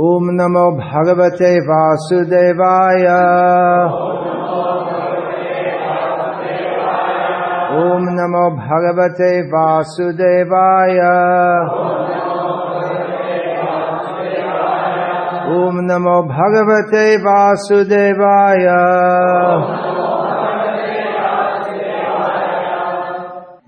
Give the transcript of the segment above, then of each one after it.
ॐ नमो भगवते वासुदेवाय। ॐ नमो भगवते वासुदेवाय। ॐ नमो भगवते वासुदेवाय।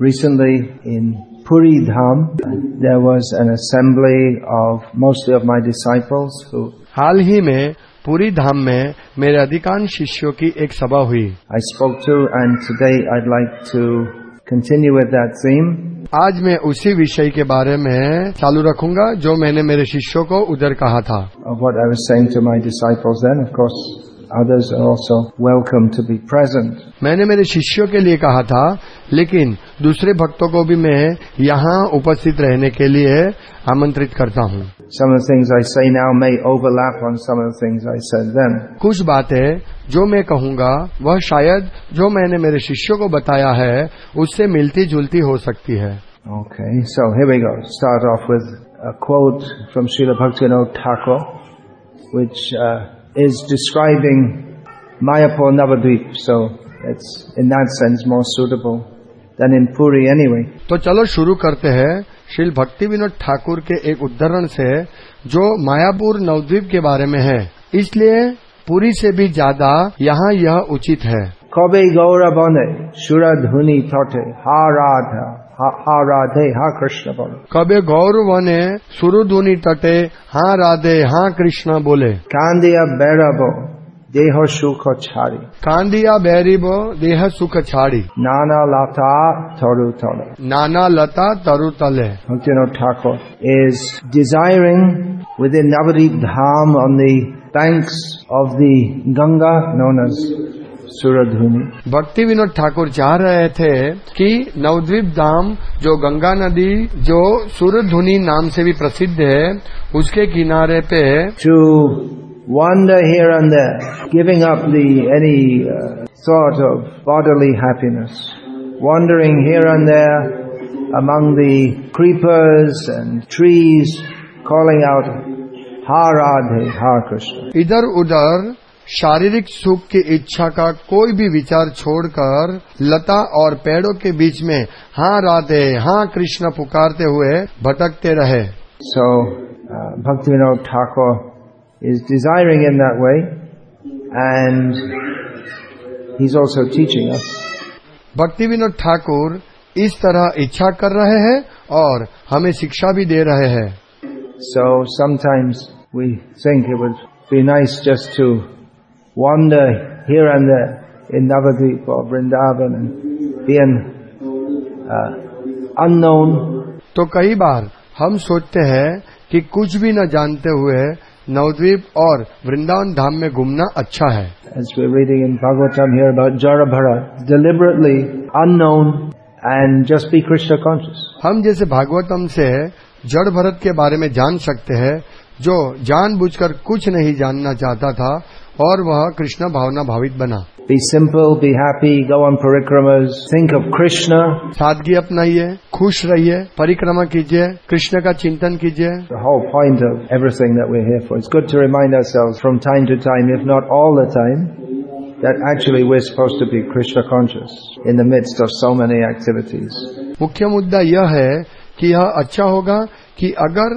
Recently in Puri Dham, there was an assembly of mostly of my disciples who हाल ही में पूरी धाम में मेरे अधिकांश शिष्यों की एक सभा हुई I spoke to and today I'd like to continue with that theme. आज मैं उसी विषय के बारे में चालू रखूंगा जो मैंने मेरे शिष्यों को उधर कहा था Of what I was saying to my disciples then, of course, others are also welcome to be present. मैंने मेरे शिष्यों के लिए कहा था लेकिन दूसरे भक्तों को भी मैं यहाँ उपस्थित रहने के लिए आमंत्रित करता हूँ Some of the things I say now may overlap on some of the things I said then. कुछ बातें जो मैं कहूँगा वह शायद जो मैंने मेरे शिष्यों को बताया है उससे मिलती जुलती हो सकती है Okay, so here we go. Start off with a quote from Srila Bhaktivinoda Thakur, which uh, is describing Mayapur Navadvip. So it's in that sense more suitable than in Puri anyway. तो चलो शुरू करते हैं श्रील भक्ति विनोद ठाकुर के एक उदाहरण से जो मायापुर नवद्वीप के बारे में है इसलिए पूरी से भी ज़्यादा यहाँ यह उचित है Kobe Gaura Bane, Shura Dhuni Tote, हा राधे हा कृष्ण बोलो। कभी गौरव बने सुरुधुनि तटे हा राधे हा कृष्ण बोले। कांदिया बैरबो देह सुख छाड़ी। कांदिया बैरिबो देह सुख छाड़ी। नाना लता थरु तले। नाना लता तरु तले। Thakur is desiring within नवरी धाम on the banks of the Ganga known Suradhuni. Bhakti Vinod Thakur चाह रहे थे कि नवद्वीप धाम जो गंगा नदी जो सूरधुनी नाम से भी प्रसिद्ध है उसके किनारे पे to wander here and there, giving up the any uh, thought of bodily happiness, wandering here and there among the creepers and trees, calling out, Ha Radhe, Ha Krishna. इधर उधर शारीरिक सुख की इच्छा का कोई भी विचार छोड़कर लता और पेड़ों के बीच में हाँ राधे हाँ कृष्ण पुकारते हुए भटकते रहे। So Bhakti Vinod Thakur is desiring in that way and is also teaching Bhakti Vinod Thakur इस तरह इच्छा कर रहे हैं और हमें शिक्षा भी दे रहे हैं। So sometimes we think it would be nice just wander here and there in Navadvip or Vrindavan and be an uh, unknown तो कई बार हम सोचते हैं कि कुछ भी न जानते हुए नवद्वीप और वृंदावन धाम में घूमना अच्छा है as we're reading in Bhagavatam here about Jarabhara, deliberately unknown and just be Krishna conscious. हम जैसे भागवतम से जड़ भरत के बारे में जान सकते हैं जो जानबूझकर कुछ नहीं जानना चाहता था और वह कृष्ण भावना भावित बना। Be simple be happy go on parikrama think of Krishna सादगी अपनाइए खुश रहिए परिक्रमा कीजिए कृष्ण का चिंतन कीजिए। How point everything that we hear for it's good to remind ourselves from time to time if not all the time that actually we are supposed to be Krishna conscious in the midst of so many activities मुख्य मुद्दा यह है कि यह अच्छा होगा कि अगर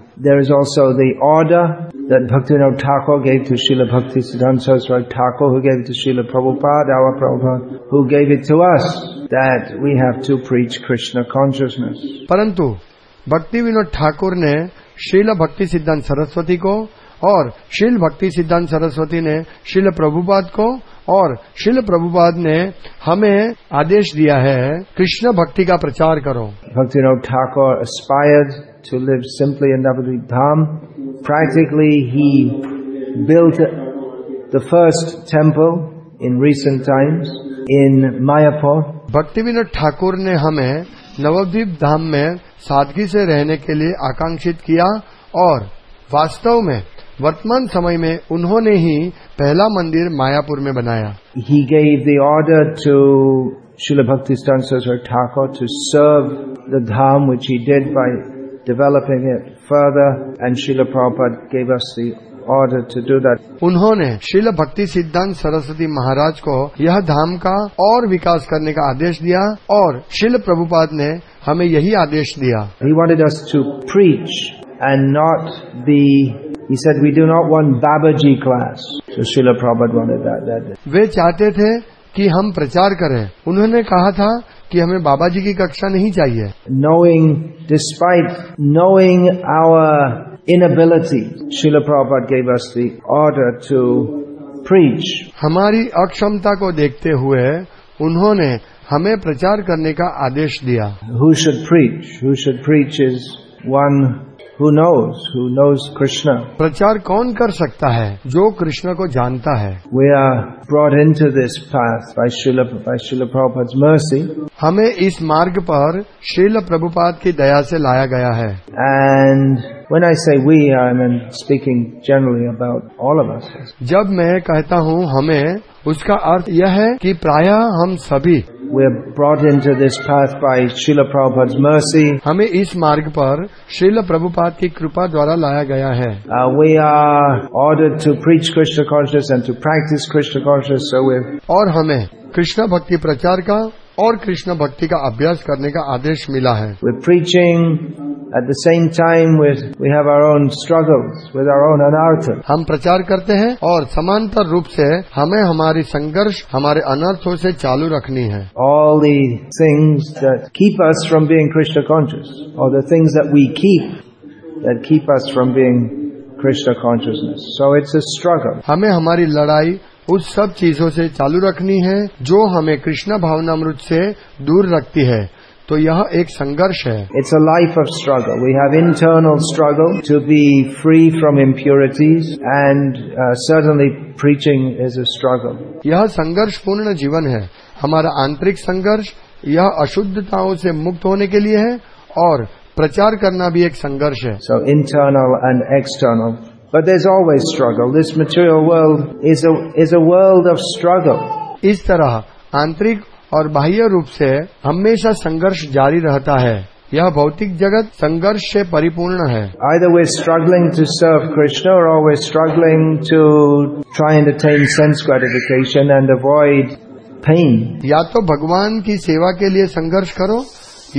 there is also the order that Bhaktivinoda Thakur gave to Srila Bhakti Siddhanta Saraswati Thakur, who gave it to Srila Prabhupada, our Prabhupada, who gave it to us, that we have to preach Krishna consciousness. परंतु भक्ति विनोद ठाकुर ने शील भक्ति सिद्धांत सरस्वती को और शील भक्ति सिद्धांत सरस्वती ने शील प्रभुपाद को और शील प्रभुपाद ने हमें आदेश दिया है कृष्ण भक्ति का प्रचार करो Bhaktivinoda Thakur aspired to live simply in Navadvip Dham. Practically, he built the first temple in recent times in Mayapur. भक्ति विनोद ठाकुर ने हमें नवद्वीप धाम में सादगी से रहने के लिए आकांक्षित किया और वास्तव में वर्तमान समय में उन्होंने ही पहला मंदिर मायापुर में बनाया He gave the order to Srila Bhaktivedanta Saraswati Thakur to serve the dham, which he did by developing it further, and Srila Prabhupada gave us the order to do that. उन्होंने श्रील भक्ति सिद्धांत सरस्वती महाराज को यह धाम का और विकास करने का आदेश दिया और शिल प्रभुपाद ने हमें यही आदेश दिया He wanted us to preach and not be, he said, we do not want Babaji class. So Srila Prabhupada wanted that. that. वे चाहते थे कि हम प्रचार करें उन्होंने कहा था कि हमें बाबा जी की कक्षा नहीं चाहिए। Knowing despite knowing our inability शिल ऑर्डर टू प्रीच हमारी अक्षमता को देखते हुए उन्होंने हमें प्रचार करने का आदेश दिया। Who should preach who should preach is one who knows who knows Krishna प्रचार कौन कर सकता है? जो कृष्ण को जानता है। We are brought into this Prabhupada mercy हमें इस मार्ग पर श्रील प्रभुपाद की दया से लाया गया है। And When I say we, I mean speaking generally about all of जब मैं कहता हूँ हमें उसका अर्थ यह है कि प्रायः हम सभी We're brought into this path by Srila Prabhupada's mercy. हमें इस मार्ग पर श्रील प्रभुपाद की कृपा द्वारा लाया गया है Uh, we are ordered to preach Krishna consciousness and to practice Krishna consciousness. So we're और हमें कृष्ण भक्ति प्रचार का और कृष्ण भक्ति का अभ्यास करने का आदेश मिला है। With preaching at the same time we have our own struggle with our own anartha हम प्रचार करते हैं और समांतर रूप से हमें हमारी संघर्ष हमारे अनर्थों से चालू रखनी है। All the things keep us from being Krishna conscious और the things that we keep that keep us from being Krishna consciousness so it's a struggle हमें हमारी लड़ाई उस सब चीज़ों से चालू रखनी है जो हमें कृष्ण भावनामृत से दूर रखती है। तो यह एक संघर्ष है। It's a life of struggle we have internal struggle to be free from impurities and suddenly preaching is a struggle यह संघर्ष पूर्ण जीवन है। हमारा आंतरिक संघर्ष यह अशुद्धताओं से मुक्त होने के लिए है और प्रचार करना भी एक संघर्ष है। So internal and external But there's always struggle. This material world is a, is a world of struggle. इस तरह आंतरिक और बाह्य रूप से हमेशा संघर्ष जारी रहता है यह भौतिक जगत संघर्ष से परिपूर्ण है Either we're struggling to serve Krishna or we're struggling to try and attain sense gratification and avoid pain. या तो भगवान की सेवा के लिए संघर्ष करो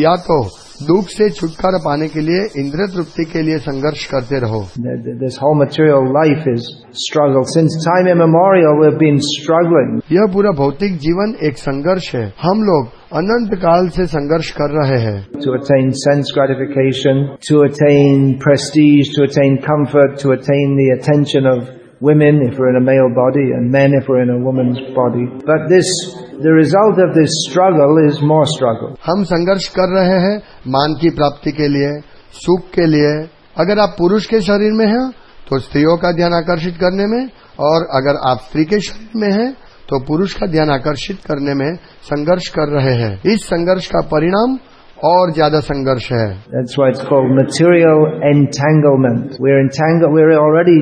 या तो दुख से छुटकारा पाने के लिए इंद्र तृप्ति के लिए संघर्ष करते रहो। This whole material life is struggle since time immemorial been struggle यह पूरा भौतिक जीवन एक संघर्ष है। हम लोग अनंत काल से संघर्ष कर रहे हैं। To attain sense gratification to attain prestige to attain comfort to attain attention of women if in a male body and man if in a woman's body but this the result of this struggle is more struggle. हम संघर्ष कर रहे हैं मान की प्राप्ति के लिए, सुख के लिए अगर आप पुरुष के शरीर में हैं तो स्त्रियों का ध्यान आकर्षित करने में, और अगर आप स्त्री के शरीर में हैं तो पुरुष का ध्यान आकर्षित करने में संघर्ष कर रहे हैं इस संघर्ष का परिणाम और ज़्यादा संघर्ष है That's why it's called material entanglement. We're entangled, we're already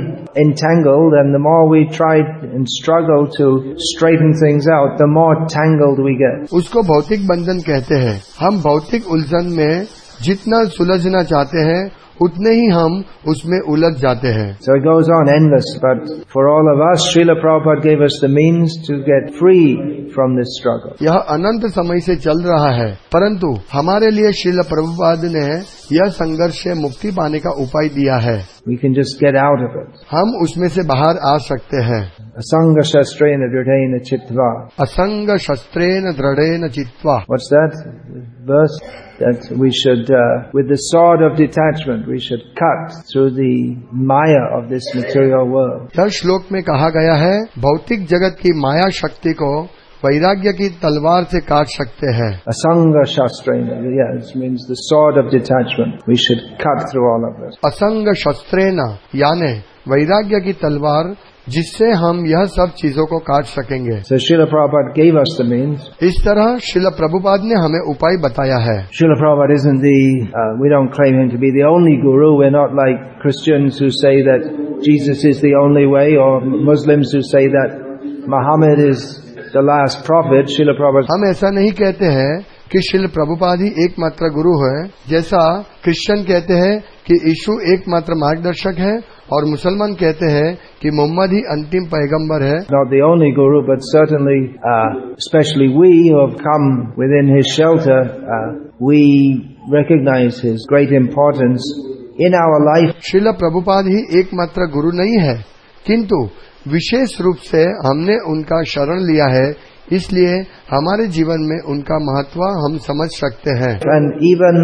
entangled and the more we try and struggle to straighten things out, the more tangled we get. उसको भौतिक बंधन कहते हैं हम भौतिक उलझन में जितना सुलझना चाहते हैं उतने ही हम उसमें उलझ जाते हैं। So it goes on endless but for all of us Shrila Prabhupada give us the means to get free from this struggle यह अनंत समय से चल रहा है परंतु हमारे लिए श्रील प्रभुपाद ने यह संघर्ष से मुक्ति पाने का उपाय दिया है। We can just get out of it. हम उसमें से बाहर आ सकते हैं Asanga shastrena dridena chitva. असंग शस्त्रेन दृढ़ेन चित्वा What's that verse? That we should, uh, with the sword of detachment, we should cut through the maya of this material world. यह श्लोक में कहा गया है भौतिक जगत की माया शक्ति को वैराग्य की तलवार से काट सकते हैं। Asanga means the sword of detachment we should cut through all of this asanga shastrena यानी वैराग्य की तलवार जिससे हम यह सब चीज़ों को काट सकेंगे। शिल प्रभापत के मीन्स इस तरह शिल प्रभुपाद ने हमें उपाय बताया है। Shrila Prabhupada is in the we don't claim him to be the only guru we not like Christians who say that Jesus is the only way और Muslims who say that Mohammed is the last prophet. Srila Prabhupada हम ऐसा नहीं कहते हैं कि शिल प्रभुपाद ही एकमात्र गुरु है जैसा क्रिश्चियन कहते हैं कि यीशु एकमात्र मार्गदर्शक है और मुसलमान कहते हैं कि मोहम्मद ही अंतिम पैगंबर है not the only guru, but certainly, uh, especially we who have come within his shelter, uh, we recognize his great importance in our life. शिल प्रभुपाद ही एकमात्र गुरु नहीं है किंतु विशेष रूप से हमने उनका शरण लिया है इसलिए हमारे जीवन में उनका महत्व हम समझ सकते हैं। And even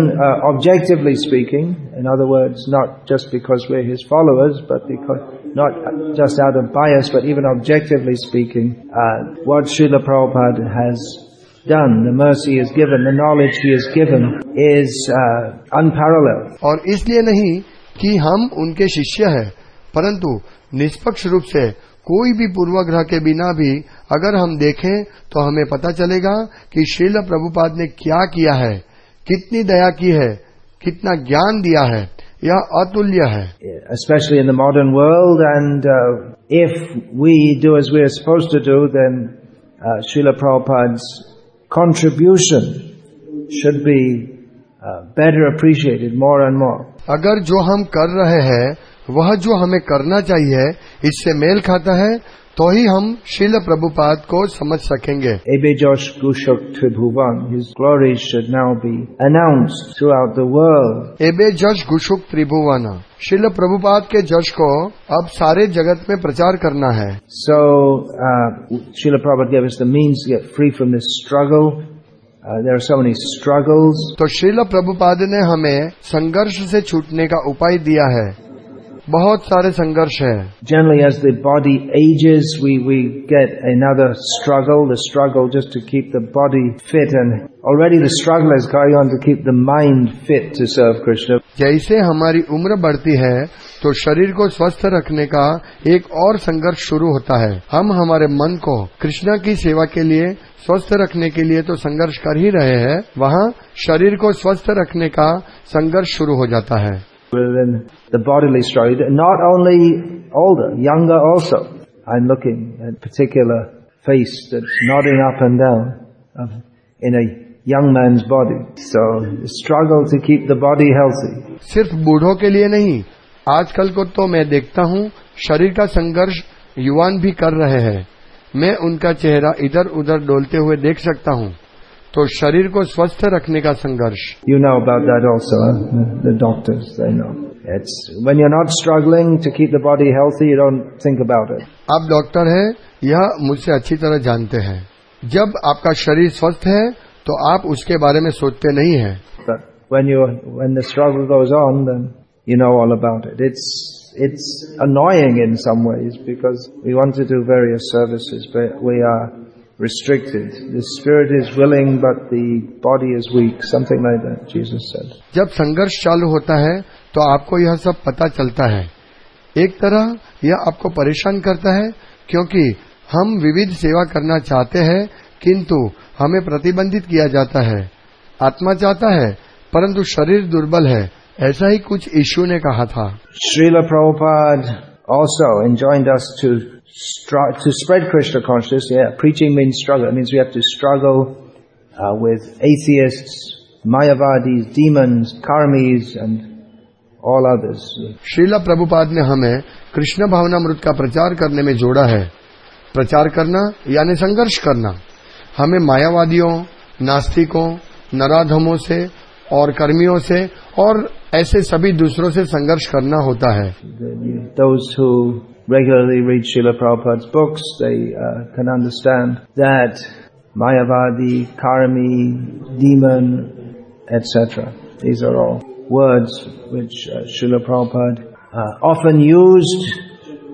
objectively speaking in other words not just because we his followers but because not just out of but even objectively speaking what should the has done the mercy is given the knowledge is given is unparalleled और इसलिए नहीं कि हम उनके शिष्य हैं परंतु निष्पक्ष रूप से कोई भी पूर्वाग्रह के बिना भी अगर हम देखें तो हमें पता चलेगा कि शील प्रभुपाद ने क्या किया है कितनी दया की है कितना ज्ञान दिया है यह अतुल्य है। Especially in the modern world and if we do as we suppose to do then Shrila Prabhupada's contribution should be better appreciated more and more अगर जो हम कर रहे हैं वह जो हमें करना चाहिए इससे मेल खाता है तो ही हम शील प्रभुपाद को समझ सकेंगे। एबे जोश गुशक त्रिभुवन वर्ल्ड एबे जश गुशक त्रिभुवन शील प्रभुपाद के जश को अब सारे जगत में प्रचार करना है। So Shrila Prabhupada give free from this struggle there are so many struggles तो शिल प्रभुपाद ने हमें संघर्ष से छूटने का उपाय दिया है। बहुत सारे संघर्ष है। Generally as the body ages we we get another struggle the struggle just to keep the body fit and already the struggle is going on to keep the mind fit to serve Krishna जैसे हमारी उम्र बढ़ती है तो शरीर को स्वस्थ रखने का एक और संघर्ष शुरू होता है। हम हमारे मन को कृष्णा की सेवा के लिए स्वस्थ रखने के लिए तो संघर्ष कर ही रहे हैं वहाँ शरीर को स्वस्थ रखने का संघर्ष शुरू हो जाता है। Within the bodily struggle, not only older, younger also. I'm looking at particular face that's nodding up and down of, in a young man's body. So the struggle to keep the body healthy. सिर्फ़ बूढ़ों के लिए नहीं आजकल को तो मैं देखता हूँ शरीर का संघर्ष युवान भी कर रहे हैं मैं उनका चेहरा इधर उधर डोलते हुए देख सकता हूँ तो शरीर को स्वस्थ रखने का संघर्ष। You know about that also doctors know it's when you not struggling to keep the body healthy you don't think about it आप डॉक्टर हैं यह मुझसे अच्छी तरह जानते हैं। जब आपका शरीर स्वस्थ है तो आप उसके बारे में सोचते नहीं है। When you when the struggle goes on then you know all about it it's it's annoying in समय because we want to do various services we are restricted. The spirit is willing, but the body is weak. Something like that, Jesus said. जब संघर्ष चालू होता है तो आपको यह सब पता चलता है एक तरह यह आपको परेशान करता है क्योंकि हम विविध सेवा करना चाहते हैं किंतु हमें प्रतिबंधित किया जाता है आत्मा चाहता है परंतु शरीर दुर्बल है ऐसा ही कुछ यीशु ने कहा था Srila Prabhupada also enjoined us to str- to spread Krishna consciousness. Yeah, preaching means struggle. It means we have to struggle uh, with atheists, Mayavadis, demons, karmis, and all others. Srila Prabhupada ने हमें कृष्ण भावनामृत का प्रचार करने में जोड़ा है प्रचार करना यानी संघर्ष करना हमें मायावादियों नास्तिकों नराधमों से और कर्मियों से और ऐसे सभी दूसरों से संघर्ष करना होता है Those who regularly read Srila Prabhupada's books, they uh, can understand that Mayavadi, Karmi, demon, etc. These are all words which uh, Srila Prabhupada uh, often used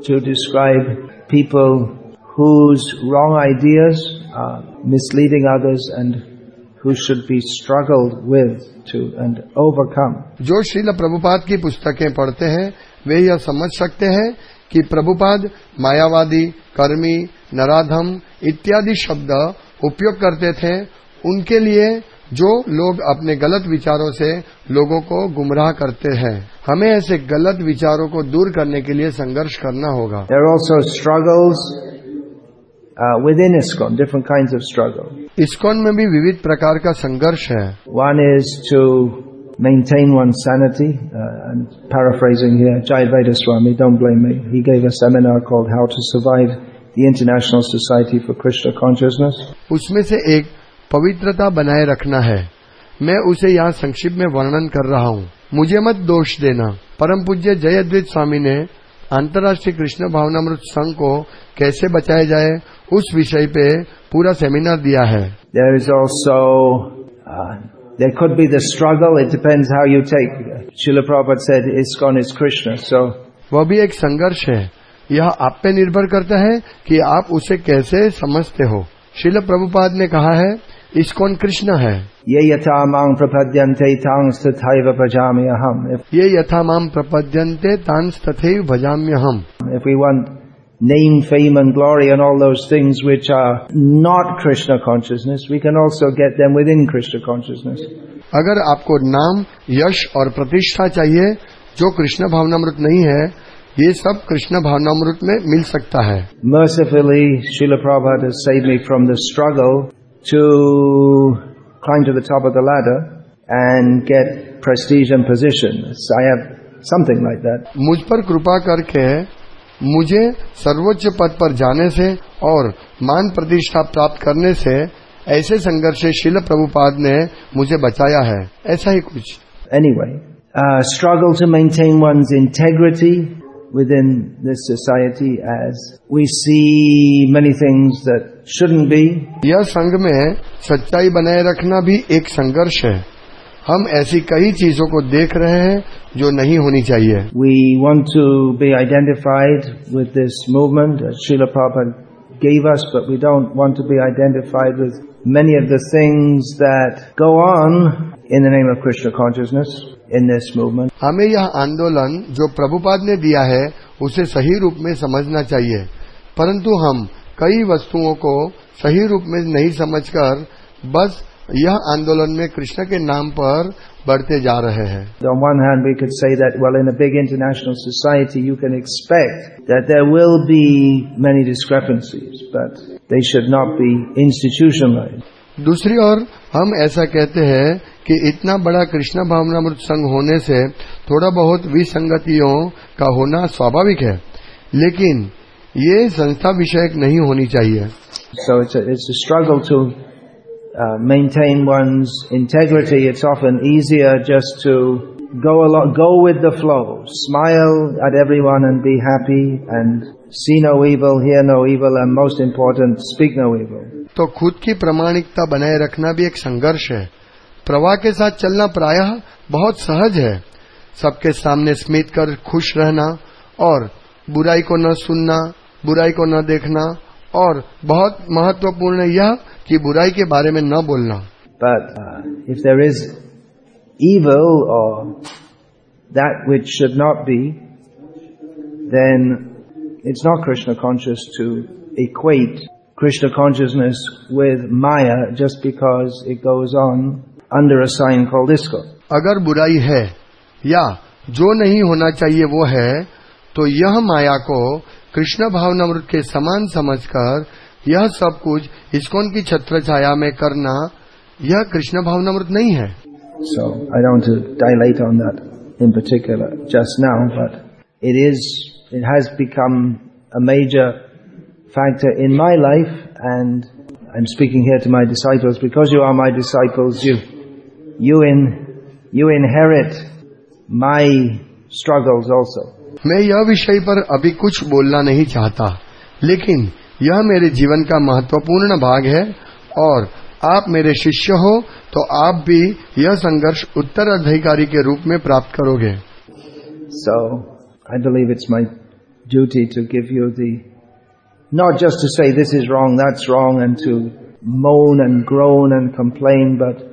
to describe people whose wrong ideas are misleading others and who should be struggled with to and overcome. जो श्रील प्रभुपाद की पुस्तकें पढ़ते हैं वे यह समझ सकते हैं कि प्रभुपाद मायावादी कर्मी नराधम इत्यादि शब्द उपयोग करते थे उनके लिए जो लोग अपने गलत विचारों से लोगों को गुमराह करते हैं। हमें ऐसे गलत विचारों को दूर करने के लिए संघर्ष करना होगा। Are also struggles uh, within ISKCON, different kinds of struggle. ISKCON में भी विविध प्रकार का संघर्ष है। One is to maintain one's sanity. Uh, I'm paraphrasing here. Jayadvaita Swami, don't blame me. He gave a seminar called How to Survive the International Society for Krishna Consciousness. उसमें से एक पवित्रता बनाए रखना है मैं उसे यहाँ संक्षिप्त में वर्णन कर रहा हूँ मुझे मत दोष देना परम पूज्य जय अद्वैत स्वामी ने अंतर्राष्ट्रीय कृष्ण भावनामृत संघ को कैसे बचाया जाए उस विषय पे पूरा सेमिनार दिया है There is also, uh, There could be the struggle, it depends how you take it. Srila Prabhupada said, ISKCON is Krishna, so... वह भी एक संघर्ष है। यह आप पे निर्भर करता है कि आप उसे कैसे समझते हो। शिल प्रभुपाद ने कहा है इसको कृष्ण है। ये यथामांग प्रपद्यंते भजाम्य हम ये यथामांग प्रपद्यंते तांस भजाम्य हम if we want name, fame and glory and all those things which are not Krishna consciousness, we can also get them within Krishna consciousness. अगर आपको नाम यश और प्रतिष्ठा चाहिए जो कृष्ण भावनामृत नहीं है ये सब कृष्ण भावनामृत में मिल सकता है Mercifully, Srila Prabhupada has saved me from the struggle to climb to the top of the ladder and get prestige and position. So I have something like that. मुझ पर कृपा करके मुझे सर्वोच्च पद पर जाने से और मान प्रतिष्ठा प्राप्त करने से ऐसे संघर्ष शिल प्रभुपाद ने मुझे बचाया है। ऐसा ही कुछ। Anyway struggle to maintain one integrity within this society as we see many things that be यह संघ में सच्चाई बनाए रखना भी एक संघर्ष है। हम ऐसी कई चीज़ों को देख रहे हैं जो नहीं होनी चाहिए। We want to be identified with this movement Srila gave us but we don't want to be identified with many of the things that go on in the name of crystal consciousness in this movement हमें यह आंदोलन जो प्रभुपाद ने दिया है उसे सही रूप में समझना चाहिए। परंतु हम कई वस्तुओं को सही रूप में नहीं समझकर बस यह आंदोलन में कृष्ण के नाम पर बढ़ते जा रहे हैं। On one hand we can say that well in a big international society you can expect that there will be many discrepancies but they should not be institutionalised दूसरी ओर हम ऐसा कहते हैं कि इतना बड़ा कृष्ण भावनामृत संघ होने से थोड़ा बहुत विसंगतियों का होना स्वाभाविक है लेकिन ये संस्था विषयक नहीं होनी चाहिए। So it's struggle to uh, maintain one's integrity. It's often easier just to go along, go with the flow, smile at everyone and be happy and see no evil, hear no evil, and most important, speak no evil. तो खुद की प्रामाणिकता बनाए रखना भी एक संघर्ष है प्रवाह के साथ चलना प्रायः बहुत सहज है सबके सामने स्मित कर खुश रहना और बुराई को न सुनना बुराई को न देखना और बहुत महत्वपूर्ण यह कि बुराई के बारे में न बोलना But uh, if there evil or that which should not be, then it's not Krishna conscious to equate Krishna consciousness with Maya just because it goes on under a sign called ISKCON. अगर बुराई है या जो नहीं होना चाहिए वो है तो यह माया को कृष्ण भावनामृत के समान समझकर यह सब कुछ इसकोन की छत्र छाया में करना यह कृष्ण भावनामृत नहीं है। So I don't dilate on that in particular just now but it is it has become a major factor in my life and I am speaking here to my disciples because you are my disciples you you in you inherit my struggles also मैं यह विषय पर अभी कुछ बोलना नहीं चाहता लेकिन यह मेरे जीवन का महत्वपूर्ण भाग है और आप मेरे शिष्य हो तो आप भी यह संघर्ष उत्तराधिकारी के रूप में प्राप्त करोगे। So I believe it's my duty to give you the not just to say this is wrong that's wrong and to moan and groan and complain but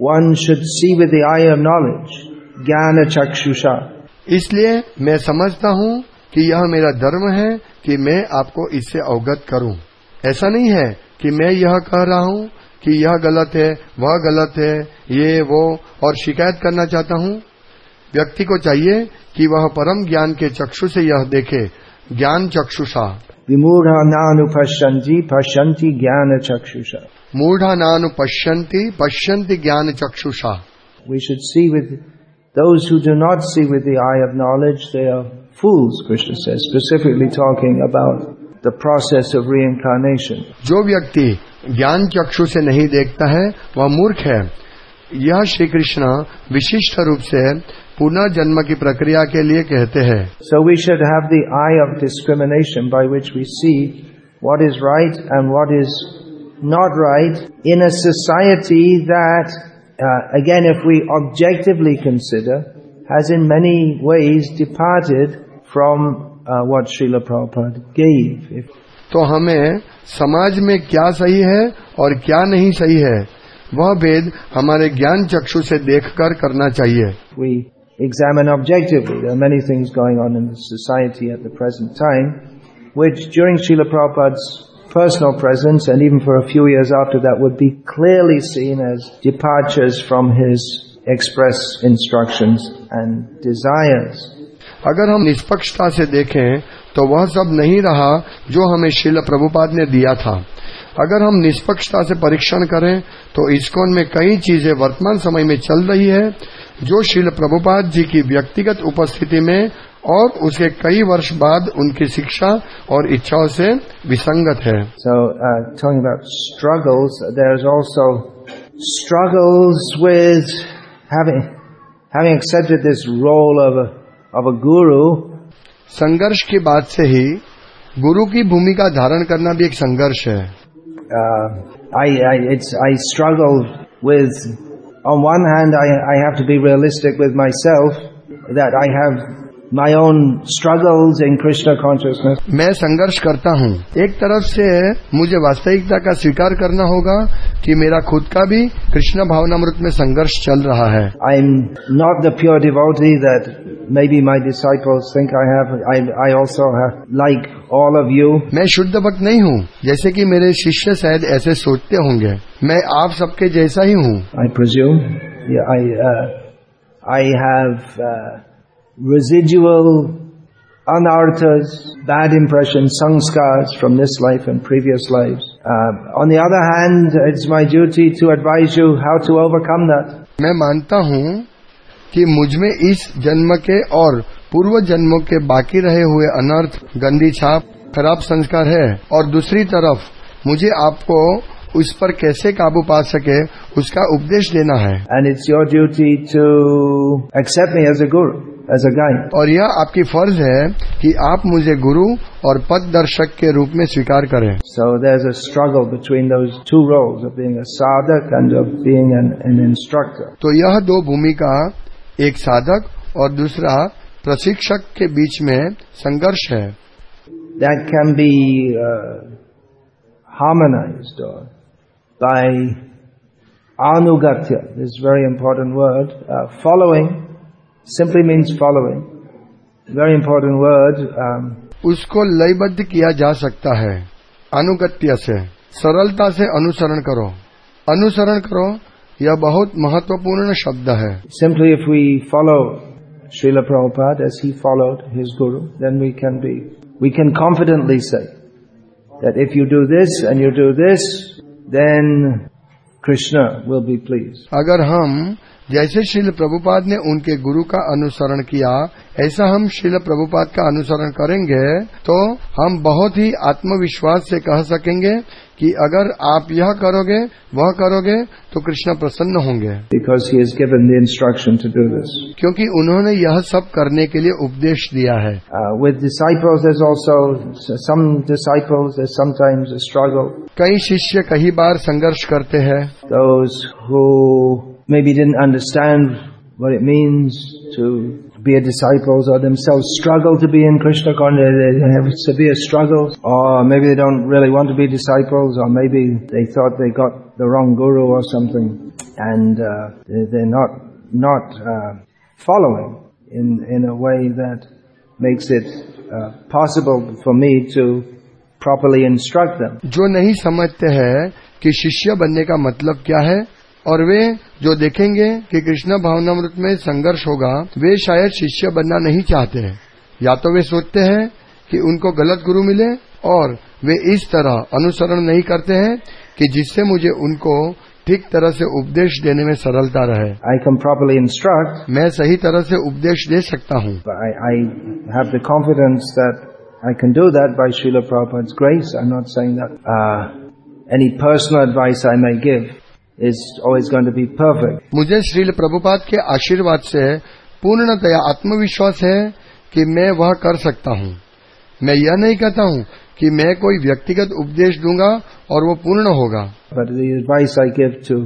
one should see with the eye of knowledge ज्ञान चक्षुषा इसलिए मैं समझता हूँ कि यह मेरा धर्म है कि मैं आपको इससे अवगत करूँ। ऐसा नहीं है कि मैं यह कह रहा हूँ कि यह गलत है वह गलत है ये वो और शिकायत करना चाहता हूँ। व्यक्ति को चाहिए कि वह परम ज्ञान के चक्षु से यह देखे ज्ञान चक्षुषा। nanu pashanti pashanti jnana chakshusha. मूढ़ा नानु पश्यन्ति पश्यन्ति ज्ञान चक्षुषा। We should see with those who do not see with the eye of knowledge, they are fools, Krishna says, specifically talking about the process of reincarnation. जो व्यक्ति ज्ञान चक्षु से नहीं देखता है वह मूर्ख है यह श्री कृष्ण विशिष्ट रूप से पुनर्जन्म की प्रक्रिया के लिए कहते हैं So we should have the eye of discrimination by which we see what is right and what is not right in a society that, uh, again, if we objectively consider, has in many ways departed from uh, what Srila Prabhupada gave. If तो हमें समाज में क्या सही है और क्या नहीं सही है वह भेद हमारे ज्ञान चक्षु से देखकर करना चाहिए we examine objectively, there are many things going on in the society at the present time, which during Srila Prabhupada's personal presence and even for a few years after that would be clearly seen as departures from his express instructions and desires. अगर हम निष्पक्षता से देखें तो वह सब नहीं रहा जो हमें शिल प्रभुपाद ने दिया था। अगर हम निष्पक्षता से परीक्षण करें तो इस्कॉन में कई चीज़ें वर्तमान समय में चल रही है जो शिल प्रभुपाद जी की व्यक्तिगत उपस्थिति में और उसके कई वर्ष बाद उनकी शिक्षा और इच्छाओं से विसंगत है। So, uh, struggles, struggles with having having accepted this role of a of a guru. संघर्ष के बाद से ही गुरु की भूमिका धारण करना भी एक संघर्ष है Uh, I, I it's I struggle with. On one hand, I I have to be realistic with myself that I have my own struggles in Krishna consciousness. मैं संघर्ष करता हूँ एक तरफ़ से मुझे वास्तविकता का स्वीकार करना होगा कि मेरा खुद का भी कृष्ण भावनामृत में संघर्ष चल रहा है I'm not the pure devotee that maybe my disciples think I have. I, I also have, like all of you, मैं शुद्ध भक्त नहीं हूँ जैसे कि मेरे शिष्य शायद ऐसे सोचते होंगे मैं आप सबके जैसा ही हूँ I, uh, I have uh, residual anarthas, bad impressions, sanskars from this life and previous lives. Uh, on the other hand, it's my duty to advise you how to overcome that. मैं मानता हूँ कि मुझमें इस जन्म के और पूर्व जन्मों के बाकी रहे हुए अनर्थ गंदी छाप खराब संस्कार है और दूसरी तरफ़ मुझे आपको उस पर कैसे काबू पा सके उसका उपदेश देना है And it's your duty to accept me as a guru, as a guide और यह आपकी फ़र्ज़ है कि आप मुझे गुरु और पद दर्शक के रूप में स्वीकार करें। सो देर स्ट्रगल बिटवीन साधक and of being an an instructor तो यह दो भूमिका एक साधक और दूसरा प्रशिक्षक के बीच में संघर्ष है। That can be harmonise by अनुगत is very important word following simply means following. Very important word. उसको लयबद्ध किया जा सकता है अनुगत्य से सरलता से अनुसरण करो अनुसरण करो यह बहुत महत्वपूर्ण शब्द है simply if we follow Srila Prabhupada as he followed his guru then we can be we can confidently say that if you do this and you do this then Krishna will be please अगर हम जैसे श्रील प्रभुपाद ने उनके गुरु का अनुसरण किया ऐसा हम श्रील प्रभुपाद का अनुसरण करेंगे तो हम बहुत ही आत्मविश्वास से कह सकेंगे कि अगर आप यह करोगे वह करोगे तो कृष्ण प्रसन्न होंगे Because he has given the instruction to do this. क्योंकि उन्होंने यह सब करने के लिए उपदेश दिया है Uh, with disciples, there's also some disciples. There's sometimes a struggle. कई शिष्य कई बार संघर्ष करते हैं Those who maybe didn't understand what it means to be a disciple or themselves struggle to be in Krishna consciousness. They have severe struggles, or maybe they don't really want to be disciples, or maybe they thought they got the wrong guru or something, and uh, they- they're not not uh, following in in a way that makes it uh, possible for me to properly instruct them. जो नहीं समझते हैं कि शिष्य बनने का मतलब क्या है और वे जो देखेंगे कि कृष्ण भावनामृत में संघर्ष होगा वे शायद शिष्य बनना नहीं चाहते हैं। या तो वे सोचते हैं कि उनको गलत गुरु मिले और वे इस तरह अनुसरण नहीं करते हैं कि जिससे मुझे उनको ठीक तरह से उपदेश देने में सरलता रहे। आई कैम प्रॉपरली इंस्ट्रक्ट मैं सही तरह से उपदेश दे सकता हूँ। I have the confidence that I can do that by Shri grace I not saying any personal advice I may give is always going to be perfect. मुझे श्रील प्रभुपाद के आशीर्वाद से पूर्णतया आत्मविश्वास है कि मैं वह कर सकता हूँ मैं यह नहीं कहता हूँ कि मैं कोई व्यक्तिगत उपदेश दूंगा और वो पूर्ण होगा But the advice I give to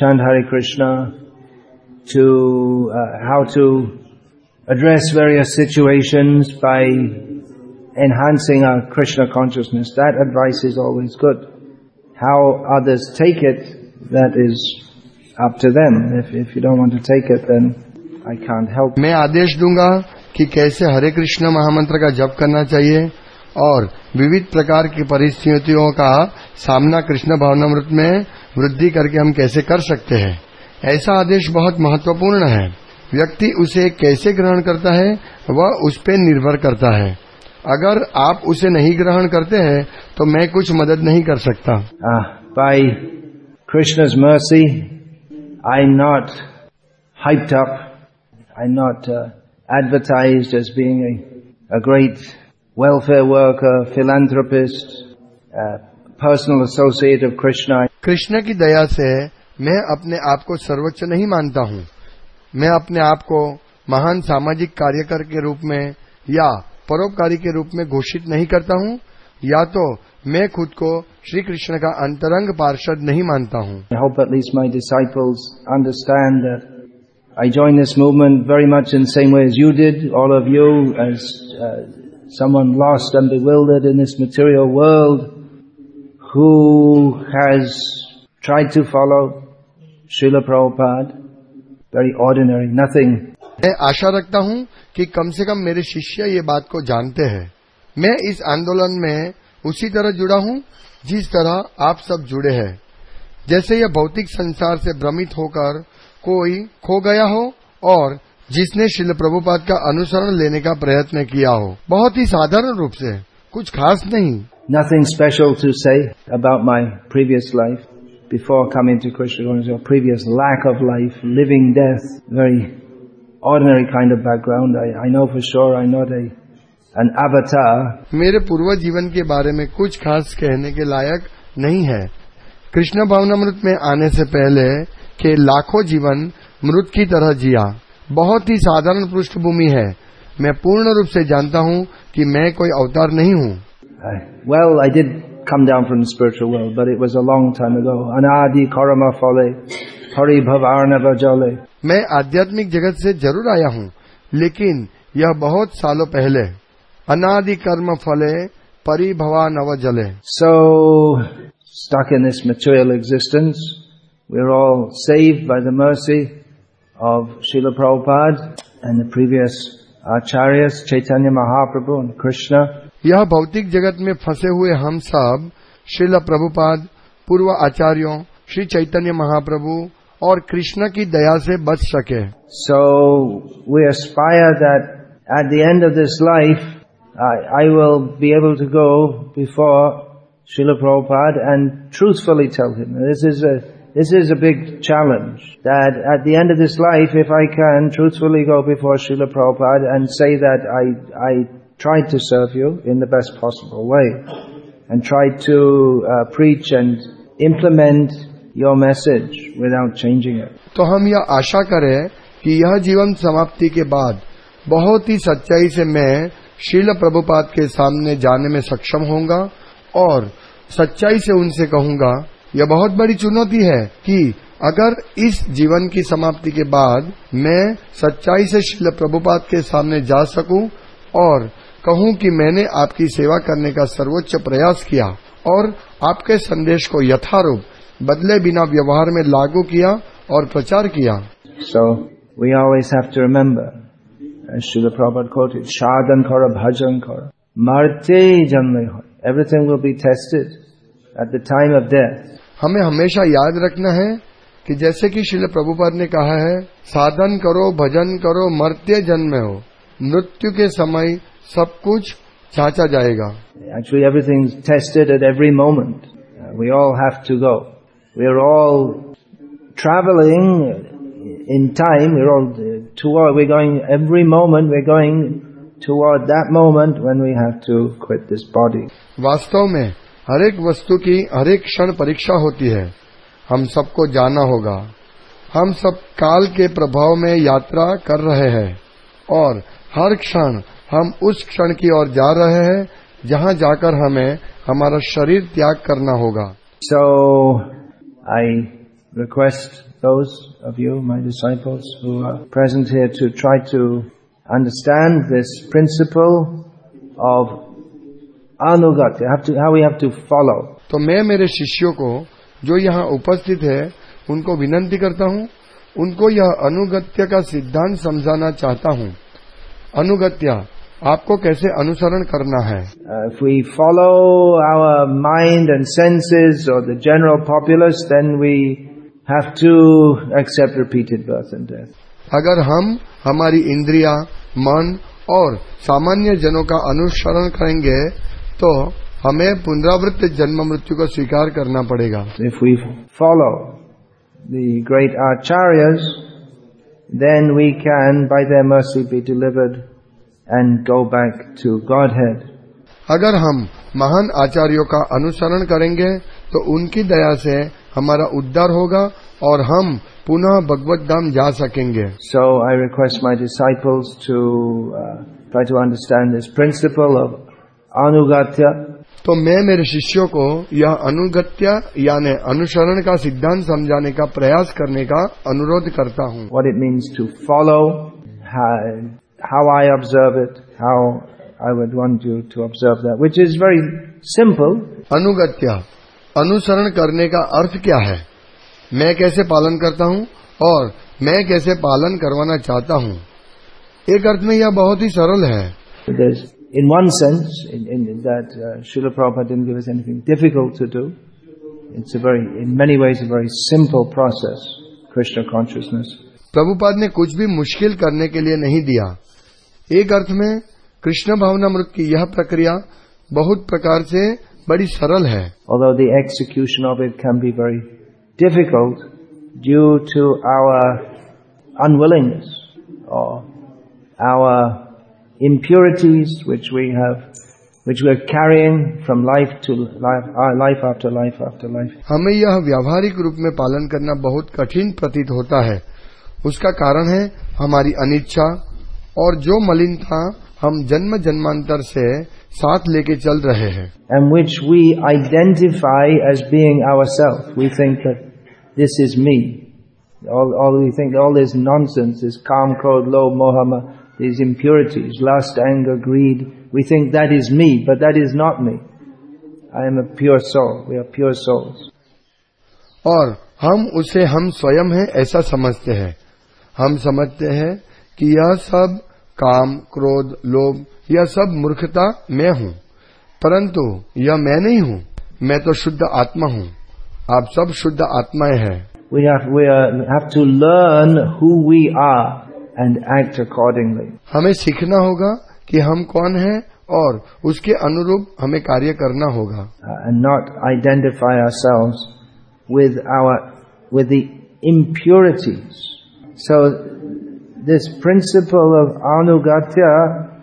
chant Hare Krishna, to uh, how to address various situations by enhancing our Krishna consciousness, that advice is always good. How others take it, that is up to them. If, if you don't want to take it, then I can't help. मैं आदेश दूँगा कि कैसे हरे कृष्ण महामंत्र का जप करना चाहिए और विविध प्रकार की परिस्थितियों का सामना कृष्ण भावनामृत में वृद्धि करके हम कैसे कर सकते हैं ऐसा आदेश बहुत महत्वपूर्ण है व्यक्ति उसे कैसे ग्रहण करता है वह उस पर निर्भर करता है अगर आप उसे नहीं ग्रहण करते हैं तो मैं कुछ मदद नहीं कर सकता Uh, by Krishna's mercy, I'm not hyped up. I'm not uh, advertised as being a, a great welfare worker, philanthropist, uh, personal associate of Krishna. Krishna की दया से मैं अपने आप को सर्वोच्च नहीं मानता हूँ मैं अपने आप को महान सामाजिक कार्यकर के रूप में या परोपकारी के रूप में घोषित नहीं करता हूँ या तो मैं खुद को श्री कृष्ण का अंतरंग पार्षद नहीं मानता हूँ। My disciples understand I join this movement very much in same way you did all of you as and builded in this material world who try to follow Srila Prabhupada very ordinary nothing मैं आशा रखता हूँ कि कम से कम मेरे शिष्य ये बात को जानते हैं। मैं इस आंदोलन में उसी तरह जुड़ा हूँ जिस तरह आप सब जुड़े हैं, जैसे यह भौतिक संसार से भ्रमित होकर कोई खो गया हो और जिसने शिल प्रभुपाद का अनुसरण लेने का प्रयत्न किया हो। बहुत ही साधारण रूप से, कुछ खास नहीं। Nothing special to say about my previous life before coming to question previous lack of life living death very ordinary kind of background I know for sure I not I an avatar. मेरे पूर्व जीवन के बारे में कुछ खास कहने के लायक नहीं है कृष्ण भावनामृत में आने से पहले के लाखों जीवन मृत की तरह जिया बहुत ही साधारण पृष्ठभूमि है मैं पूर्ण रूप से जानता हूँ कि मैं कोई अवतार नहीं हूँ well, I did come down from the spiritual world, but it was a long time ago. Anadi karama fale, hari bhavarnava jale. मैं आध्यात्मिक जगत से ज़रूर आया हूँ लेकिन यह बहुत सालों पहले अनादि कर्म फले परिभवा नव जले so stuck in this mature existence we are all save by the mercy of Srila Prabhupada and the previous acharya Chaitanya Mahaprabhu and Krishna यह भौतिक जगत में फंसे हुए हम सब शिल प्रभुपाद पूर्व आचार्यों श्री चैतन्य महाप्रभु और कृष्ण की दया से बच सके। So we aspire that at the end of this life I, I will be able to go before Srila Prabhupada and truthfully tell him. This is a, this is a big challenge. That at the end of this life, if I can truthfully go before Srila Prabhupada and say that I, I tried to serve you in the best possible way and tried to uh, preach and implement your message without changing it. तो हम यह आशा करें कि यह जीवन समाप्ति के बाद बहुत ही सच्चाई से मैं शील प्रभुपाद के सामने जाने में सक्षम होऊँगा और सच्चाई से उनसे कहूँगा, यह बहुत बड़ी चुनौती है कि अगर इस जीवन की समाप्ति के बाद मैं सच्चाई से शिल प्रभुपाद के सामने जा सकूँ और कहूँ कि मैंने आपकी सेवा करने का सर्वोच्च प्रयास किया और आपके संदेश को यथारूप, बदले बिना व्यवहार में लागू किया और प्रचार किया। So, we always have Srila Prabhupada quoted, Sadhan kara bhajan kara. Marte janme hoy. Everything will be tested at the time of death. हमें हमेशा याद रखना है कि जैसे कि शिल प्रभुपाद ने कहा है साधन करो भजन करो मर्त्य जन्म हो मृत्यु के समय सब कुछ जांचा जाएगा Actually, everything's tested at every moment. Uh, we all have to go. We are all traveling in time, we're all uh, toward, we're going, every moment we're going toward that moment when we have to quit this body. वास्तव में हर एक वस्तु की हर एक क्षण परीक्षा होती है। हम सबको जाना होगा। हम सब काल के प्रभाव में यात्रा कर रहे हैं और हर क्षण हम उस क्षण की ओर जा रहे हैं जहाँ जाकर हमें हमारा शरीर त्याग करना होगा। So I request those of you, my disciples, who are present here to try to understand this principle of anugati, have to, how we have to follow. तो मैं मेरे शिष्यों को जो यहाँ उपस्थित है उनको विनंती करता हूँ उनको यह अनुगत्य का सिद्धांत समझाना चाहता हूँ अनुगत्य आपको कैसे अनुसरण करना है Uh, if we follow our mind and senses or the general populace, then we have to accept repeated birth and death. अगर हम हमारी इंद्रिया मन और सामान्य जनों का अनुसरण करेंगे तो हमें पुनरावृत्त जन्म मृत्यु को स्वीकार करना पड़ेगा If we follow the great acharyas, then we can, by their mercy, be delivered and go back to Godhead. अगर हम महान आचार्यों का अनुसरण करेंगे तो उनकी दया से हमारा उद्धार होगा और हम पुनः भगवत धाम जा सकेंगे। So I request my disciples to to understand this principle of अनुगत्य तो मैं मेरे शिष्यों को यह अनुगत्य यानी अनुसरण का सिद्धांत समझाने का प्रयास करने का अनुरोध करता हूँ। What it means to follow how I observe it how I would want you to observe that which is very simple अनुगत्या अनुसरण करने का अर्थ क्या है? मैं कैसे पालन करता हूँ और मैं कैसे पालन करवाना चाहता हूँ? एक अर्थ में यह बहुत ही सरल है। In one sense in that शिल anything difficult to do it's a very in many ways a very simple process Krishna consciousness Prabhupada ने कुछ भी मुश्किल करने के लिए नहीं दिया एक अर्थ में कृष्ण भावनामृत की यह प्रक्रिया बहुत प्रकार से बड़ी सरल है। Execution of it can be very difficult due to our unwillingness or our impurities which we have which we are carrying from life to life life after life after life हमें यह व्यावहारिक रूप में पालन करना बहुत कठिन प्रतीत होता है। उसका कारण है हमारी अनिच्छा और जो मलिनता हम जन्म जन्मांतर से साथ लेके चल रहे हैं and which we identify as being ourselves. We think that this is me. All, all we think, all this nonsense, this calm, code, low, mohama, these impurities, lust, anger, greed, we think that is me, but that is not me. I am a pure soul. We are pure souls. और हम उसे हम स्वयं हैं ऐसा समझते हैं हम समझते हैं कि यह सब काम क्रोध लोभ यह सब मूर्खता मैं हूँ परंतु यह मैं नहीं हूँ मैं तो शुद्ध आत्मा हूँ आप सब शुद्ध आत्माएँ हैं We have, we have to learn who we are and act accordingly. हमें सीखना होगा कि हम कौन हैं और उसके अनुरूप हमें कार्य करना होगा uh, and not identify ourselves with our with the impurities. So this principle of anugatya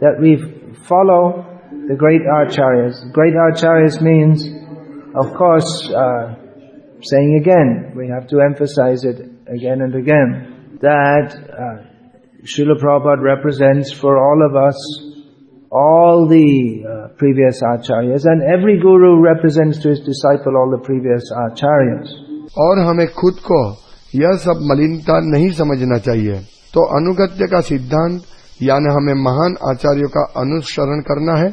that we follow the great acharyas. Great acharyas means, of course, uh, saying again, we have to emphasize it again and again, that uh, Srila Prabhupada represents for all of us all the uh, previous acharyas and every guru represents to his disciple all the previous acharyas. और हमें खुद को यह सब मलिनता नहीं समझना चाहिए तो अनुगत्य का सिद्धांत यानी हमें महान आचार्यों का अनुसरण करना है।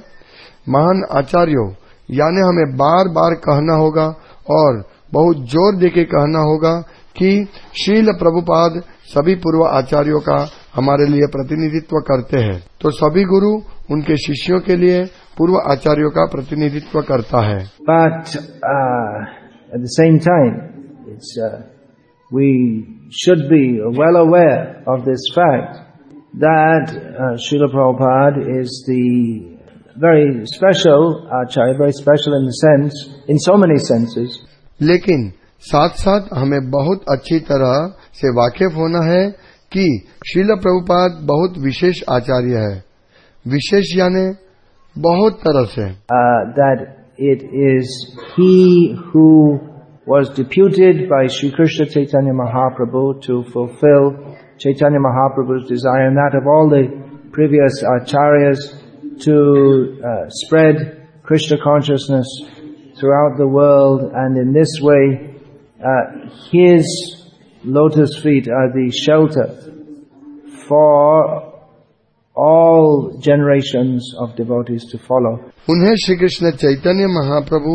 महान आचार्यों यानी हमें बार बार कहना होगा और बहुत ज़ोर देके कहना होगा कि शील प्रभुपाद सभी पूर्व आचार्यों का हमारे लिए प्रतिनिधित्व करते हैं। तो सभी गुरु उनके शिष्यों के लिए पूर्व आचार्यों का प्रतिनिधित्व करता है। At the same time, it's, uh, we should be well aware of this fact that uh, Srila Prabhupada is the very special acharya, very special in the sense, in so many senses. लेकिन साथ साथ हमें बहुत अच्छी तरह से वाकिफ होना है कि शील प्रभुपाद बहुत विशेष आचार्य है विशेष यानी बहुत तरह से that it is he who's deputed by Shri Krishna Chaitanya Mahaprabhu to fulfil Chaitanya Mahaprabhu's desire and that of all the previous acharyas to uh, spread Krishna consciousness throughout the world and in this way uh, his lotus feet are the shelter for all generations of devotees to follow. उन्हें श्री कृष्ण चैतन्य महाप्रभु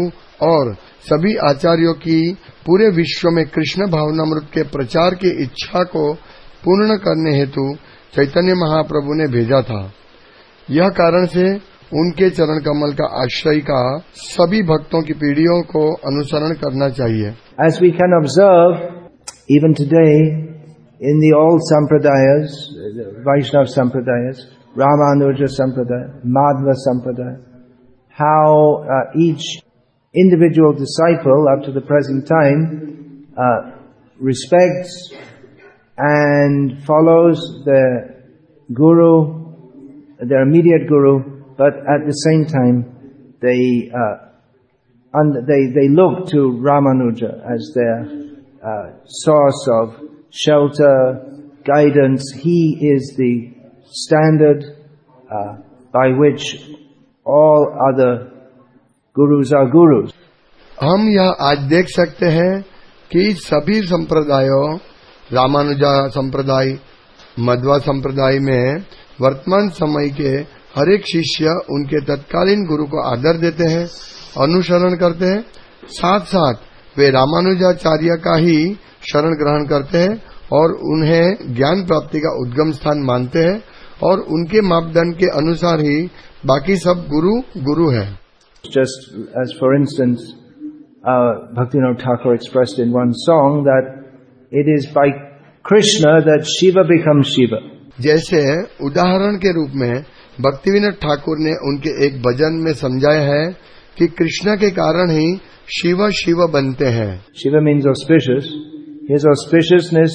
और सभी आचार्यों की पूरे विश्व में कृष्ण भावनामृत के प्रचार की इच्छा को पूर्ण करने हेतु चैतन्य महाप्रभु ने भेजा था। यह कारण से उनके चरण कमल का आश्रय का सभी भक्तों की पीढ़ियों को अनुसरण करना चाहिए। As we can observe even today in the all sampradaya Vaishnava sampradaya Ramanuja sampradaya Madhva sampradaya how each individual साइफल up the present time respect and follows their guru, their immediate guru, but at the same time they uh, and they, they look to Ramanuja as their uh, source of shelter, guidance. He is the standard uh, by which all other gurus are gurus. हम यह आज देख सकते हैं कि सभी संप्रदायों रामानुजा संप्रदाय मध्वा संप्रदाय में वर्तमान समय के हर एक शिष्य उनके तत्कालीन गुरु को आदर देते हैं अनुसरण करते हैं साथ साथ वे रामानुजाचार्य का ही शरण ग्रहण करते हैं और उन्हें ज्ञान प्राप्ति का उद्गम स्थान मानते हैं और उनके मापदंड के अनुसार ही बाकी सब गुरु गुरु है। As for instance, uh, Bhaktivinoda Thakur expressed in one song that it is by Krishna that Shiva become Shiva जैसे उदाहरण के रूप में भक्तिविनोद ठाकुर ने उनके एक भजन में समझाया है कि कृष्णा के कारण ही शिव शिव बनते हैं। Shiva means of auspicious his spaciousness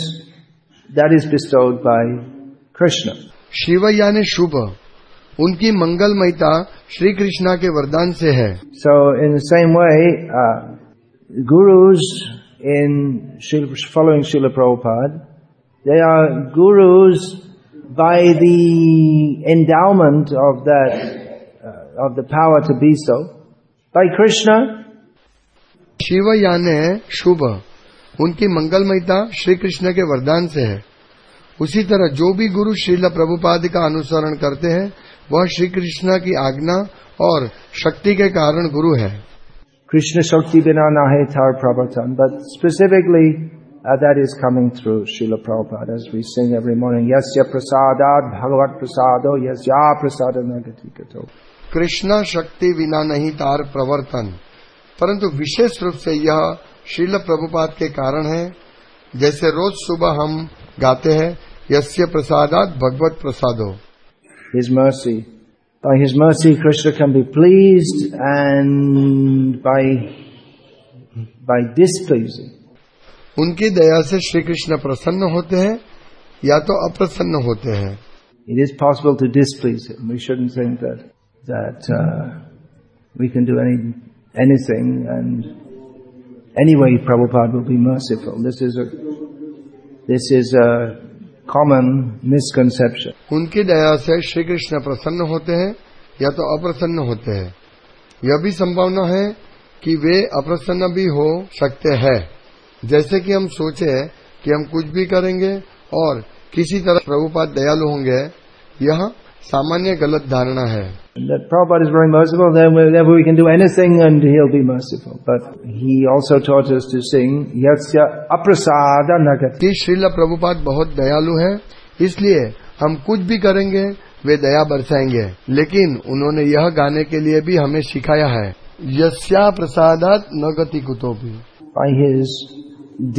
that is disturb by Krishna Shiva यानी शुभ। उनकी मंगलमयता श्री कृष्णा के वरदान से है। So in same way gurus in Srila, following Srila Prabhupada, they are gurus by the endowment of that, uh, of the power to be so. By Krishna, Shiva यानी शुभ उनकी मंगलमयता श्री कृष्ण के वरदान से है उसी तरह जो भी गुरु श्रील प्रभुपाद का अनुसरण करते हैं वह श्री कृष्ण की आज्ञा और शक्ति के कारण गुरु है Krishna Shakti Bina Nahe Tar Prabhatan, but specifically uh, that is coming through Srila Prabhupada as we sing every morning, Yasya Prasadat Bhagavat Prasado Yasya Prasadanagati Kato. Krishna शक्ति विना नहीं तार प्रवर्तन परंतु विशेष रूप से यह श्रील प्रभुपाद के कारण है जैसे रोज सुबह हम गाते हैं यस्य प्रसादात भगवत प्रसादो His mercy. By His mercy, Krishna can be pleased and by, by displeasing. उनकी दया से श्री कृष्ण प्रसन्न होते हैं या तो अप्रसन्न होते हैं It is possible to displease Him. We shouldn't think that, that uh, we can do any, anything and anyway Prabhupada will be merciful. This is a, this is a common misconception. उनकी दया से श्री कृष्ण प्रसन्न होते हैं या तो अप्रसन्न होते हैं यह भी संभावना है कि वे अप्रसन्न भी हो सकते हैं जैसे कि हम सोचे कि हम कुछ भी करेंगे और किसी तरह प्रभुपाद दयालु होंगे, यह सामान्य गलत धारणा है that Prabhupada is very merciful, then therefore we can do anything and He'll be merciful. But He also taught us to sing, Yatsya aprasada nagati. कि श्रील प्रभुपाद बहुत दयालु है इसलिए हम कुछ भी करेंगे वे दया बरसाएँगे लेकिन उन्होंने यह गाने के लिए भी हमें सिखाया है यस्या प्रसादात न गति कुतो भी By his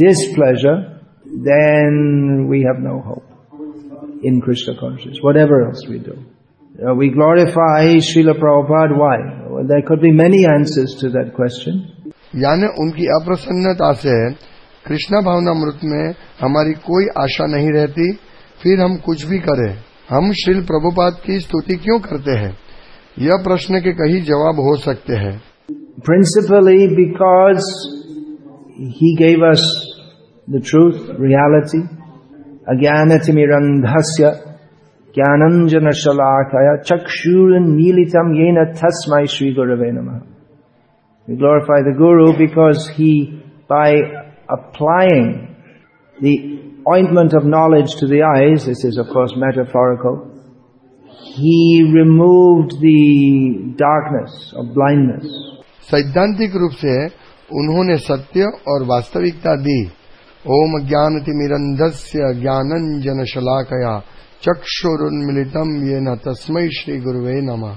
displeasure, then we have no hope in Krishna consciousness, whatever else we do. Uh, we glorify Srila Prabhupada, why? Well, there could be many answers to that question. यानी उनकी अप्रसन्नता से कृष्णा भावनामृत में हमारी कोई आशा नहीं रहती फिर हम कुछ भी करें हम श्रील प्रभुपाद की स्तुति क्यों करते हैं यह प्रश्न के कई जवाब हो सकते हैं Principally because he gave us the truth, reality, ajnanatimirandhasya jnananjana shalakaya chakshuran militam yena tasmai shri gurave namaha. We glorify the Guru because he, by applying the ointment of knowledge to the eyes, this is of course metaphorical, he removed the darkness of blindness. सैद्धांतिक रूप से उन्होंने सत्य और वास्तविकता दी ओम ज्ञानतिरंधस्य ज्ञानंजन शलाकया चक्षुरुन्मिलित ये न तस्म श्री गुरुवे नमः।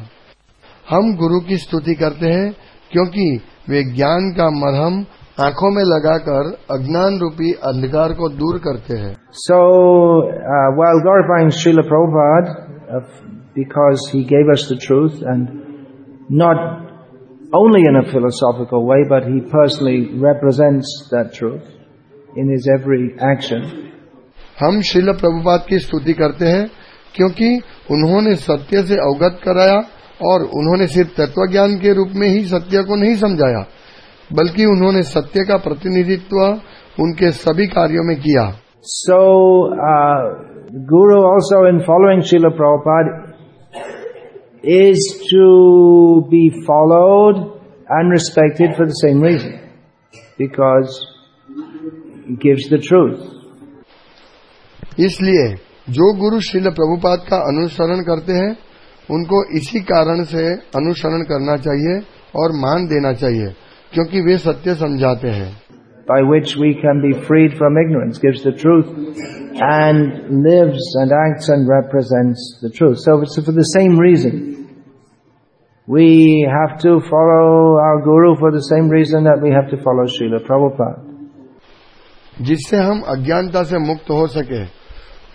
हम गुरु की स्तुति करते हैं, क्योंकि वे ज्ञान का मरहम आँखों में लगाकर अज्ञान रूपी अंधकार को दूर करते हैं। So well God fine Srila Prabhupada because he gave us the truth and not only in a philosophical way but he personally represents that truth in is every action हम शिल प्रभुपात की स्तुति करते हैं क्योंकि उन्होंने सत्य से अवगत कराया और उन्होंने सिर्फ़ तत्व ज्ञान के रूप में ही सत्य को नहीं समझाया बल्कि उन्होंने सत्य का प्रतिनिधित्व उनके सभी कार्यों में किया। सो गुरु also in following Srila Prabhupada is to be followed and respected for the same reason because gives the truth. इसलिए जो गुरु श्रील प्रभुपाद का अनुसरण करते हैं उनको इसी कारण से अनुसरण करना चाहिए और मान देना चाहिए क्योंकि वे सत्य समझाते हैं by which we can be freed from ignorance, gives the truth, and lives and acts and represents the truth. So it's for the same reason. We have to follow our Guru for the same reason that we have to follow Srila Prabhupada. जिससे हम अज्ञानता से मुक्त हो सके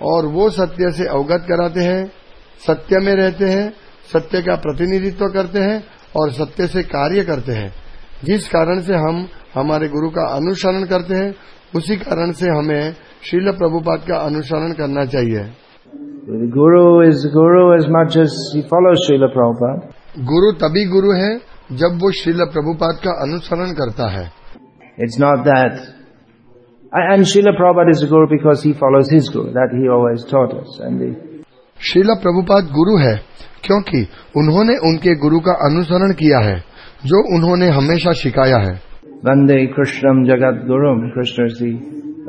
और वो सत्य से अवगत कराते हैं सत्य में रहते हैं सत्य का प्रतिनिधित्व करते हैं और सत्य से कार्य करते हैं जिस कारण से हम हमारे गुरु का अनुसरण करते हैं उसी कारण से हमें शील प्रभुपाद का अनुसरण करना चाहिए गुरु is much as he follows Srila Prabhupada. गुरु तभी गुरु है जब वो शील प्रभुपाद का अनुसरण करता है it's not that. And Srila Prabhupada is the Guru because he follows his Guru. That he always taught us. And the, Srila Prabhupada गुरु है क्योंकि उन्होंने उनके गुरु का अनुसरण किया है जो उन्होंने हमेशा सिखाया है Vande Krishnam Jagat Gurum. Krishna is the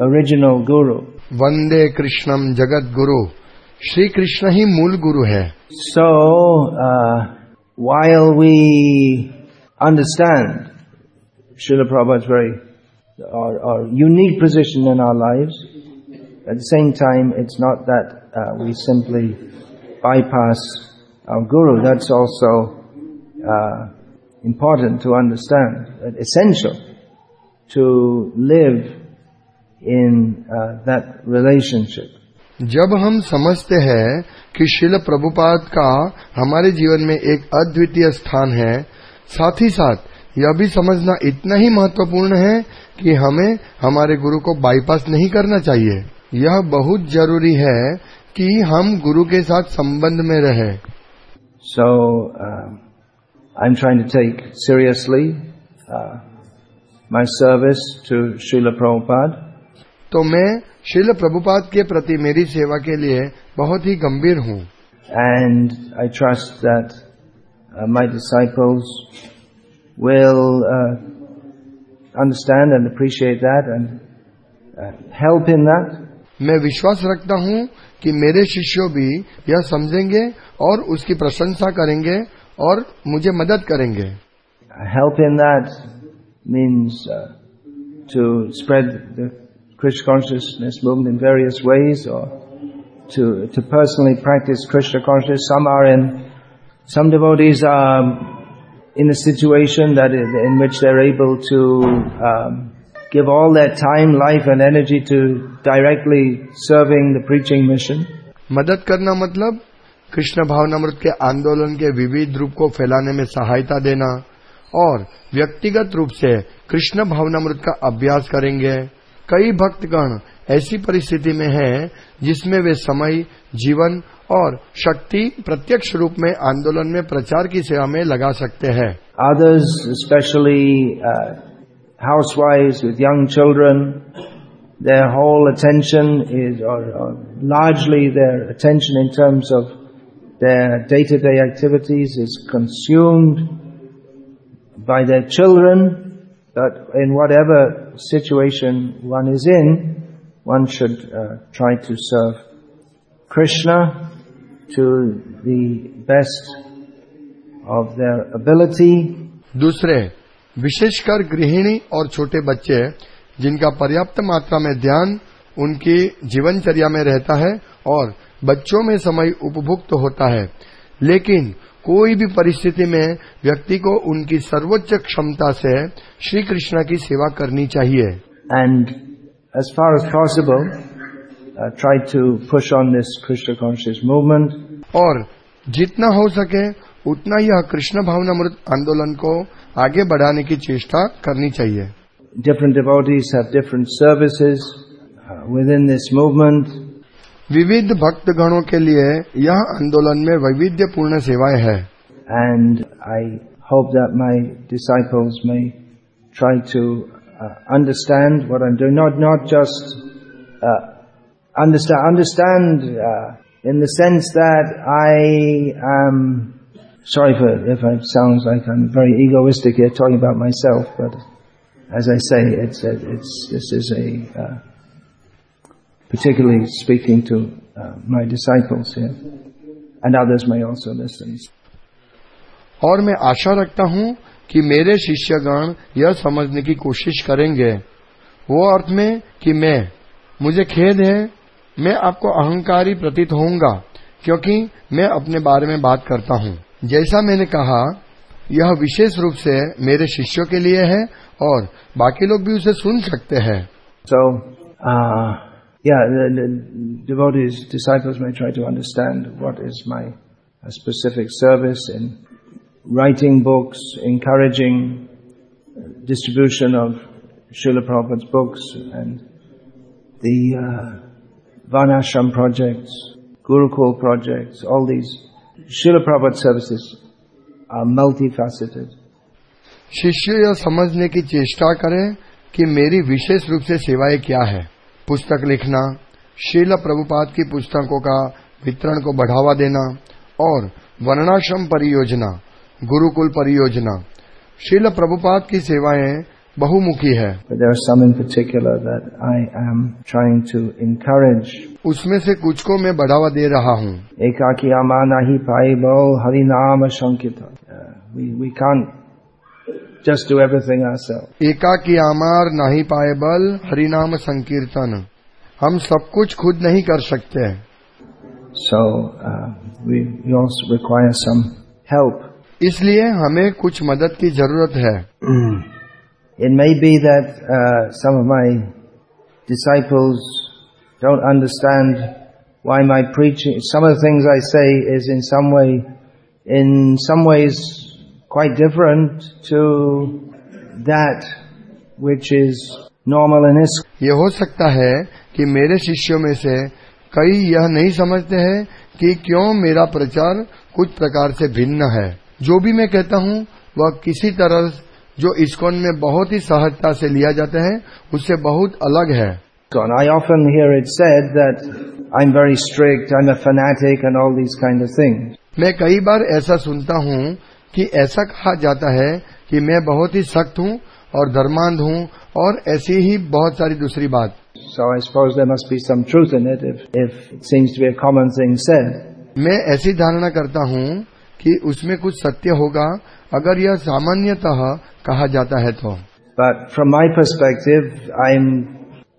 original Guru. वंदे कृष्णम जगत गुरु श्री कृष्ण ही मूल गुरु है So, uh, while we understand Srila Prabhupada's very, our, our unique position in our lives, at the same time, it's not that uh, we simply bypass our Guru. That's also uh, important to understand, but essential to live in uh, that relationship. जब हम समझते हैं कि शिल प्रभुपाद का हमारे जीवन में एक अद्वितीय स्थान है साथ ही साथ यह भी समझना इतना ही महत्वपूर्ण है कि हमें हमारे गुरु को बाईपास नहीं करना चाहिए। यह बहुत ज़रूरी है कि हम गुरु के साथ संबंध में रहे। So I am trying to take seriously my service to Srila Prabhupada तो मैं शिल प्रभुपाद के प्रति मेरी सेवा के लिए बहुत ही गंभीर हूँ। And I trust that my disciples will understand and appreciate that and uh, help in that. मैं विश्वास रखता हूँ कि मेरे शिष्यों भी यह समझेंगे और उसकी प्रशंसा करेंगे और मुझे मदद करेंगे Help in that means uh, to spread the Krishna consciousness movement in various ways or to, to personally practice Krishna consciousness. Some are in, some devotees are in a situation that in, in which they're able to um, give all their time, life and energy to directly serving the preaching mission. मदद करना मतलब कृष्ण भावनामृत के आंदोलन के विविध रूप को फैलाने में सहायता देना और व्यक्तिगत रूप से कृष्ण भावनामृत का अभ्यास करेंगे कई भक्तगण ऐसी परिस्थिति में हैं जिसमें वे समय जीवन और शक्ति प्रत्यक्ष रूप में आंदोलन में, प्रचार की सेवा में लगा सकते हैं। Others specially housewife with young children their whole attention is or largely their attention in terms of their day to day activities is consumed by their children but in whatever situation one is in one should try to serve Krishna to the best of their ability. दूसरे विशेषकर गृहिणी और छोटे बच्चे जिनका पर्याप्त मात्रा में ध्यान उनकी जीवनचर्या में रहता है और बच्चों में समय उपभुक्त होता है लेकिन कोई भी परिस्थिति में व्यक्ति को उनकी सर्वोच्च क्षमता से श्री कृष्ण की सेवा करनी चाहिए। And as far as possible uh, try to push on this Krishna conscious movement और जितना हो सके उतना यह कृष्ण भावनामृत आंदोलन को आगे बढ़ाने की चेष्टा करनी चाहिए different devotees have different services uh, within this movement विविध भक्त गणों के लिए यह आंदोलन में वैविध्यपूर्ण सेवाएं हैं and I hope that my disciples may try to uh, understand what I'm doing not not just uh, understand understand uh, in the sense that I am sorry for if it sounds like I'm very egoistic here talking about myself but as I say it's it's this is a uh, particularly speaking to uh, my disciples here and others may also listen और मैं आशा रखता हूं कि मेरे शिष्यगण यह समझने की कोशिश करेंगे वो अर्थ में कि मैं मुझे खेद है मैं आपको अहंकारी प्रतीत होऊँगा क्योंकि मैं अपने बारे में बात करता हूँ जैसा मैंने कहा यह विशेष रूप से मेरे शिष्यों के लिए है और बाकी लोग भी उसे सुन सकते हैं so uh, yeah the, the devotees disciples may try to understand what is my uh, specific service in writing books encouraging uh, distribution of Srila Prabhupada's books and the uh, Varnashram projects, Gurukul projects, all these. Srila Prabhupada services are multifaceted. शिष्य यह समझने की चेष्टा करें कि मेरी विशेष रूप से सेवाएँ क्या है। पुस्तक लिखना शील प्रभुपाद की पुस्तकों का वितरण को बढ़ावा देना और वर्णाश्रम परियोजना गुरुकुल परियोजना। शील प्रभुपाद की सेवाएँ बहुमुखी है। उसमें से कुछ को मैं बढ़ावा दे रहा हूँ। एकाकी आमाना ही पाए बहु हरि नाम शंकित जस्ट डू एवरीथिंग एकाकी आमार नहीं पाए बल हरिनाम संकीर्तन। हम सब कुछ खुद नहीं कर सकते। हैं सो रिक्वायर सम हेल्प इसलिए हमें कुछ मदद की ज़रूरत है. It may be that uh, some of my disciples don't understand why my preaching, some of the things I say is in some way, in some ways quite different to that which is normal in ISKCON. ये हो सकता है कि मेरे शिष्यों में से कई यह नहीं समझते हैं कि क्यों मेरा प्रचार कुछ प्रकार से भिन्न है जो भी मैं कहता हूँ वह किसी तरह जो इसकोन में बहुत ही सहजता से लिया जाता है उससे बहुत अलग है। I often hear it said that I am very strict I am a and all these kind of things मैं कई बार ऐसा सुनता हूँ कि ऐसा कहा जाता है कि मैं बहुत ही सख्त हूँ और धर्मांध हूँ और ऐसी ही बहुत सारी दूसरी बात। So I suppose there must be some in it if it seems to be a common thing said मैं ऐसी धारणा करता हूँ कि उसमें कुछ सत्य होगा अगर यह सामान्यतः कहा जाता है तो। But from my perspective I am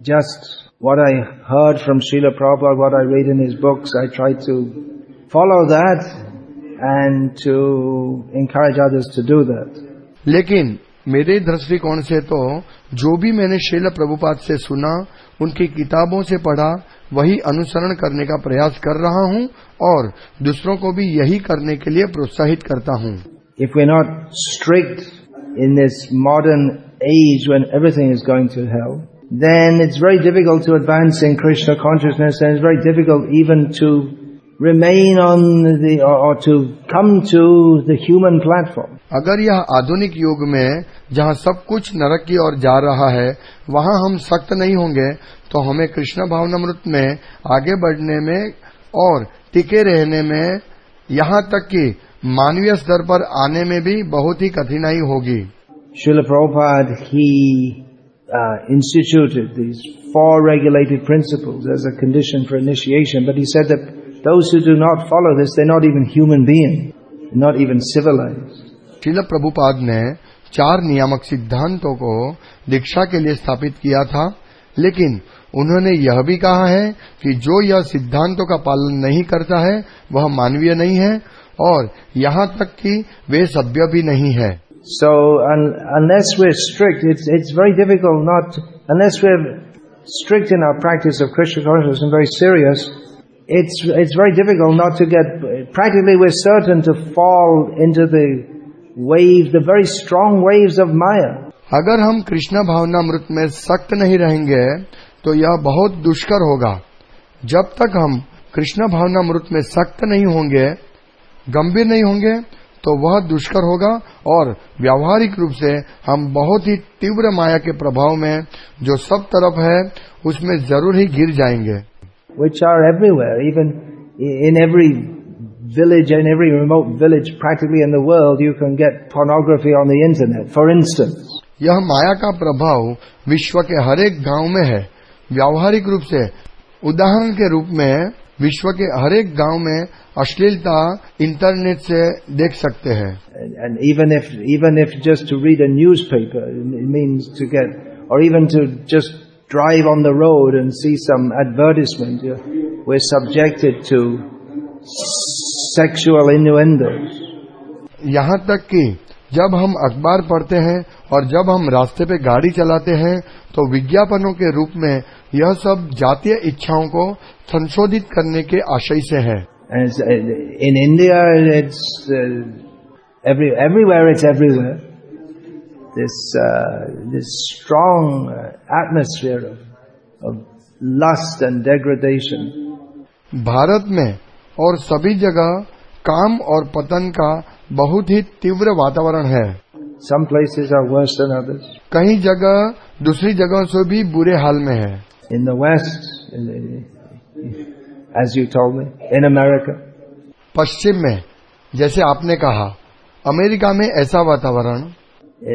just what I heard from Srila proper what I read in his books I try to follow that and to encourage others to do that लेकिन मेरे दृष्टिकोण से तो जो भी मैंने शैल प्रभुपाद से सुना उनकी किताबों से पढ़ा वही अनुसरण करने का प्रयास कर रहा हूँ और दूसरों को भी यही करने के लिए प्रोत्साहित करता हूँ। If we not strict in this modern age when everything is going to hell then it's very difficult to advance in Krishna consciousness and very difficult even to remain on or come to the human platform अगर यह आधुनिक युग में जहाँ सब कुछ नरक की ओर जा रहा है वहाँ हम सख्त नहीं होंगे तो हमें कृष्ण भावनामृत में आगे बढ़ने में और टिके रहने में यहाँ तक कि मानवीय स्तर पर आने में भी बहुत ही कठिनाई होगी। Srila Prabhupada he instituted for regulated principle condition for initiation but he do not follow this not even human being not even civilise Srila Prabhupada ने चार नियामक सिद्धांतों को दीक्षा के लिए स्थापित किया था लेकिन उन्होंने यह भी कहा है कि जो यह सिद्धांतों का पालन नहीं करता है वह मानवीय नहीं है और यहाँ तक कि वे सभ्य भी नहीं है So un, unless we're strict, it's, it's very difficult not, unless we're strict in our practice of Krishna consciousness and very serious, it's, it's very difficult not to get, practically we're certain to fall into the wave, the very strong waves of Maya. अगर हम कृष्ण भावनामृत में सख्त नहीं रहेंगे तो यह बहुत दुष्कर होगा। जब तक हम कृष्ण भावना मृत में सख्त नहीं होंगे गंभीर नहीं होंगे तो वह दुष्कर होगा और व्यावहारिक रूप से हम बहुत ही तीव्र माया के प्रभाव में जो सब तरफ़ है उसमें ज़रूर ही गिर जाएँगे। Which are everywhere even in every village and every remote village practically in the world you can get phonography on the for instance यह माया का प्रभाव विश्व के हर एक गाँव में है। व्यावहारिक रूप से। उदाहरण के रूप में विश्व के हर एक गाँव में अश्लीलता इंटरनेट से देख सकते हैं। Newspaper means to get or even to just drive on the road and see some advertisement we subjected to sexual in यहाँ तक कि जब हम अखबार पढ़ते हैं और जब हम रास्ते पे गाड़ी चलाते हैं तो विज्ञापनों के रूप में यह सब जातीय इच्छाओं को संशोधित करने के आशय से है। In India everywhere atmosphere Bharat में और सभी जगह काम और पतन का बहुत ही तीव्र वातावरण है। Some places are worse than others. कई जगह दूसरी जगहों से भी बुरे हाल में है In the West, in the, as you told me, in America, पश्चिम में जैसे आपने कहा अमेरिका में ऐसा वातावरण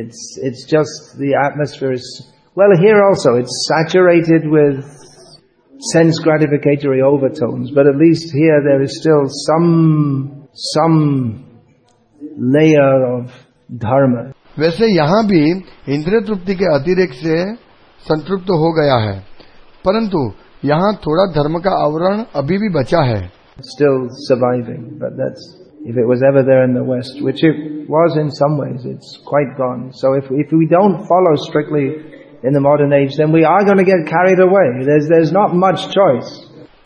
it's it's just the atmosphere is well here also it's saturated with sense gratificatory overtones, but at least here there is still some some layer of dharma. वैसे यहाँ भी इंद्रिय तृप्ति के अतिरिक्त से संतृप्त हो गया है परंतु यहाँ थोड़ा धर्म का आवरण अभी भी बचा है Still surviving, but that's if it was ever there in the West, which it was in some ways, it's quite gone. So if if we don't follow strictly in the modern age, then we are going to get carried away. There's there's not much choice.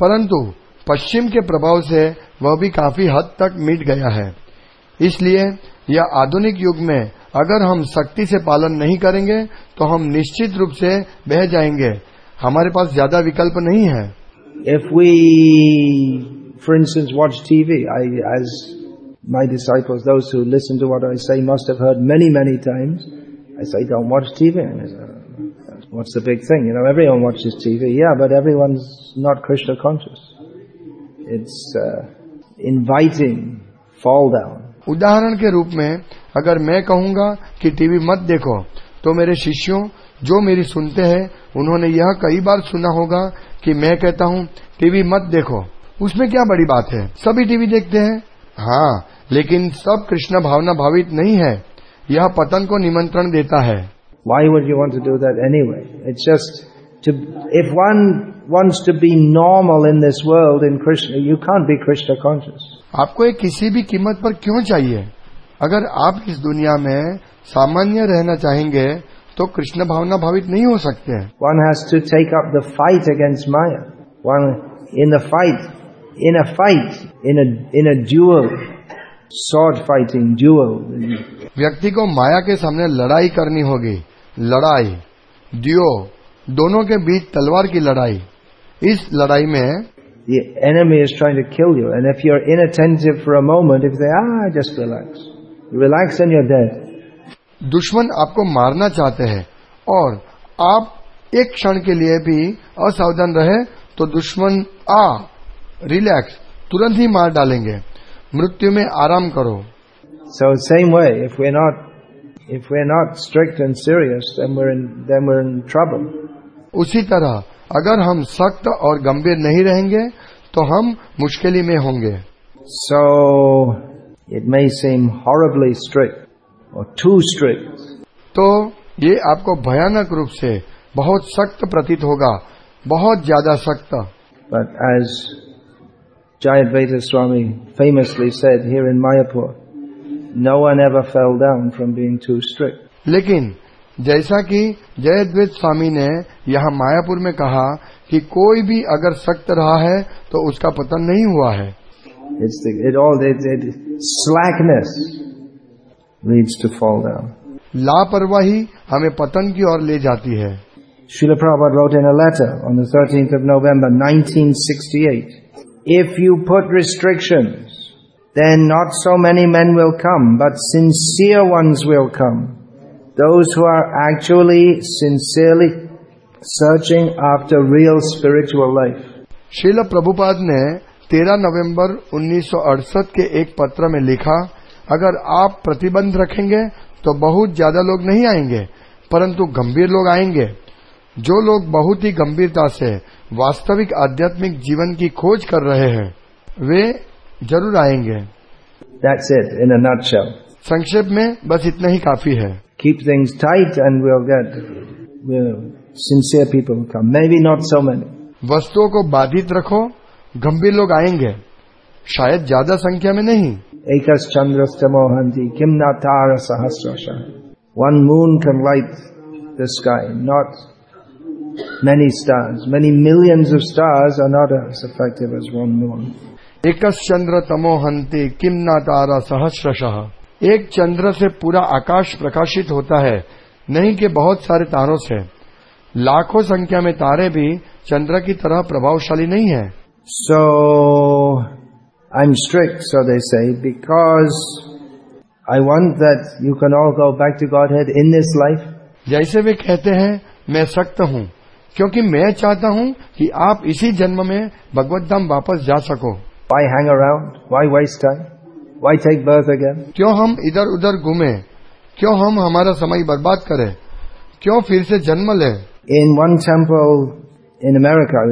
परंतु पश्चिम के प्रभाव से वह भी काफ़ी हद तक मिट गया है इसलिए यह आधुनिक युग में अगर हम सख्ती से पालन नहीं करेंगे तो हम निश्चित रूप से बह जाएँगे हमारे पास ज़्यादा विकल्प नहीं है If we, for instance, watch TV, I, as my disciples, those who listen to what I say, must have heard many, many times. I say, don't watch TV. "Oh, what's the big thing? You know, everyone watches TV. Yeah, but everyone's not Krishna conscious. It's uh, inviting fall down. उदाहरण के रूप में अगर मैं कहूँगा कि TV मत देखो तो मेरे शिष्यों जो मेरी सुनते हैं उन्होंने यह कई बार सुना होगा कि मैं कहता हूँ टीवी मत देखो। उसमें क्या बड़ी बात है? सभी टीवी देखते हैं? हाँ लेकिन सब कृष्ण भावना भावित नहीं है। यह पतन को निमंत्रण देता है। Why would you want to do that anyway? It's just to, if one wants to be normal in this world in Krishna, you be Krishna conscious. आपको ये किसी भी कीमत पर क्यों चाहिए? अगर आप इस दुनिया में सामान्य रहना चाहेंगे तो कृष्ण भावना भावित नहीं हो सकते। हैं One has to take up the fight against Maya. One, in the fight, in a fight, in a, in a duel, sword fighting व्यक्ति को माया के सामने लड़ाई करनी होगी। लड़ाई दियो दोनों के बीच तलवार की लड़ाई। इस लड़ाई में the enemy is trying to kill you. And if you're inattentive for a moment, if you say, ah, just relax. You relax and you're dead. दुश्मन आपको मारना चाहते हैं और आप एक क्षण के लिए भी असावधान रहे तो दुश्मन आ रिलैक्स तुरंत ही मार डालेंगे मृत्यु में आराम करो So same way, if we're not, if we're not strict and serious, then we're in, then we're in trouble. उसी तरह अगर हम सख्त और गंभीर नहीं रहेंगे तो हम मुश्किली में होंगे। So it may seem horribly strict or too strict तो ये आपको भयानक रूप से बहुत सख्त प्रतीत होगा बहुत ज़्यादा सख्त। But as Jayad Swami famously said here in Mayapur no one ever fell down from being too strict लेकिन जैसा कि जयद्वैत स्वामी ने यहाँ मायापुर में कहा कि कोई भी अगर सख्त रहा है तो उसका पतन नहीं हुआ है It's the, it all, it, it, slackness leads to fall down. लापरवाही हमें पतन की ओर ले जाती है Srila Prabhupada wrote in a letter on the 13th of November 1968, if you put restrictions, then not so many men will come, but sincere ones will come. Those who are actually sincerely searching after real spiritual life. शील प्रभुपाद ने 13 नवंबर 1968 के एक पत्र में लिखा अगर आप प्रतिबंध रखेंगे तो बहुत ज़्यादा लोग नहीं आएँगे परंतु गंभीर लोग आएँगे जो लोग बहुत ही गंभीरता से वास्तविक आध्यात्मिक जीवन की खोज कर रहे हैं वे ज़रूर आएँगे That's it in a nutshell. संक्षेप में बस इतना ही काफ़ी है Keep things tight and we'll get, we'll, sincere people will come. Maybe not so many. वस्तुओं को बाधित रखो गंभीर लोग आएँगे शायद ज़्यादा संख्या में नहीं Ekas chandrasta mohanti kim natara sahasrasha. One moon can light the sky, not many stars. Many millions of stars are not as effective as one moon. एक चंद्र तमो हंते किम ना तारा सहस्रश एक चंद्र से पूरा आकाश प्रकाशित होता है नहीं कि बहुत सारे तारों से लाखों संख्या में तारे भी चंद्र की तरह प्रभावशाली नहीं है So, I'm strict, so they say, because I want that you can all go back to Godhead in this life. जैसे वे कहते हैं मैं सख्त हूँ क्योंकि मैं चाहता हूँ कि आप इसी जन्म में भगवत धाम वापस जा सको Why hang around? Why waste time? Why take birth again क्यों हम इधर उधर घूमे? क्यों हम हमारा समय बर्बाद करे? क्यों फिर से जन्म ले? In one temple in America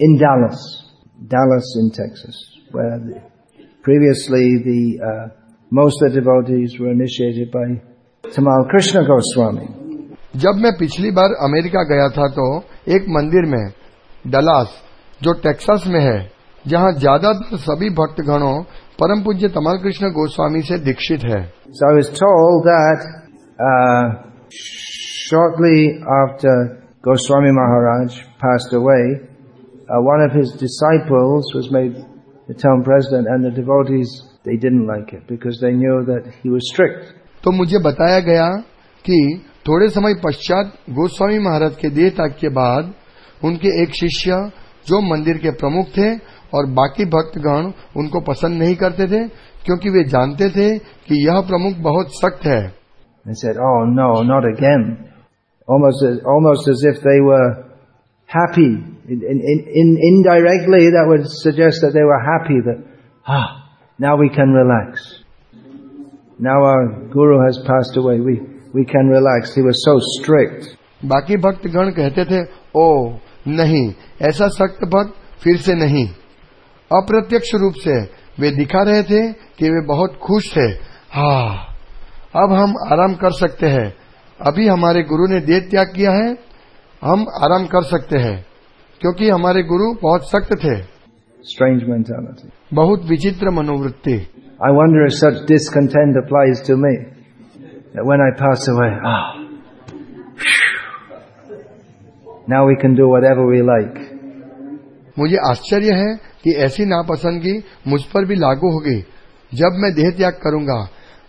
in Dallas Dallas in Texas previously most devotees were initiated by Tamal Krishna जब मैं पिछली बार अमेरिका गया था तो एक मंदिर में डलास जो टेक्सास में है जहाँ ज़्यादातर सभी भक्तगणों परम पूज्य तमल कृष्ण गोस्वामी से दीक्षित है। Goswami Maharaj first one of his disciples was and the like it because they knew that he was strict तो मुझे बताया गया कि थोड़े समय पश्चात गोस्वामी महाराज के देह के बाद उनके एक शिष्य जो मंदिर के प्रमुख थे और बाकी भक्तगण उनको पसंद नहीं करते थे क्योंकि वे जानते थे कि यह प्रमुख बहुत सख्त है। बाकी भक्तगण कहते थे, ओ नहीं, ऐसा सख्त भक्त फिर से नहीं. अप्रत्यक्ष रूप से वे दिखा रहे थे कि वे बहुत खुश थे हा अब हम आराम कर सकते हैं अभी हमारे गुरु ने देह त्याग किया है हम आराम कर सकते हैं क्योंकि हमारे गुरु बहुत सख्त थे Strange mentality. बहुत विचित्र मनोवृत्ति I wonder if such discontent applies to me. That when I pass away, ah, now we can do whatever we like. मुझे आश्चर्य है कि ऐसी नापसंदगी मुझ पर भी लागू होगी जब मैं देह त्याग करूँगा।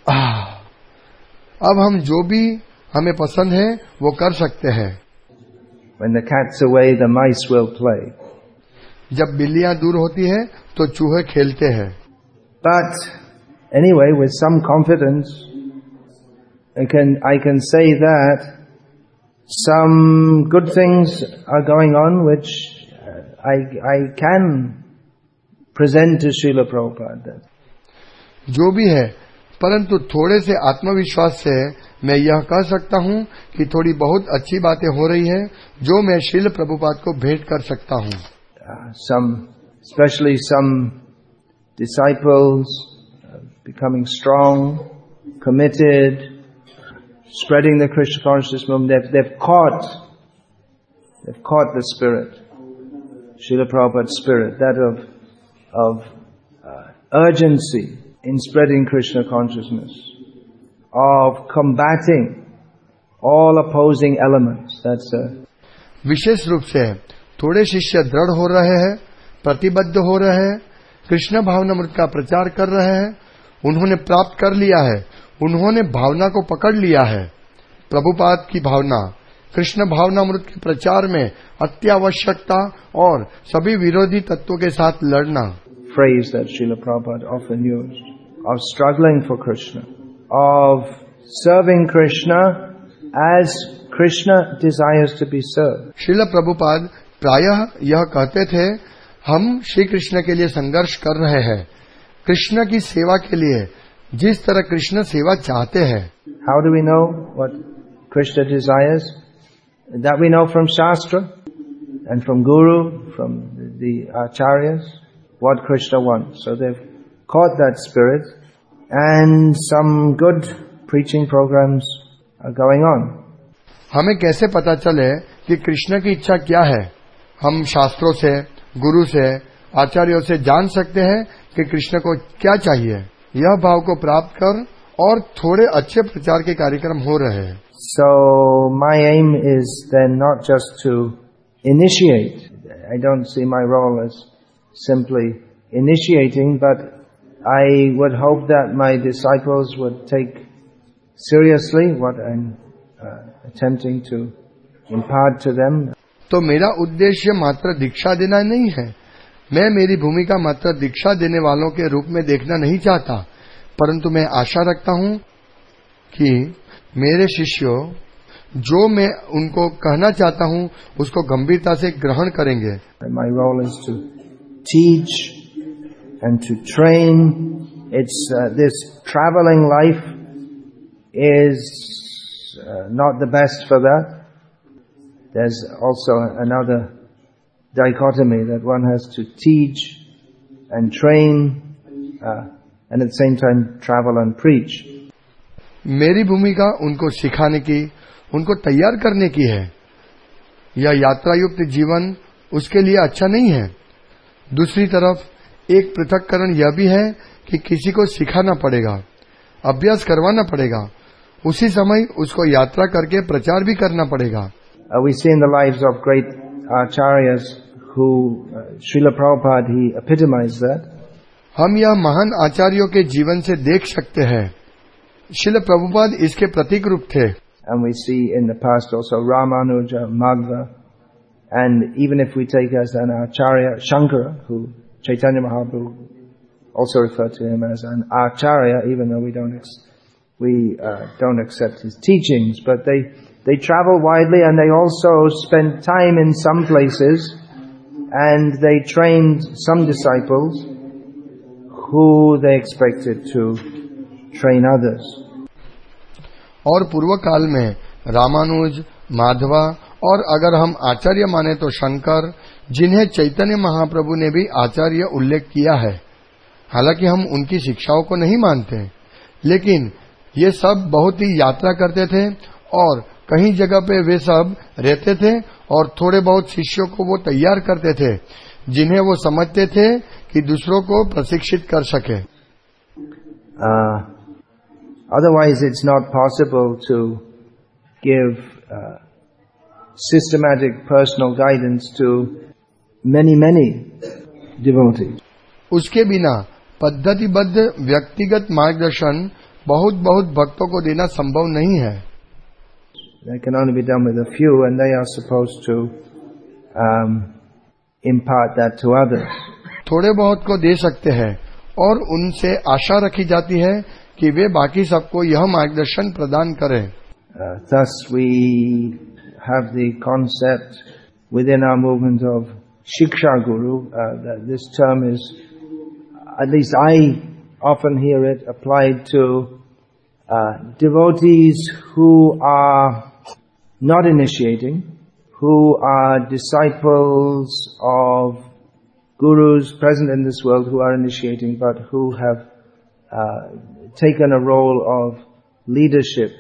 आ, अब हम जो भी हमें पसंद है वो कर सकते हैं। जब बिल्लियाँ दूर होती है तो चूहे खेलते हैं। But anyway with some I can say that some good things are going on which I I can present Shrila Prabhupada जो भी है परंतु थोड़े से आत्मविश्वास से मैं यह कह सकता हूँ कि थोड़ी बहुत अच्छी बातें हो रही है जो मैं शील प्रभुपाद को भेंट कर सकता हूँ। Some specially some disciples becoming strong committed spreading the Krishna conscious caught They've caught the spirit, Srila Prabhupada's spirit, that of of uh, urgency in spreading Krishna consciousness, of combating all opposing elements. That's a, विशेष रूप से थोड़े शिष्य दृढ़ हो रहे हैं प्रतिबद्ध हो रहे हैं कृष्ण भावनामृत का प्रचार कर रहे हैं उन्होंने प्राप्त कर लिया है उन्होंने भावना को पकड़ लिया है प्रभुपाद की भावना कृष्ण भावनामृत के प्रचार में अत्यावश्यकता और सभी विरोधी तत्वों के साथ लड़ना। Phrase of struggling for Krishna of serving Krishna as Krishna desires to be served Shrila Prabhupada प्रायः यह कहते थे हम श्री कृष्ण के लिए संघर्ष कर रहे हैं। कृष्ण की सेवा के लिए जिस तरह कृष्ण सेवा चाहते हैं। How do we know what Krishna desires That we know from Shastra and from Guru, from the Acharyas, what Krishna wants. So they've caught that spirit and some good preaching programs are going on. हमें कैसे पता चले कि कृष्ण की इच्छा क्या है हम शास्त्रों से गुरु से आचार्यों से जान सकते हैं कि कृष्ण को क्या चाहिए यह भाव को प्राप्त कर और थोड़े अच्छे प्रचार के कार्यक्रम हो रहे हैं So my aim is then not just to initiate. I don't see my role as simply initiating, but I would hope that my disciples would take seriously what I'm uh, attempting to impart to them. तो मेरा उद्देश्य मात्र दीक्षा देना नहीं है मैं मेरी भूमिका मात्र दीक्षा देने वालों के रूप में देखना नहीं चाहता परंतु मैं आशा रखता हूं कि मेरे शिष्यों जो मैं उनको कहना चाहता हूं उसको गंभीरता से ग्रहण करेंगे And my role is to teach and to train. It's uh, this traveling life is uh, not the best for that. There's also another dichotomy that one has to teach and train uh, and at the same time travel and preach. मेरी भूमिका उनको सिखाने की उनको तैयार करने की है। यह यात्रा युक्त जीवन उसके लिए अच्छा नहीं है। दूसरी तरफ़ एक पृथककरण यह भी है कि किसी को सिखाना पड़ेगा अभ्यास करवाना पड़ेगा। उसी समय उसको यात्रा करके प्रचार भी करना पड़ेगा। Acharyas who, uh, Srila Prabhupada, he हम यह महान आचार्यों के जीवन से देख सकते हैं। शिल प्रभुपाद इसके प्रतीक रूप थे And we see in the past also Ramanuja, Madhva, and even if we take as an Acharya, Shankara, who Chaitanya Mahaprabhu also referred to him as an Acharya, even though we don't, ex- we uh, don't accept his teachings, but they, they travel widely and they also spend time in some places and they trained some disciples who they expected to train others. और पूर्व काल में रामानुज माधवा और अगर हम आचार्य माने तो शंकर जिन्हें चैतन्य महाप्रभु ने भी आचार्य उल्लेख किया है हालाँकि हम उनकी शिक्षाओं को नहीं मानते लेकिन ये सब बहुत ही यात्रा करते थे और कहीं जगह पे वे सब रहते थे और थोड़े बहुत शिष्यों को वो तैयार करते थे जिन्हें वो समझते थे कि दूसरों को प्रशिक्षित कर सके Uh, otherwise, it's not possible to give uh, systematic personal guidance to many, many devotees. उसके बिना पद्धतिबद्ध व्यक्तिगत मार्गदर्शन बहुत बहुत भक्तों को देना संभव नहीं है That can only be done with a few, and they are supposed to um, impart that to others. थोड़े बहुत को दे सकते हैं और उनसे आशा रखी जाती है कि वे बाकी सबको यह मार्गदर्शन प्रदान करें Uh, thus, we have the concept within our movement of Shiksha Guru. Uh, that this term is, at least I often hear it applied to uh, devotees who are not initiating, who are disciples of gurus present in this world who are initiating, but who have uh, taken a role of leadership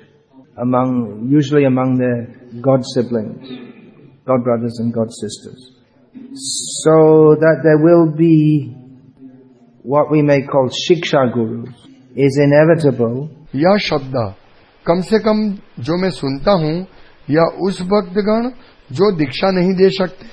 among, usually among their god siblings, god brothers and god sisters. So that there will be what we may call shiksha gurus is inevitable यह शब्द कम से कम जो मैं सुनता हूँ या उस भक्तगण जो दीक्षा नहीं दे सकते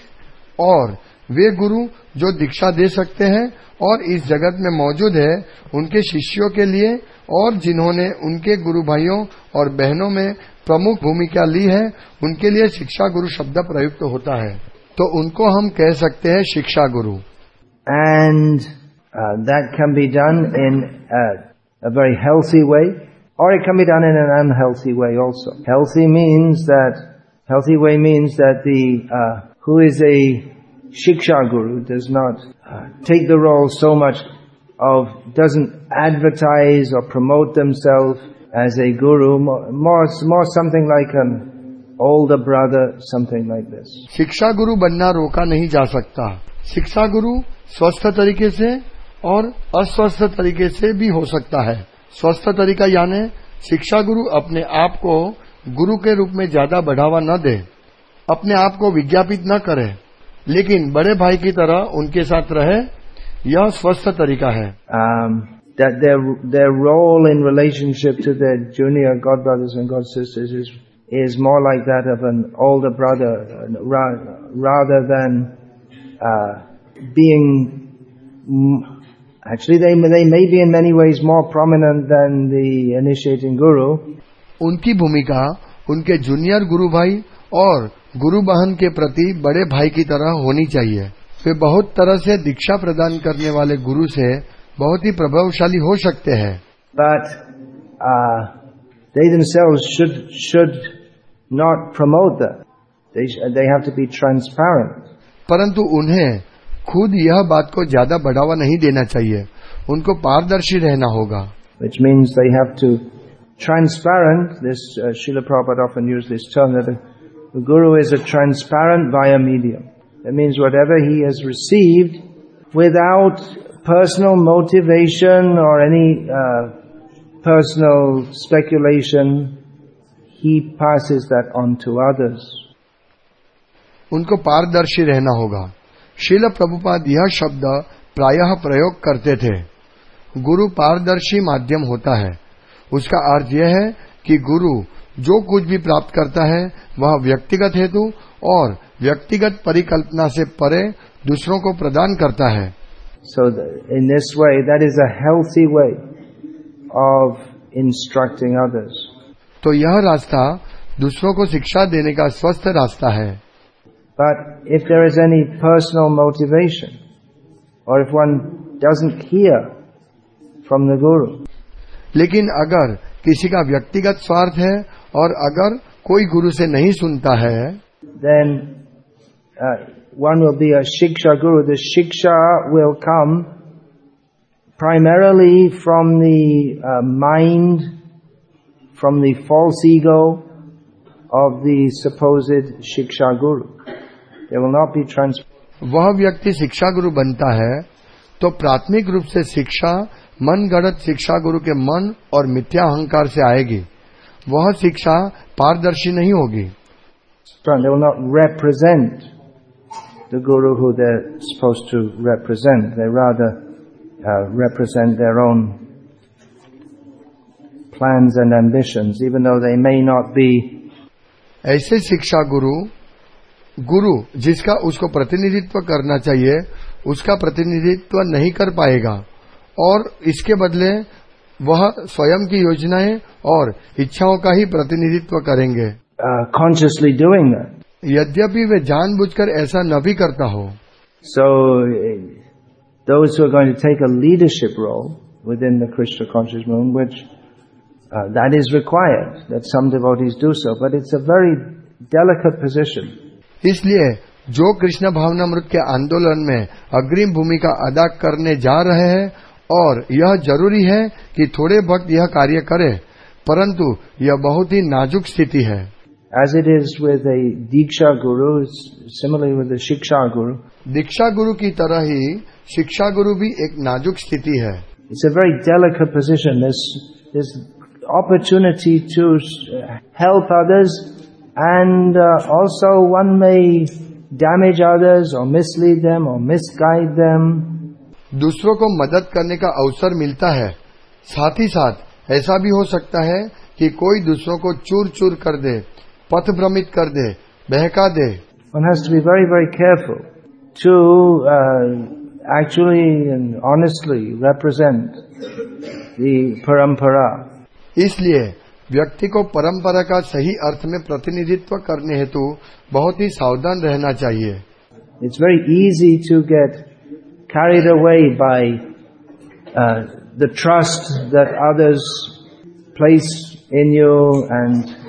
और वे गुरु जो दीक्षा दे सकते हैं और इस जगत में मौजूद है, उनके शिष्यों के लिए और जिन्होंने उनके गुरु भाइयों और बहनों में प्रमुख भूमिका ली है, उनके लिए शिक्षा गुरु शब्द प्रयुक्त तो होता है। तो उनको हम कह सकते हैं shiksha guru. And that can be done in very healthy way और it can be done in an unhealthy way also healthy means that healthy way means that the who is a Shiksha Guru does not uh, take the role so much of, doesn't advertise or promote themselves as a guru, more, more, something like an older brother, something like this. शिक्षा गुरु बनना रोका नहीं जा सकता शिक्षा गुरु स्वस्थ तरीके से और अस्वस्थ तरीके से भी हो सकता है स्वस्थ तरीका यानी शिक्षा गुरु अपने आप को गुरु के रूप में ज़्यादा बढ़ावा न दे अपने आप को विज्ञापित न करे लेकिन बड़े भाई की तरह उनके साथ रहे यह स्वस्थ तरीका है um, that their their role in relationship to their junior god brothers and god sisters is is more like that of an older brother uh, ra- rather than uh, being mm, actually they they may be in many ways more prominent than the initiating guru उनकी भूमिका उनके junior गुरु भाई और गुरु बहन के प्रति बड़े भाई की तरह होनी चाहिए। वे बहुत तरह से दीक्षा प्रदान करने वाले गुरु से बहुत ही प्रभावशाली हो सकते हैं। बट नॉट प्रमोट देव परंतु उन्हें खुद यह बात को ज़्यादा बढ़ावा नहीं देना चाहिए। उनको पारदर्शी रहना होगा। Which means they have to transparent this Shrila Prabhupada of an use this the, guru is a transparent via medium. That means whatever he has received, without personal motivation or any uh, personal speculation, he passes that on to others. उनको पारदर्शी रहना होगा शिल प्रभुपाद यह शब्द प्रायः प्रयोग करते थे गुरु पारदर्शी माध्यम होता है उसका अर्थ यह है कि गुरु जो कुछ भी प्राप्त करता है वह व्यक्तिगत हेतु और व्यक्तिगत परिकल्पना से परे दूसरों को प्रदान करता है। So in this way that is healthy way of instructing others तो यह रास्ता दूसरों को शिक्षा देने का स्वस्थ रास्ता है। But if there is any personal motivation और इफ़ वन डर फ्रॉम द गुरु लेकिन अगर किसी का व्यक्तिगत स्वार्थ है और अगर कोई गुरु से नहीं सुनता है then one of B shiksha guru the shiksha will come primarily from the mind from the false ego of the supposed shiksha guru they will not be trans वह व्यक्ति शिक्षा गुरु बनता है तो प्राथमिक रूप से शिक्षा मनगढ़ शिक्षा गुरु के मन और मिथ्या अहंकार से आएगी। वह शिक्षा पारदर्शी नहीं होगी। ऐसे शिक्षा गुरु गुरु जिसका उसको प्रतिनिधित्व करना चाहिए उसका प्रतिनिधित्व नहीं कर पाएगा। और इसके बदले वह स्वयं की योजनाएँ और इच्छाओं का ही प्रतिनिधित्व करेंगे। कॉन्शियसली uh, डूइंग यद्यपि वे जानबूझकर ऐसा न भी करता हो। So done leadership role within the Krishna conscious movement which that is required that some is do so but it's a very delicate position इसलिए जो कृष्ण भावनामृत के आंदोलन में अग्रिम भूमिका अदा करने जा रहे हैं और यह ज़रूरी है कि थोड़े भक्त यह कार्य करे परंतु यह बहुत ही नाजुक स्थिति है। As it is विदीक्षा Guru with शिक्षा गुरु दीक्षा गुरु की तरह ही शिक्षा गुरु भी एक नाजुक स्थिति है। It's a very delicate position is opportunity to help others and also one may damage others और मिसलीड देम और मिसगाइड देम दूसरों को मदद करने का अवसर मिलता है। साथ ही साथ ऐसा भी हो सकता है कि कोई दूसरों को चूर चूर कर दे पथ भ्रमित कर दे बहका दे। One has to be very, very careful to uh, actually and honestly represent the parampara. इसलिए व्यक्ति को परंपरा का सही अर्थ में प्रतिनिधित्व करने हेतु बहुत ही सावधान रहना चाहिए। It's very easy to get carried away by uh, the trust that others place in you and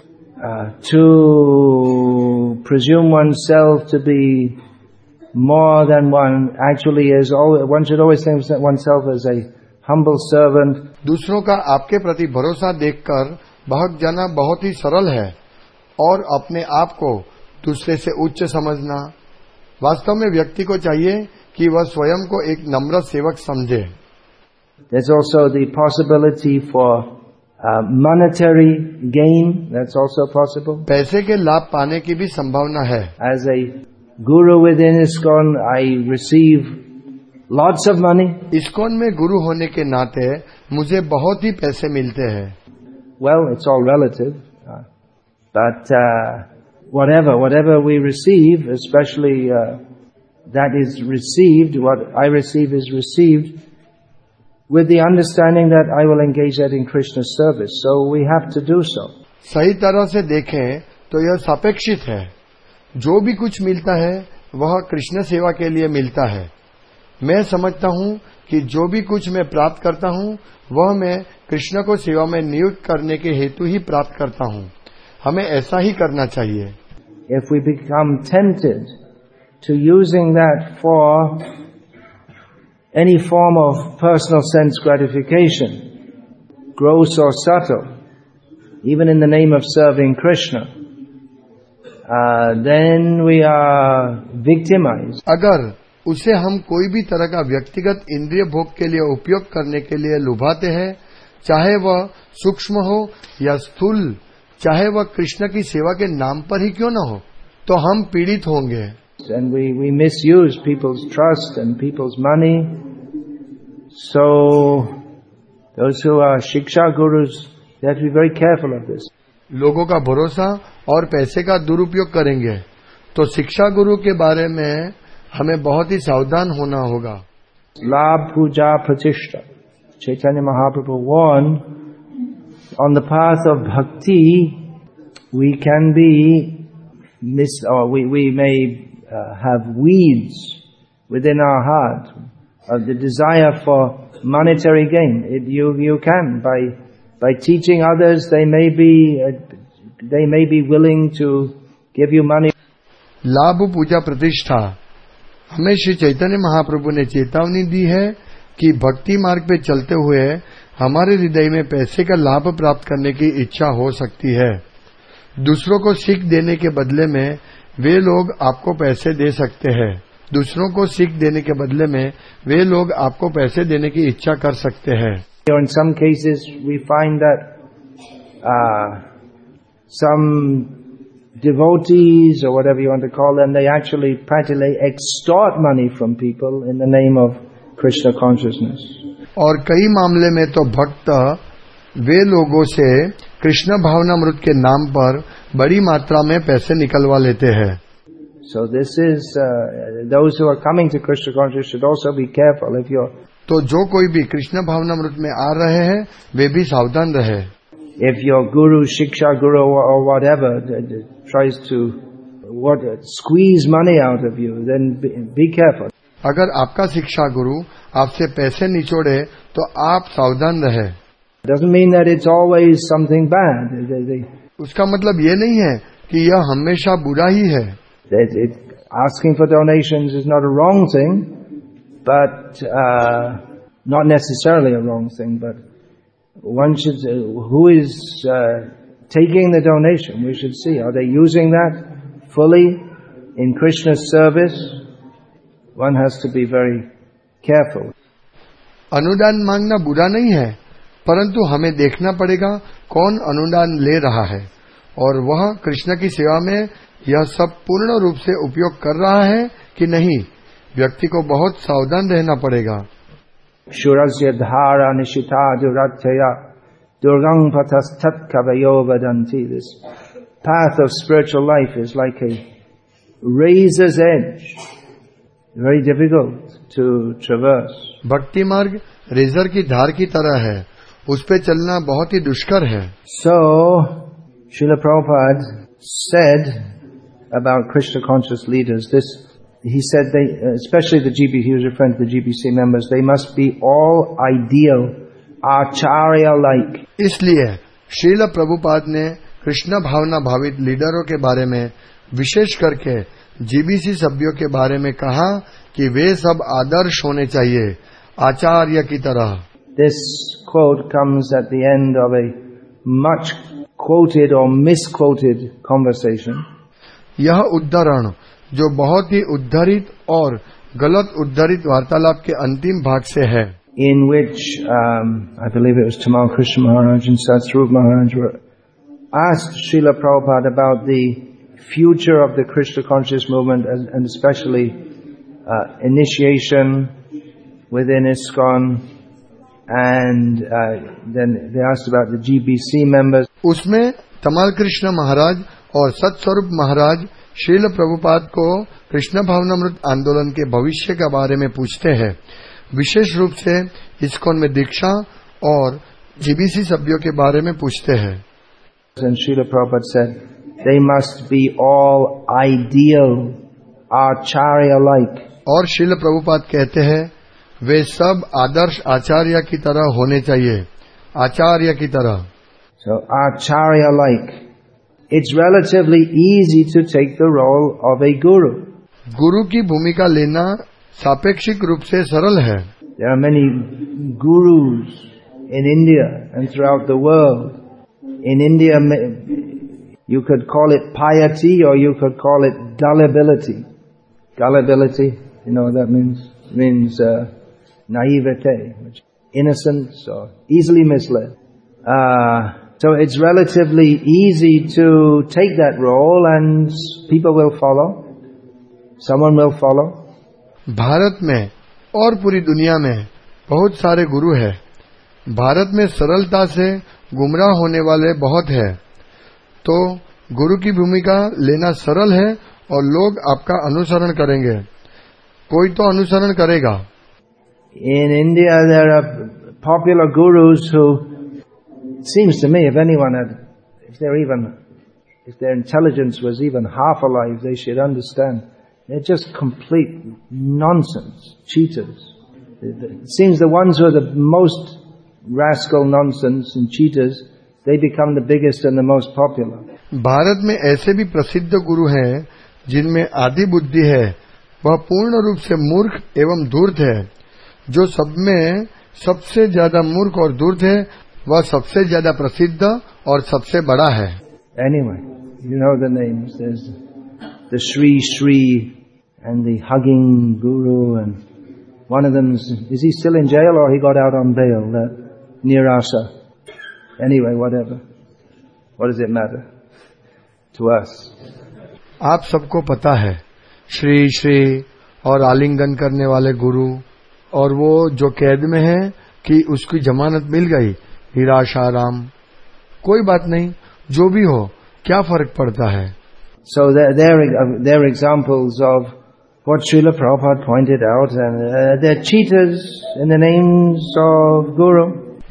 uh, to presume oneself to be more than one actually is. Always, one should always think of oneself as a humble servant दूसरों का आपके प्रति भरोसा देखकर बहक जाना बहुत ही सरल है और अपने आप को दूसरे से उच्च समझना वास्तव में व्यक्ति को चाहिए कि वह स्वयं को एक नम्र सेवक समझे There's also the possibility for uh, monetary gain. That's also possible. पैसे के लाभ पाने की भी संभावना है As a guru within ISKCON, I receive lots of money. ISKCON में गुरु होने के नाते मुझे बहुत ही पैसे मिलते हैं Well, it's all relative. Uh, but uh, whatever, whatever we receive, especially uh, that is received, what I receive is received, with the understanding that I will engage that in Krishna's service. So we have to do so. सही तरह से देखें तो यह सापेक्षित है जो भी कुछ मिलता है वह कृष्ण सेवा के लिए मिलता है मैं समझता हूँ कि जो भी कुछ मैं प्राप्त करता हूँ वह मैं कृष्ण को सेवा में नियुक्त करने के हेतु ही प्राप्त करता हूँ हमें ऐसा ही करना चाहिए if we become tainted to using that for any form of personal sense gratification, gross or subtle, even in the name of serving Krishna, uh, then we are victimized. अगर उसे हम कोई भी तरह का व्यक्तिगत इंद्रिय भोग के लिए उपयोग करने के लिए लुभाते हैं चाहे वह सूक्ष्म हो या स्थूल चाहे वह कृष्ण की सेवा के नाम पर ही क्यों न हो तो हम पीड़ित होंगे And we, we misuse people's trust and people's money. So, those who are Shiksha Gurus, they have to be very careful of this. लोगों का भरोसा और पैसे का दुरुपयोग करेंगे तो शिक्षा गुरु के बारे में हमें बहुत ही सावधान होना होगा Labh Puja Pratishta. Chaitanya Mahaprabhu warned, on the path of bhakti, we can be mis- or we, we may uh, have weeds within our heart of the desire for monetary gain. It, you, you can by, by teaching others, they may be, uh, they may be willing to give you money लाभ पूजा प्रतिष्ठा हमें श्री चैतन्य महाप्रभु ने चेतावनी दी है कि भक्ति मार्ग पे चलते हुए हमारे हृदय में पैसे का लाभ प्राप्त करने की इच्छा हो सकती है दूसरों को सीख देने के बदले में वे लोग आपको पैसे दे सकते हैं। दूसरों को सीख देने के बदले में वे लोग आपको पैसे देने की इच्छा कर सकते हैं। इन और money from people in the name of Krishna consciousness और कई मामले में तो भक्त वे लोगों से कृष्ण भावना मृत के नाम पर बड़ी मात्रा में पैसे निकलवा लेते हैं। So this is those you coming to Krishna conscious should also be careful if you तो जो कोई भी कृष्ण भावना मृत में आ रहे हैं वे भी सावधान रहे। If your guru shiksha guru to what squeeze money out of you then be careful अगर आपका शिक्षा गुरु आपसे पैसे निचोड़े तो आप सावधान रहे। Doesn't that it's always something bad उसका मतलब ये नहीं है कि यह हमेशा बुरा ही है। Asking for donation is not wrong thing but not necessarily wrong thing but one should who is taking the we should see are using that fully in Krishna service one has to be very careful अनुदान मांगना बुरा नहीं है। परंतु हमें देखना पड़ेगा कौन अनुदान ले रहा है। और वह कृष्ण की सेवा में यह सब पूर्ण रूप से उपयोग कर रहा है कि नहीं व्यक्ति को बहुत सावधान रहना पड़ेगा। सूरज धारा निशिता दुरथया दुर्गम भक्ति मार्ग रेजर की धार की तरह है। उस पे चलना बहुत ही दुष्कर है so Shrila Prabhupada said about Krishna conscious leaders this He said they, especially the GB, he was referring to the GBC members, they must be all ideal, Acharya-like. इसलिए श्रील प्रभुपाद ने कृष्ण भावना भावित लीडरों के बारे में विशेष करके जीबीसी सभ्यों के बारे में कहा कि वे सब आदर्श होने चाहिए आचार्य की तरह This quote comes at the end of a much quoted or misquoted conversation. यह उद्धरण जो बहुत ही उद्धरित और गलत उद्धरित वार्तालाप के अंतिम भाग से है in which um, I believe it was Tamal Krishna Maharaj and Satsrup Maharaj were asked Srila Prabhupada about the future of the Krishna conscious movement and, and especially uh, initiation within ISKCON and uh, then they asked about the GBC members. उसमें तमाल कृष्ण महाराज और सत्स्वरूप महाराज शील प्रभुपाद को कृष्ण भावनामृत आंदोलन के भविष्य के बारे में पूछते हैं विशेष रूप से इस्कॉन में दीक्षा और जीबीसी सभ्यों के बारे में पूछते हैं And Srila Prabhupada said, they must be all ideal, acharya-like. और शील प्रभुपाद कहते हैं वे सब आदर्श आचार्य की तरह होने चाहिए। आचार्य की तरह। So acharya like it's relatively easy to take the role of a guru गुरु की भूमिका लेना सापेक्षिक रूप से सरल है। There are many guru in India and throughout the world in India you could call it piety और you could call it gullibility gullibility you know that means means naivete, which innocence or easily misled. Uh, so it's relatively easy to take that role and people will follow. Someone will follow. Bharat में और पूरी दुनिया में बहुत सारे गुरु हैं भारत में सरलता से गुमराह होने वाले बहुत हैं तो गुरु की भूमिका लेना सरल है और लोग आपका अनुसरण करेंगे कोई तो अनुसरण करेगा In India, there are popular gurus who, it seems to me, if anyone had, if they're even, if their intelligence was even half alive, they should understand. They're just complete nonsense, cheaters. It seems the ones who are the most rascal nonsense and cheaters, they become the biggest and the most popular. Bharat में ऐसे भी प्रसिद्ध गुरु हैं जिनमें आदि बुद्धि है वह पूर्ण रूप से मूर्ख एवं धूर्त है जो सब में सबसे ज़्यादा मूर्ख और दुर्द है वह सबसे ज़्यादा प्रसिद्ध और सबसे बड़ा है। Any you know the name the Shri Shri and the hugging guru and one of them is he still in jail और he got out on bail near Asha anyway whatever is it matter to us आप सबको पता है श्री श्री और आलिंगन करने वाले गुरु और वो जो कैद में है कि उसकी जमानत मिल गई। निराश राम कोई बात नहीं जो भी हो क्या फ़र्क पड़ता है? So there examples of What Srila Prabhupada pointed out, and uh, they're cheaters in the names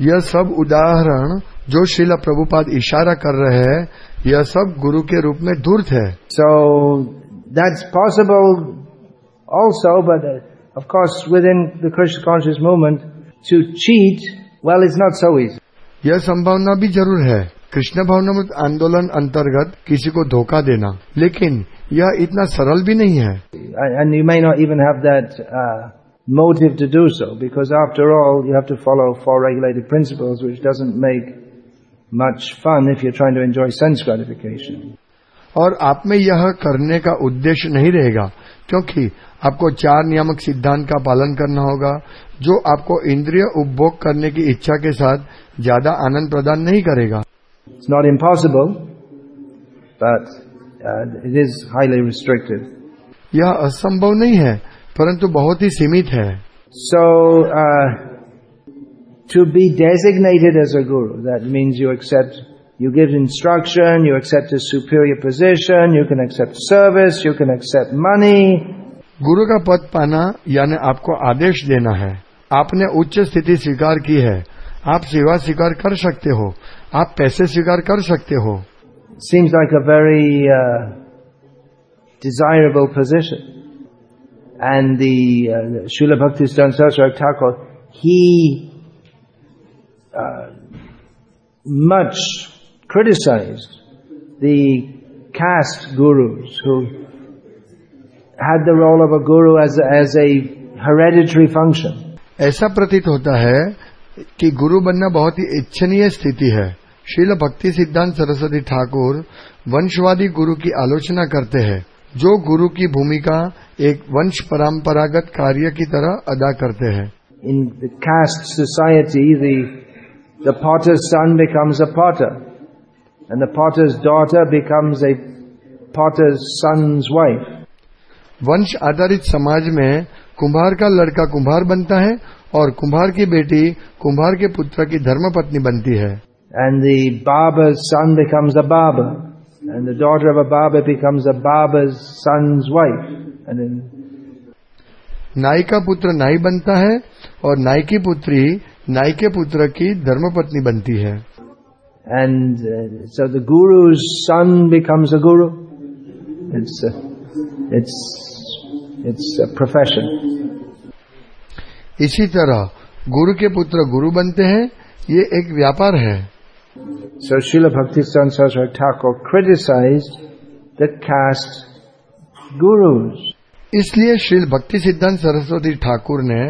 यह सब उदाहरण जो श्रीला प्रभुपाद इशारा कर रहे हैं यह सब गुरु के रूप में धूर्त है। सो that's possible also, but uh, of course within the Krishna conscious movement, to cheat, well, it's not so easy. यह संभावना भी जरूर है कृष्ण भावनामृत आंदोलन अंतर्गत किसी को धोखा देना लेकिन यह इतना सरल भी नहीं है And and you may not even have that uh, motive to do so, because after all, you have to follow four regulated principles, which doesn't make much fun if you're trying to enjoy sense gratification. और आप में यह करने का उद्देश्य नहीं रहेगा क्योंकि आपको चार नियामक सिद्धांत का पालन करना होगा जो आपको इंद्रिय उपभोग करने की इच्छा के साथ ज़्यादा आनंद प्रदान नहीं करेगा। It's not impossible but it is highly restricted यह असंभव नहीं है परंतु बहुत ही सीमित है। So to be designated as a guru that means you accept you give instruction you accept a superior you can accept service you can accept money गुरु का पद पाना यानी आपको आदेश देना है। आपने उच्च स्थिति स्वीकार की है। आप सेवा स्वीकार कर सकते हो। आप पैसे स्वीकार कर सकते हो। Seems like a very desirable position and the Shrila Bhakti Thakur he much criticize the caste gurus had the role of a guru as as a hereditary function. ऐसा प्रतीत होता है कि गुरु बनना बहुत ही इच्छनीय स्थिति है शील भक्ति सिद्धांत सरस्वती ठाकुर वंशवादी गुरु की आलोचना करते हैं जो गुरु की भूमिका एक वंश परंपरागत कार्य की तरह अदा करते हैं In the caste society, the, the potter's son becomes a potter, and the potter's daughter becomes a potter's son's wife. वंश आधारित समाज में कुम्भार का लड़का कुम्हार बनता है और कुम्हार की बेटी कुम्हार के पुत्र की धर्म पत्नी बनती है। एंड दी बान बिकम्स अ बाब एंड डॉटर ऑफ़ अ बाब बिकम्स अ बाब सन वाइफ नाई का पुत्र नाई बनता है और नाई की पुत्री नाई के पुत्र की धर्म पत्नी बनती है। And sir the Guru sun becomes a Guru it's it's it's profession इसी तरह गुरु के पुत्र गुरु बनते हैं ये एक व्यापार है। So Shrila Bhakti Saraswati Thakur criticize the caste guru इसलिए श्री भक्ति सिद्धांत सरस्वती ठाकुर ने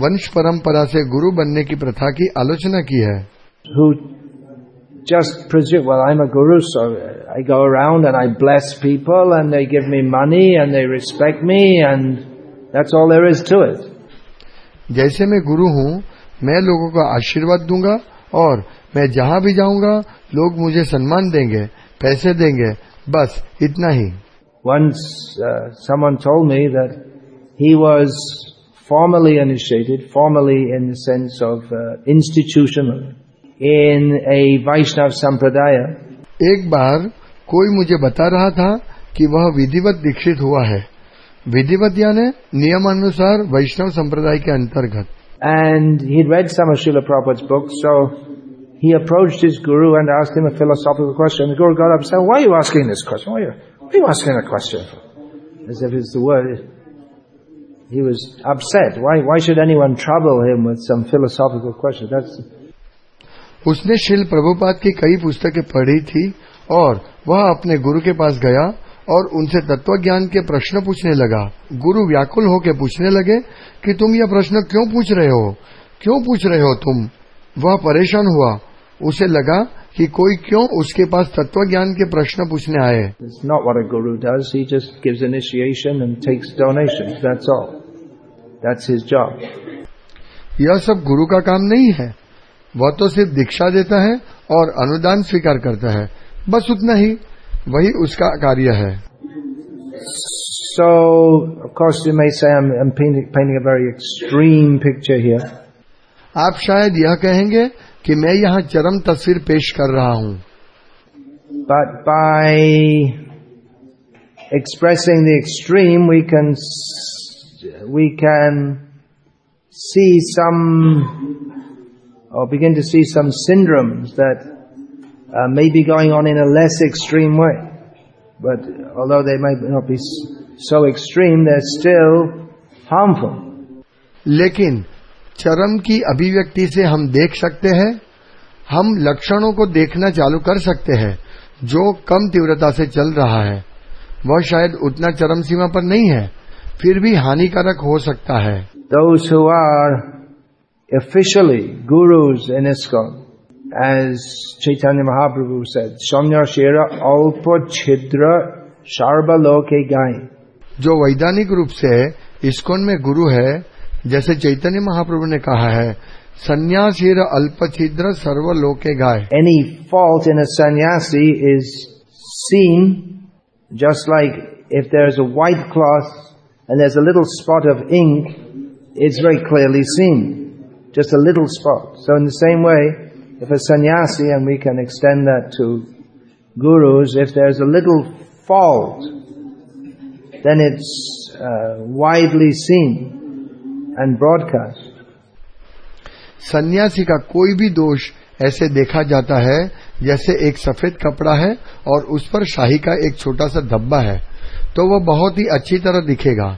वंश परंपरा से गुरु बनने की प्रथा की आलोचना की है। just presume, well, I'm a guru, so I go around and I bless people and they give me money and they respect me and that's all there is to it. जैसे मैं गुरु हूँ मैं लोगों को आशीर्वाद दूंगा और मैं जहाँ भी जाऊंगा लोग मुझे सम्मान देंगे पैसे देंगे बस इतना ही Once uh, someone told me that he was formally initiated, formally in the sense of uh, institutional, in a Vaishnav Sampradaya, एक बार कोई मुझे बता रहा था कि वह विधिवत दीक्षित हुआ है विधिवत यानी नियमानुसार वैष्णव संप्रदाय के अंतर्गत and he'd read some of Srila Prabhupada's books, so he approached his guru and asked him a philosophical question. The guru got up and said, why are you asking this question? Why are you, what are you asking a question for? As if it's the word. He was upset. Why, why should anyone trouble him with some philosophical question? That's, उसने शिल प्रभुपाद की कई पुस्तकें पढ़ी थी और वह अपने गुरु के पास गया और उनसे तत्व ज्ञान के प्रश्न पूछने लगा गुरु व्याकुल होकर पूछने लगे कि तुम यह प्रश्न क्यों पूछ रहे हो क्यों पूछ रहे हो तुम वह परेशान हुआ उसे लगा कि कोई क्यों उसके पास तत्व ज्ञान के प्रश्न पूछने आए it's not what a guru does. He just gives initiation and takes donations. That's all. That's his job. यह सब गुरु का काम नहीं है वह तो सिर्फ़ दीक्षा देता है और अनुदान स्वीकार करता है। बस उतना ही वही उसका कार्य है। So caste may extreme picture आप शायद यह कहेंगे कि मैं यहाँ चरम तस्वीर पेश कर रहा हूँ। But by expressing the extreme we can we can see some or begin to see some syndromes that uh, may be going on in a less extreme way. But although they may not be so extreme, they're still harmful. लेकिन चरम की अभिव्यक्ति से हम देख सकते हैं हम लक्षणों को देखना चालू कर सकते हैं जो कम तीव्रता से चल रहा है वह शायद उतना चरम सीमा पर नहीं है फिर भी हानिकारक हो सकता है Those who are officially gurus in ISKCON, as Chaitanya Mahaprabhu said, Shanya Shira Alpa Chidra Sharba Loke Gai. जो वैधानिक रूप से इस्कॉन में गुरु है जैसे चैतन्य महाप्रभु ने कहा है संन्यासीर अल्प छिद्र सर्व लोके गाय Any fault in a sannyasi is seen just like if there's a white cloth and there's a little spot of ink, it's very clearly seen. Just a little spot. So in the same way, if a sannyasi, and we can extend that to gurus, if there's a little fault, then it's uh, widely seen and broadcast. सन्यासी का कोई भी दोष ऐसे देखा जाता है जैसे एक सफ़ेद कपड़ा है और उस पर शाही का एक छोटा सा धब्बा है तो वह बहुत ही अच्छी तरह दिखेगा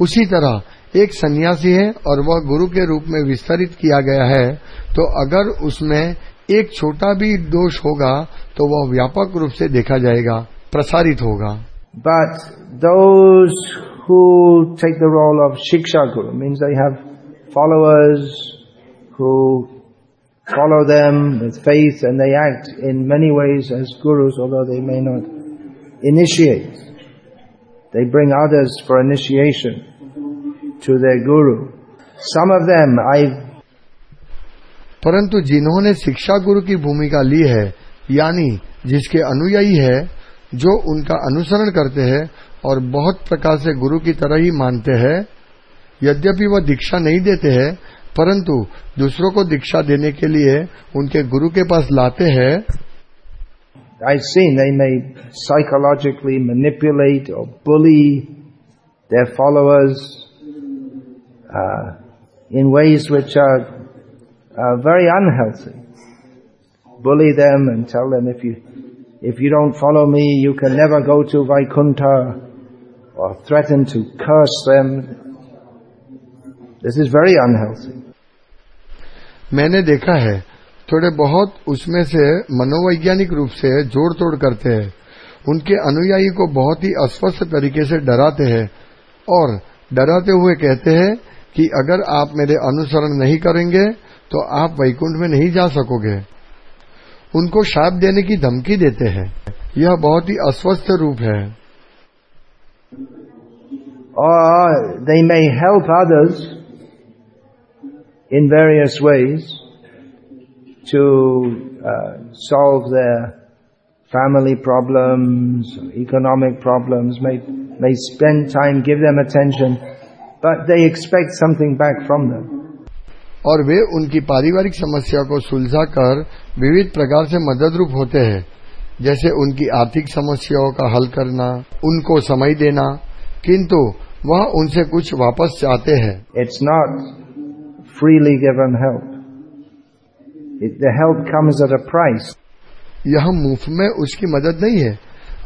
उसी तरह एक सन्यासी है और वह गुरु के रूप में विस्तारित किया गया है तो अगर उसमें एक छोटा भी दोष होगा तो वह व्यापक रूप से देखा जाएगा, प्रसारित होगा। बट दो take the role of shiksha guru means I have followers who follow them face and I act in many ways as guru they may not initiate they bring others for initiation to their guru. Some of them I परंतु जिन्होंने शिक्षा गुरु की भूमिका ली है यानी जिसके अनुयायी है जो उनका अनुसरण करते हैं और बहुत प्रकार से गुरु की तरह ही मानते हैं यद्यपि वह दीक्षा नहीं देते हैं परंतु दूसरों को दीक्षा देने के लिए उनके गुरु के पास लाते हैं I've seen they may psychologically manipulate or bully their followers uh, in ways which are uh, very unhealthy. Bully them and tell them if you if you don't follow me, you can never go to Vaikuntha, or threaten to curse them. This is very unhealthy. मैंने देखा है थोड़े बहुत उसमें से मनोवैज्ञानिक रूप से जोड़ तोड़ करते हैं उनके अनुयायी को बहुत ही अस्वस्थ तरीके से डराते हैं और डराते हुए कहते हैं कि अगर आप मेरे अनुसरण नहीं करेंगे तो आप वैकुंठ में नहीं जा सकोगे। उनको शाप देने की धमकी देते हैं। यह बहुत ही अस्वस्थ रूप है। They may help others in various ways to solve the family problem economic problem spend time give them attention they expect something back from them. और वे उनकी पारिवारिक समस्या को सुलझाकर विविध प्रकार से मदद रूप होते हैं जैसे उनकी आर्थिक समस्याओं का हल करना उनको समय देना किंतु वह उनसे कुछ वापस चाहते हैं it's not freely given help. It, the help comes at a price. यह मुफ़्त में उसकी मदद नहीं है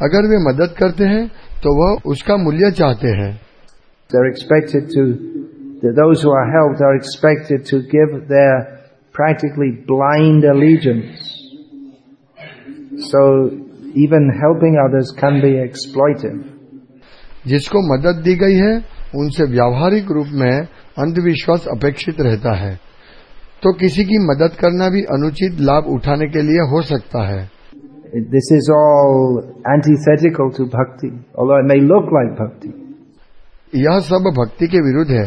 अगर वे मदद करते हैं तो वह उसका मूल्य चाहते हैं They're expected to, those who are helped are expected to give their practically blind allegiance. So even helping others can be exploitive. जिसको मदद दी गई है उनसे व्यावहारिक रूप में अंधविश्वास अपेक्षित रहता है तो किसी की मदद करना भी अनुचित लाभ उठाने के लिए हो सकता है This is all antithetical to bhakti, although it may look like bhakti. यह सब भक्ति के विरुद्ध है।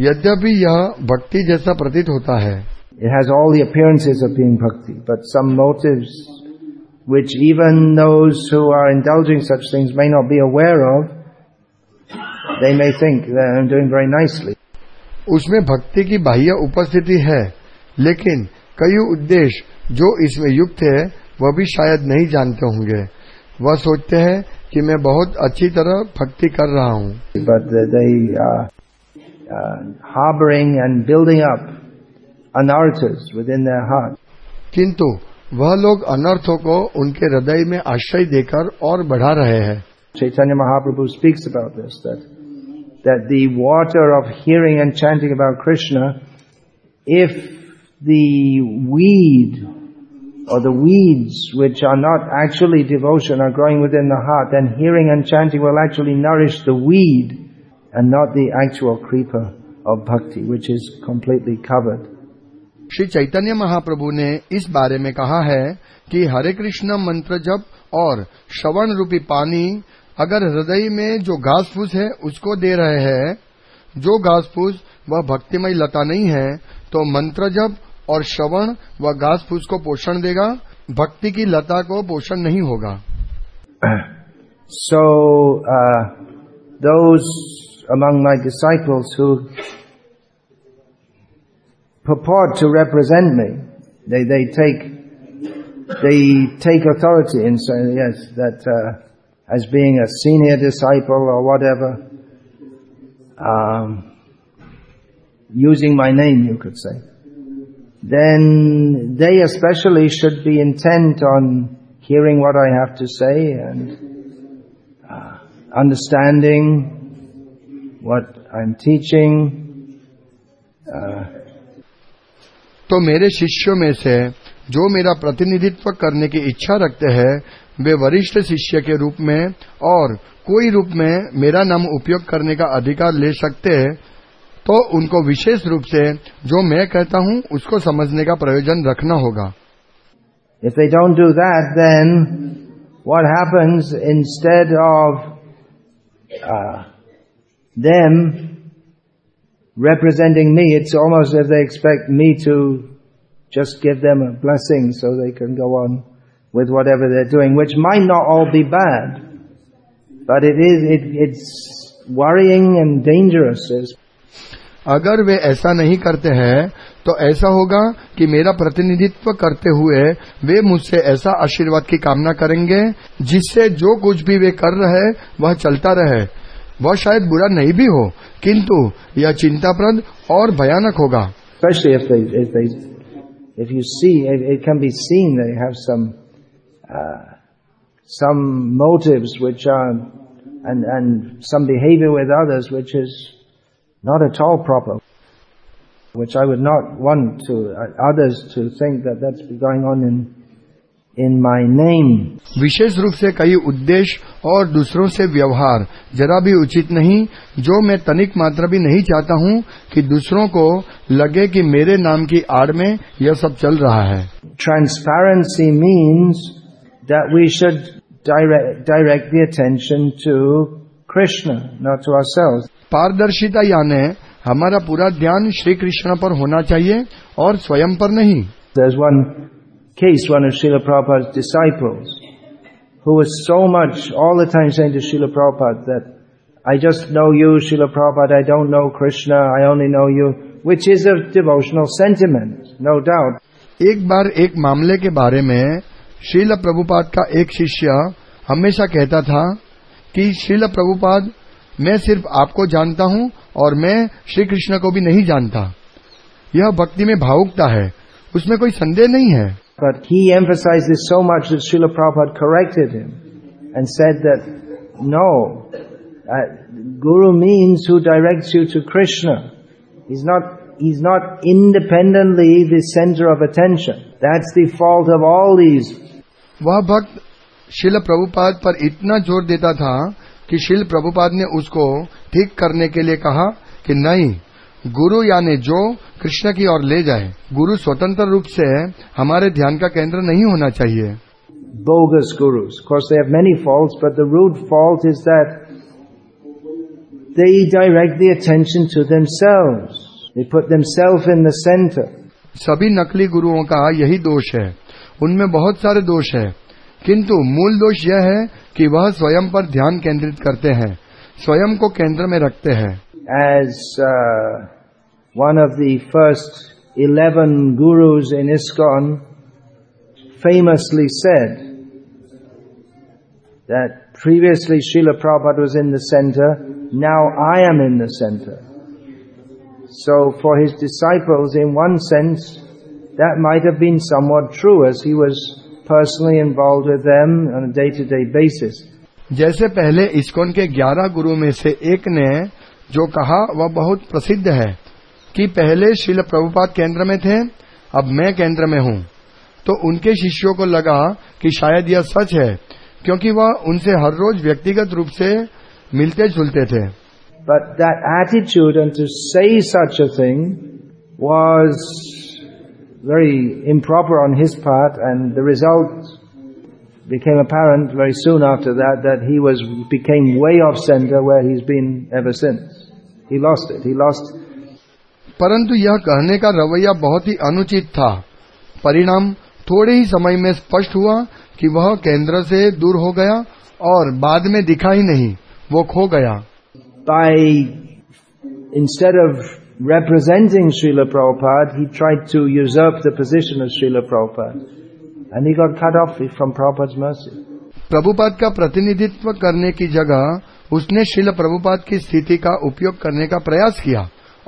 यद्यपि यह भक्ति जैसा प्रतीत होता है। It has all the appearances of being bhakti but some motives which even knows who are indulging such things may not be aware of they may think doing very nicely उसमें भक्ति की बाह्य उपस्थिति है लेकिन कई उद्देश्य जो इसमें युक्त है वह भी शायद नहीं जानते होंगे। वह सोचते हैं कि मैं बहुत अच्छी तरह भक्ति कर रहा हूँ। Harbouring and building up anarthas within dart किन्तु वह लोग अनर्थों को उनके हृदय में आश्रय देकर और बढ़ा रहे हैं। Chaitanya Mahaprabhu speaks about that the water of hearing and chanting about Krishna if the weed or the weeds which are not actually devotion are growing within the heart, then hearing and chanting will actually nourish the weed and not the actual creeper of bhakti, which is completely covered. Shri Chaitanya Mahaprabhu ने इस बारे में कहा है कि हरे कृष्ण मंत्र जप और श्रवण रूपी पानी अगर हृदय में जो घास फूस है उसको दे रहे हैं जो घास फूस वह भक्तिमय लता नहीं है तो मंत्र जप और श्रवण व घास फूस को पोषण देगा, भक्ति की लता को पोषण नहीं होगा। So those among my disciples to represent may they they take they take authority in yes that as being a senior disciple और whatever using my name you could say then they especially should be intent on hearing what I have to say and uh, understanding what I'm teaching. Uh, तो मेरे शिष्यों में से जो मेरा प्रतिनिधित्व करने की इच्छा रखते हैं वे वरिष्ठ शिष्य के रूप में और कोई रूप में मेरा नाम उपयोग करने का अधिकार ले सकते हैं तो उनको विशेष रूप से जो मैं कहता हूं उसको समझने का प्रयोजन रखना होगा if they don't do that, then what happens instead of uh, them representing me, it's almost as if they expect me to just give them a blessing so they can go on with whatever they're doing, which might not all be bad, but it is, it, it's worrying and dangerous. It's अगर वे ऐसा नहीं करते हैं तो ऐसा होगा कि मेरा प्रतिनिधित्व करते हुए वे मुझसे ऐसा आशीर्वाद की कामना करेंगे, जिससे जो कुछ भी वे कर रहे, वह चलता रहे। वह शायद बुरा नहीं भी हो, किंतु यह चिंताप्रद और भयानक होगा। Some motives which are, and and some behavior with others which is not at all proper, which I would not want to, uh, others to think that that's going on in, in my name. विशेष रूप से कई उद्देश्य और दूसरों से व्यवहार जरा भी उचित नहीं जो मैं तनिक मात्रा भी नहीं चाहता हूँ कि दूसरों को लगे कि मेरे नाम की आड़ में यह सब चल रहा है Transparency means that we should direct, direct the attention to Krishna, not to ourselves. पारदर्शिता यानी हमारा पूरा ध्यान श्री कृष्ण पर होना चाहिए और स्वयं पर नहीं There's one case, one of Srila Prabhupada's disciples, who was so much all the time saying to Srila Prabhupada that, I just know you, Srila Prabhupada, I don't know Krishna, I only know you, which is a devotional sentiment, no doubt. एक बार एक मामले के बारे में श्रील प्रभुपाद का एक शिष्य हमेशा कहता था कि श्रील प्रभुपाद मैं सिर्फ़ आपको जानता हूँ और मैं श्री कृष्ण को भी नहीं जानता यह भक्ति में भावुकता है उसमें कोई संदेह नहीं है But he emphasized this so much that Srila Prabhupada corrected him and said that, no, uh, Guru means who directs you to Krishna. He's not, he's not independently the center of attention. That's the fault of all these. वह भक्त शिल प्रभुपाद पर इतना ज़ोर देता था कि शिल प्रभुपाद ने उसको ठीक करने के लिए कहा कि नहीं गुरु यानी जो कृष्ण की ओर ले जाए गुरु स्वतंत्र रूप से हमारे ध्यान का केंद्र नहीं होना चाहिए bogus gurus. Of course, they have many faults, but the root fault is that they direct the attention to themselves. They put themselves in the center. सभी नकली गुरुओं का यही दोष है उनमें बहुत सारे दोष है किंतु मूल दोष यह है कि वह स्वयं पर ध्यान केंद्रित करते हैं स्वयं को केंद्र में रखते हैं As uh, one of the first 11 gurus in ISKCON famously said, that previously Srila Prabhupada was in the center, now I am in the center. So for his disciples, in one sense, that might have been somewhat true as he was personally involved with them on a day-to-day basis. जैसे पहले ISKCON के ग्यारह गुरु में से एक ने जो कहा वह बहुत प्रसिद्ध है कि पहले शिल प्रभुपाद केंद्र में थे अब मैं केंद्र में हूँ तो उनके शिष्यों को लगा कि शायद यह सच है क्योंकि वह उनसे हर रोज व्यक्तिगत रूप से मिलते जुलते थे But that attitude and to say such a thing was very improper on his part and the result became apparent very soon after that that he was became way off center where he's been ever since. He lost it. He lost परंतु यह कहने का रवैया बहुत ही अनुचित था परिणाम थोड़े ही समय में स्पष्ट हुआ कि वह केंद्र से दूर हो गया और बाद में दिखा ही नहीं वो खो गया by instead of representing Srila Prabhupada, he tried to usurp the position of Srila Prabhupada. And he got cut off from Prabhupada's mercy. Prabhupada का प्रतिनिधित्व करने की जगह उसने शिल प्रभुपाद की स्थिति का उपयोग करने का प्रयास किया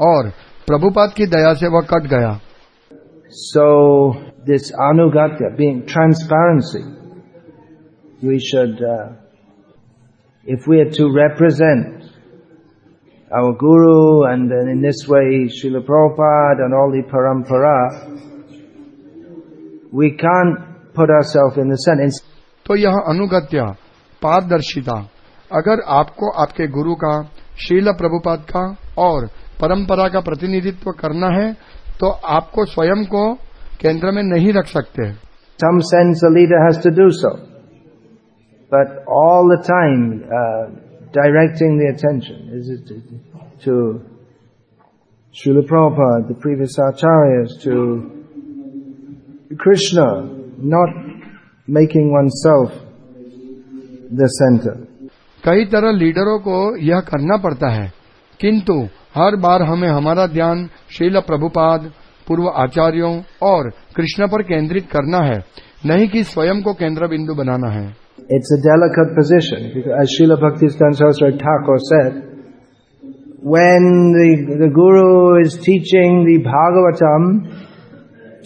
और प्रभुपाद की दया से वह कट गया So, this anugatya, being transparency, we should, uh, if we are to represent our guru, and then in this way, Srila Prabhupada and all the parampara, we can't put ourselves in the sentence. तो यह अनुगत्या पारदर्शिता। अगर आपको आपके गुरु का शील प्रभुपाद का और परंपरा का प्रतिनिधित्व करना है तो आपको स्वयं को केंद्र में नहीं रख सकते। Some sense leader has to do so but all the time directing the attention is it to, Srila Prabhupada, the previous acharyas, to Krishna, not making oneself the center. कई तरह लीडरों को यह करना पड़ता है किंतु हर बार हमें हमारा ध्यान शील प्रभुपाद पूर्व आचार्यों और कृष्ण पर केंद्रित करना है नहीं कि स्वयं को केंद्र बिंदु बनाना है It's a delicate position, because as Srila Bhaktivedanta Saraswati Thakur said, when the, the Guru is teaching the Bhagavatam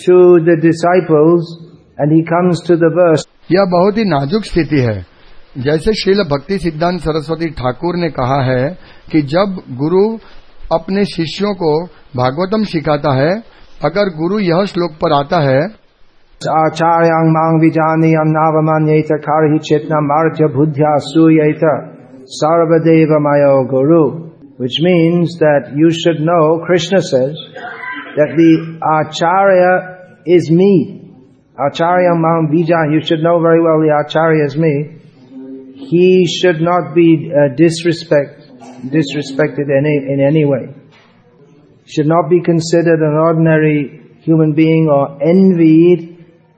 to the disciples and he comes to the verse, यह बहुत ही नाजुक स्थिति है जैसे शील भक्ति सिद्धांत सरस्वती ठाकुर ने कहा है कि जब गुरु अपने शिष्यों को भागवतम सिखाता है अगर गुरु यह श्लोक पर आता है Acharyang mang vijaniyam navamanyeta karhi chetna martya buddhya suyeta sarvadeva mayo guru. Which means that you should know, Krishna says, that the Acharya is me. Acharya mang vijan, you should know very well the Acharya is me. He should not be uh, disrespect, disrespected any, in any way. Should not be considered an ordinary human being or envied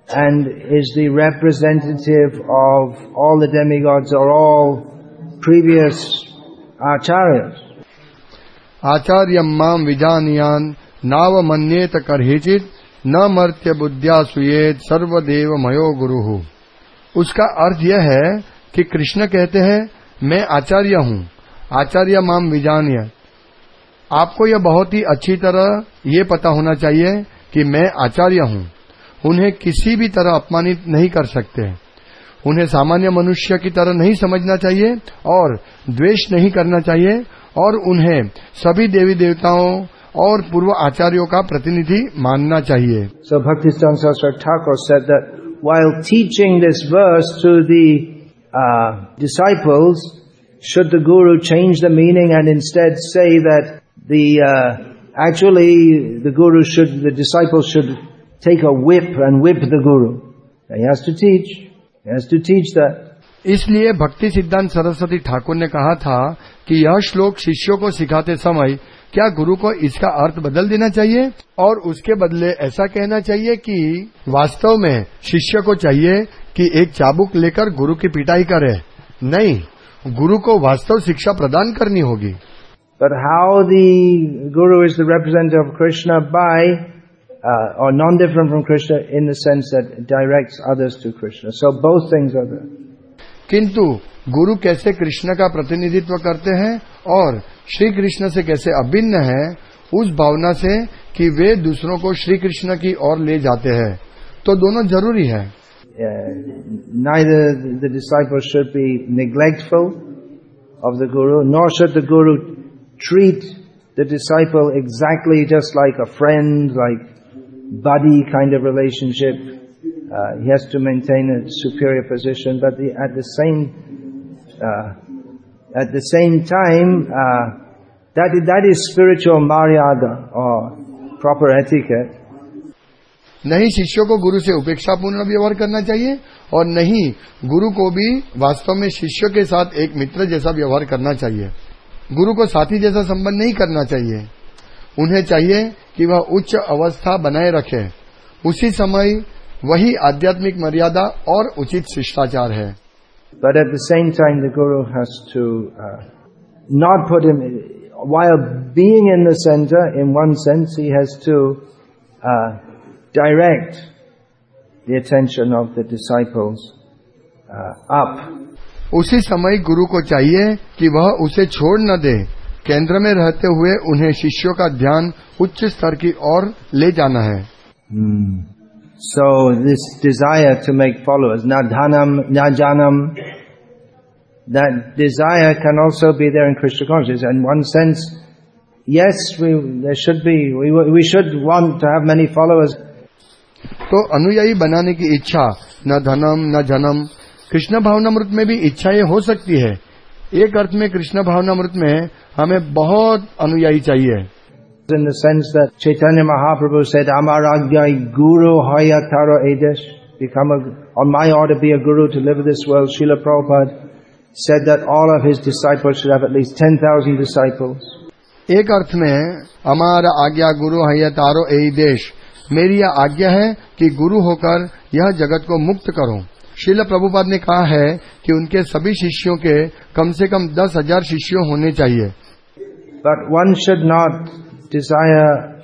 and is the representative of all the demigods or all previous acharyas. आचार्य माम विजानियान नाव मन्येत करहिचित न मर्त्य बुद्ध्या सुयेत सर्वदेव मयो गुरु उसका अर्थ यह है कि कृष्ण कहते हैं मैं आचार्य हूँ आचार्य माम विजानिय आपको यह बहुत ही अच्छी तरह ये पता होना चाहिए कि मैं आचार्य हूँ उन्हें किसी भी तरह अपमानित नहीं कर सकते हैं उन्हें सामान्य मनुष्य की तरह नहीं समझना चाहिए और द्वेष नहीं करना चाहिए और उन्हें सभी देवी देवताओं और पूर्व आचार्यों का प्रतिनिधि मानना चाहिए So Bhaktivedanta Saraswati Thakur said that while teaching this verse to the uh, disciples, should the guru change the meaning and instead say that the uh, actually the guru should the disciples should take a whip and whip the guru. He has to teach. He has to teach that. इसलिए भक्ति सिद्धांत सरस्वती ठाकुर ने कहा था कि यह श्लोक शिष्यों को सिखाते समय क्या गुरु को इसका अर्थ बदल देना चाहिए और उसके बदले ऐसा कहना चाहिए कि वास्तव में शिष्य को चाहिए कि एक चाबुक लेकर गुरु की पिटाई करे नहीं गुरु को वास्तव शिक्षा प्रदान करनी होगी But how the Guru is the representative of Krishna by, uh, or non-different from Krishna in the sense that it directs others to Krishna. So both things are there. किंतु गुरु कैसे कृष्ण का प्रतिनिधित्व करते हैं और श्री कृष्ण से कैसे अभिन्न है उस भावना से कि वे दूसरों को श्री कृष्ण की ओर ले जाते हैं तो दोनों ज़रूरी है Uh, neither the disciple should be neglectful of the Guru, nor should the Guru treat the disciple exactly just like a friend, like buddy kind of relationship. Uh, he has to maintain a superior position, but the, at the same uh, at the same time, uh, that that is spiritual maryada or proper etiquette. नहीं शिष्यों को गुरु से उपेक्षापूर्ण व्यवहार करना चाहिए और नहीं गुरु को भी वास्तव में शिष्य के साथ एक मित्र जैसा व्यवहार करना चाहिए गुरु को साथी जैसा संबंध नहीं करना चाहिए उन्हें चाहिए कि वह उच्च अवस्था बनाए रखे उसी समय वही आध्यात्मिक मर्यादा और उचित शिष्टाचार है But at the same time, the Guru has to uh, not put him, while being in the center, in one sense, he has to uh, direct the attention of the disciples uh, up. उसी समय गुरु को चाहिए कि वह उसे छोड़ न दे केंद्र में रहते हुए उन्हें शिष्यों का ध्यान उच्च स्तर की ओर ले जाना है। So this desire to make followers न धनम न जानम that can also be there in Krishna conscious and one sense yes should be we should want to have many followers तो अनुयायी बनाने की इच्छा न धनम न जनम कृष्ण भावनामृत में भी इच्छाएँ हो सकती है। एक अर्थ में कृष्ण भावनामृत में हमें बहुत अनुयायी चाहिए in the sense that Chaitanya Mahaprabhu said, Amaragyai Guru Haya Taro Edesh, become a, on my order be a guru to live this world. Srila Prabhupada said that all of his disciples should have at least 10,000 disciples. एक अर्थ में हमारा आज्ञा गुरु है तारो ए देश मेरी यह आज्ञा है कि गुरु होकर यह जगत को मुक्त करो शिल प्रभुपाद ने कहा है कि उनके सभी शिष्यों के कम से कम दस हज़ार शिष्यों होने चाहिए But one should not desire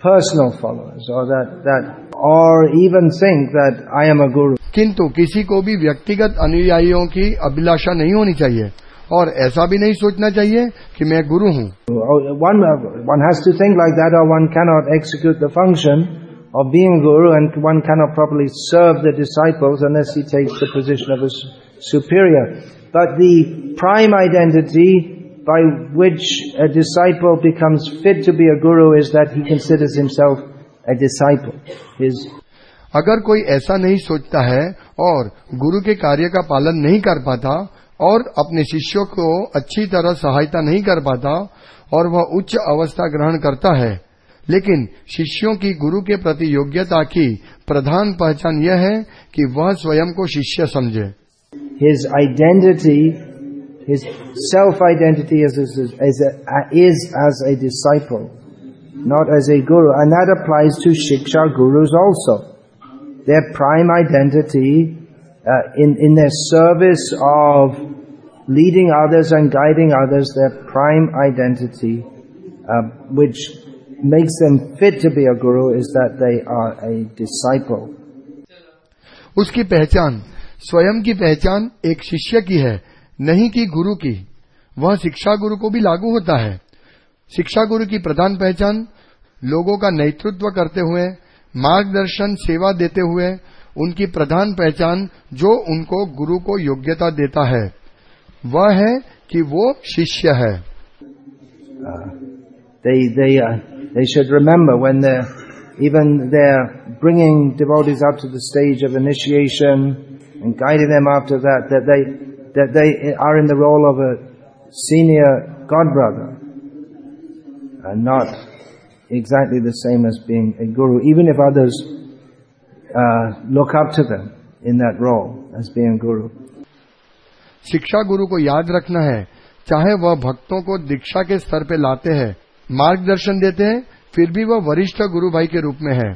personal followers or that, that, or even think that I am a guru. किंतु किसी को भी व्यक्तिगत अनुयायियों की अभिलाषा नहीं होनी चाहिए और ऐसा भी नहीं सोचना चाहिए कि मैं गुरु हूँ One, one has to think like that or one cannot execute the function of being guru and one cannot properly serve the disciples unless he takes the position of a su- superior. But the prime identity by which a disciple becomes fit to be a guru is that he considers himself a disciple. His अगर कोई ऐसा नहीं सोचता है और गुरु के कार्य का पालन नहीं कर पाता और अपने शिष्यों को अच्छी तरह सहायता नहीं कर पाता और वह उच्च अवस्था ग्रहण करता है लेकिन शिष्यों की गुरु के प्रति योग्यता की प्रधान पहचान यह है कि वह स्वयं को शिष्य समझे his identity, his self-identity is, is, is, a, is as a disciple, not as a guru. And that applies to Shiksha gurus also. Their prime identity uh, in, in their service of leading others and guiding others, their prime identity, uh, which makes them fit to be a guru, is that they are a disciple. उसकी पहचान स्वयं की पहचान एक शिष्य की है नहीं कि गुरु की वह शिक्षा गुरु को भी लागू होता है शिक्षा गुरु की प्रधान पहचान लोगों का नेतृत्व करते हुए मार्गदर्शन सेवा देते हुए उनकी प्रधान पहचान जो उनको गुरु को योग्यता देता है वह है कि वो शिष्य है they they uh, they should remember when they're even they're bringing devotees up to the stage of initiation and guiding them after that that they that they are in the role of a senior godbrother and not exactly the same as being a guru even if others uh, look up to them in that role as being guru शिक्षा गुरु को याद रखना है चाहे वह भक्तों को दीक्षा के स्तर पे लाते हैं मार्गदर्शन देते हैं फिर भी वह वरिष्ठ गुरु भाई के रूप में है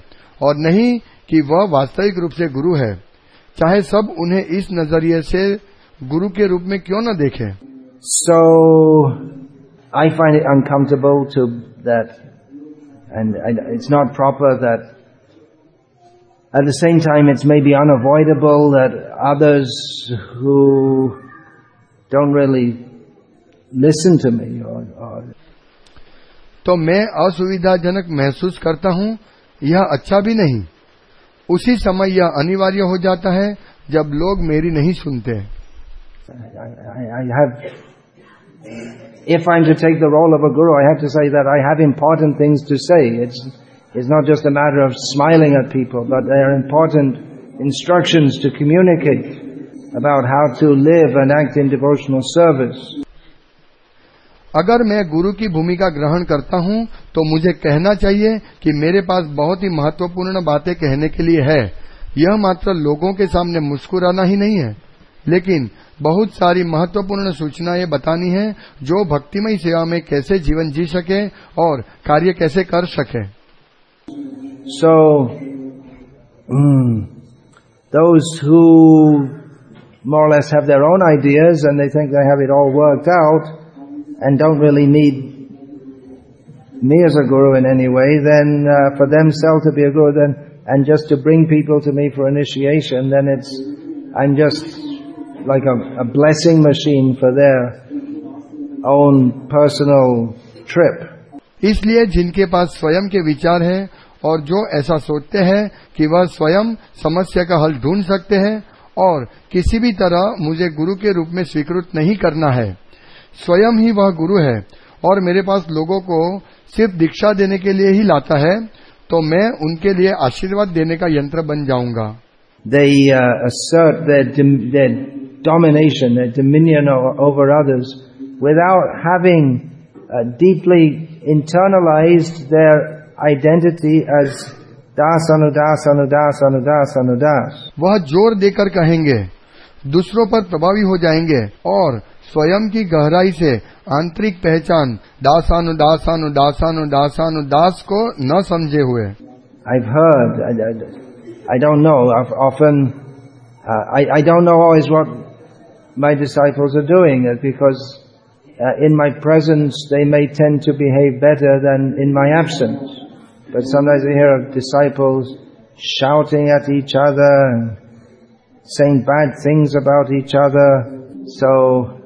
और नहीं कि वह वास्तविक रूप से गुरु है चाहे सब उन्हें इस नज़रिए से गुरु के रूप में क्यों ना देखें? So I find it uncomfortable to that and it's not proper that at the same time it's maybe unavoidable that others who don't really listen to तो मैं असुविधाजनक महसूस करता हूँ यह अच्छा भी नहीं उसी समय यह अनिवार्य हो जाता है जब लोग मेरी नहीं सुनते हैं I, I have, if I'm to take the role of a guru, I have to say that I have important things to say. It's, it's not just a matter of smiling at people, but there are important instructions to communicate about how to live and act in devotional service. अगर मैं गुरु की भूमिका ग्रहण करता हूँ तो मुझे कहना चाहिए कि मेरे पास बहुत ही महत्वपूर्ण बातें कहने के लिए है यह मात्र लोगों के सामने मुस्कुराना ही नहीं है लेकिन बहुत सारी महत्वपूर्ण सूचनाएं बतानी है जो भक्तिमय सेवा में कैसे जीवन जी सके और कार्य कैसे कर सके So, mm, those who more or less have their own ideas and they think they have it all worked out and don't really need me as a guru in any way, then uh, for themselves to be a guru then, and just to bring people to me for initiation, then it's, I'm just like a, a blessing machine for their own personal trip. इसलिए जिनके पास स्वयं के विचार हैं और जो ऐसा सोचते हैं कि वह स्वयं समस्या का हल ढूंढ सकते हैं और किसी भी तरह मुझे गुरु के रूप में स्वीकृत नहीं करना है स्वयं ही वह गुरु है और मेरे पास लोगों को सिर्फ़ दीक्षा देने के लिए ही लाता है तो मैं उनके लिए आशीर्वाद देने का यंत्र बन जाऊँगा they uh, assert their, their domination, their dominion o- over others without having uh, deeply internalized their identity as das anudas anudas anudas anudas. वह जोर देकर कहेंगे दूसरों पर प्रभावी हो जाएंगे और स्वयं की गहराई से आंतरिक पहचान दासानु दासानु दासानु दासानु दास को न समझे हुए I've heard, I, I, I don't know, I've often, uh, I, I don't know always what my disciples are doing it because uh, in my presence they may tend to behave better than in my absence. But sometimes I hear of disciples shouting at each other and saying bad things about each other. So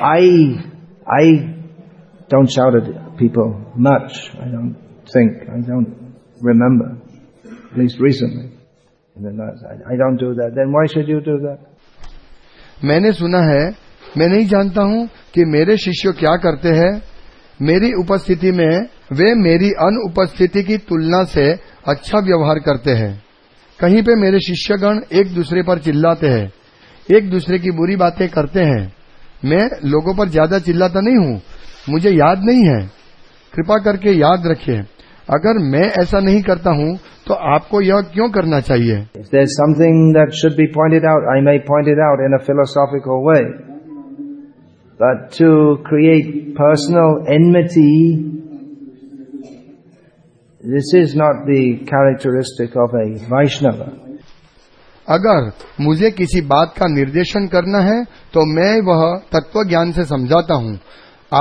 I, I don't shout at people much. I don't think. I don't remember. At least recently. I don't do that. Then why should you do that? मैंने सुना है, मैं नहीं जानता हूँ कि मेरे शिष्य क्या करते हैं। मेरी उपस्थिति में वे मेरी अनुपस्थिति की तुलना से अच्छा व्यवहार करते हैं। कहीं पे मेरे शिष्यगण एक दूसरे पर चिल्लाते हैं, एक दूसरे की बुरी बातें करते हैं। मैं लोगों पर ज़्यादा चिल्लाता नहीं हूँ, मुझे याद नहीं है। कृपा करके याद रखिए अगर मैं ऐसा नहीं करता हूँ तो आपको यह क्यों करना चाहिए? This is not the characteristic of अगर मुझे किसी बात का निर्देशन करना है तो मैं वह तत्व ज्ञान से समझाता हूँ।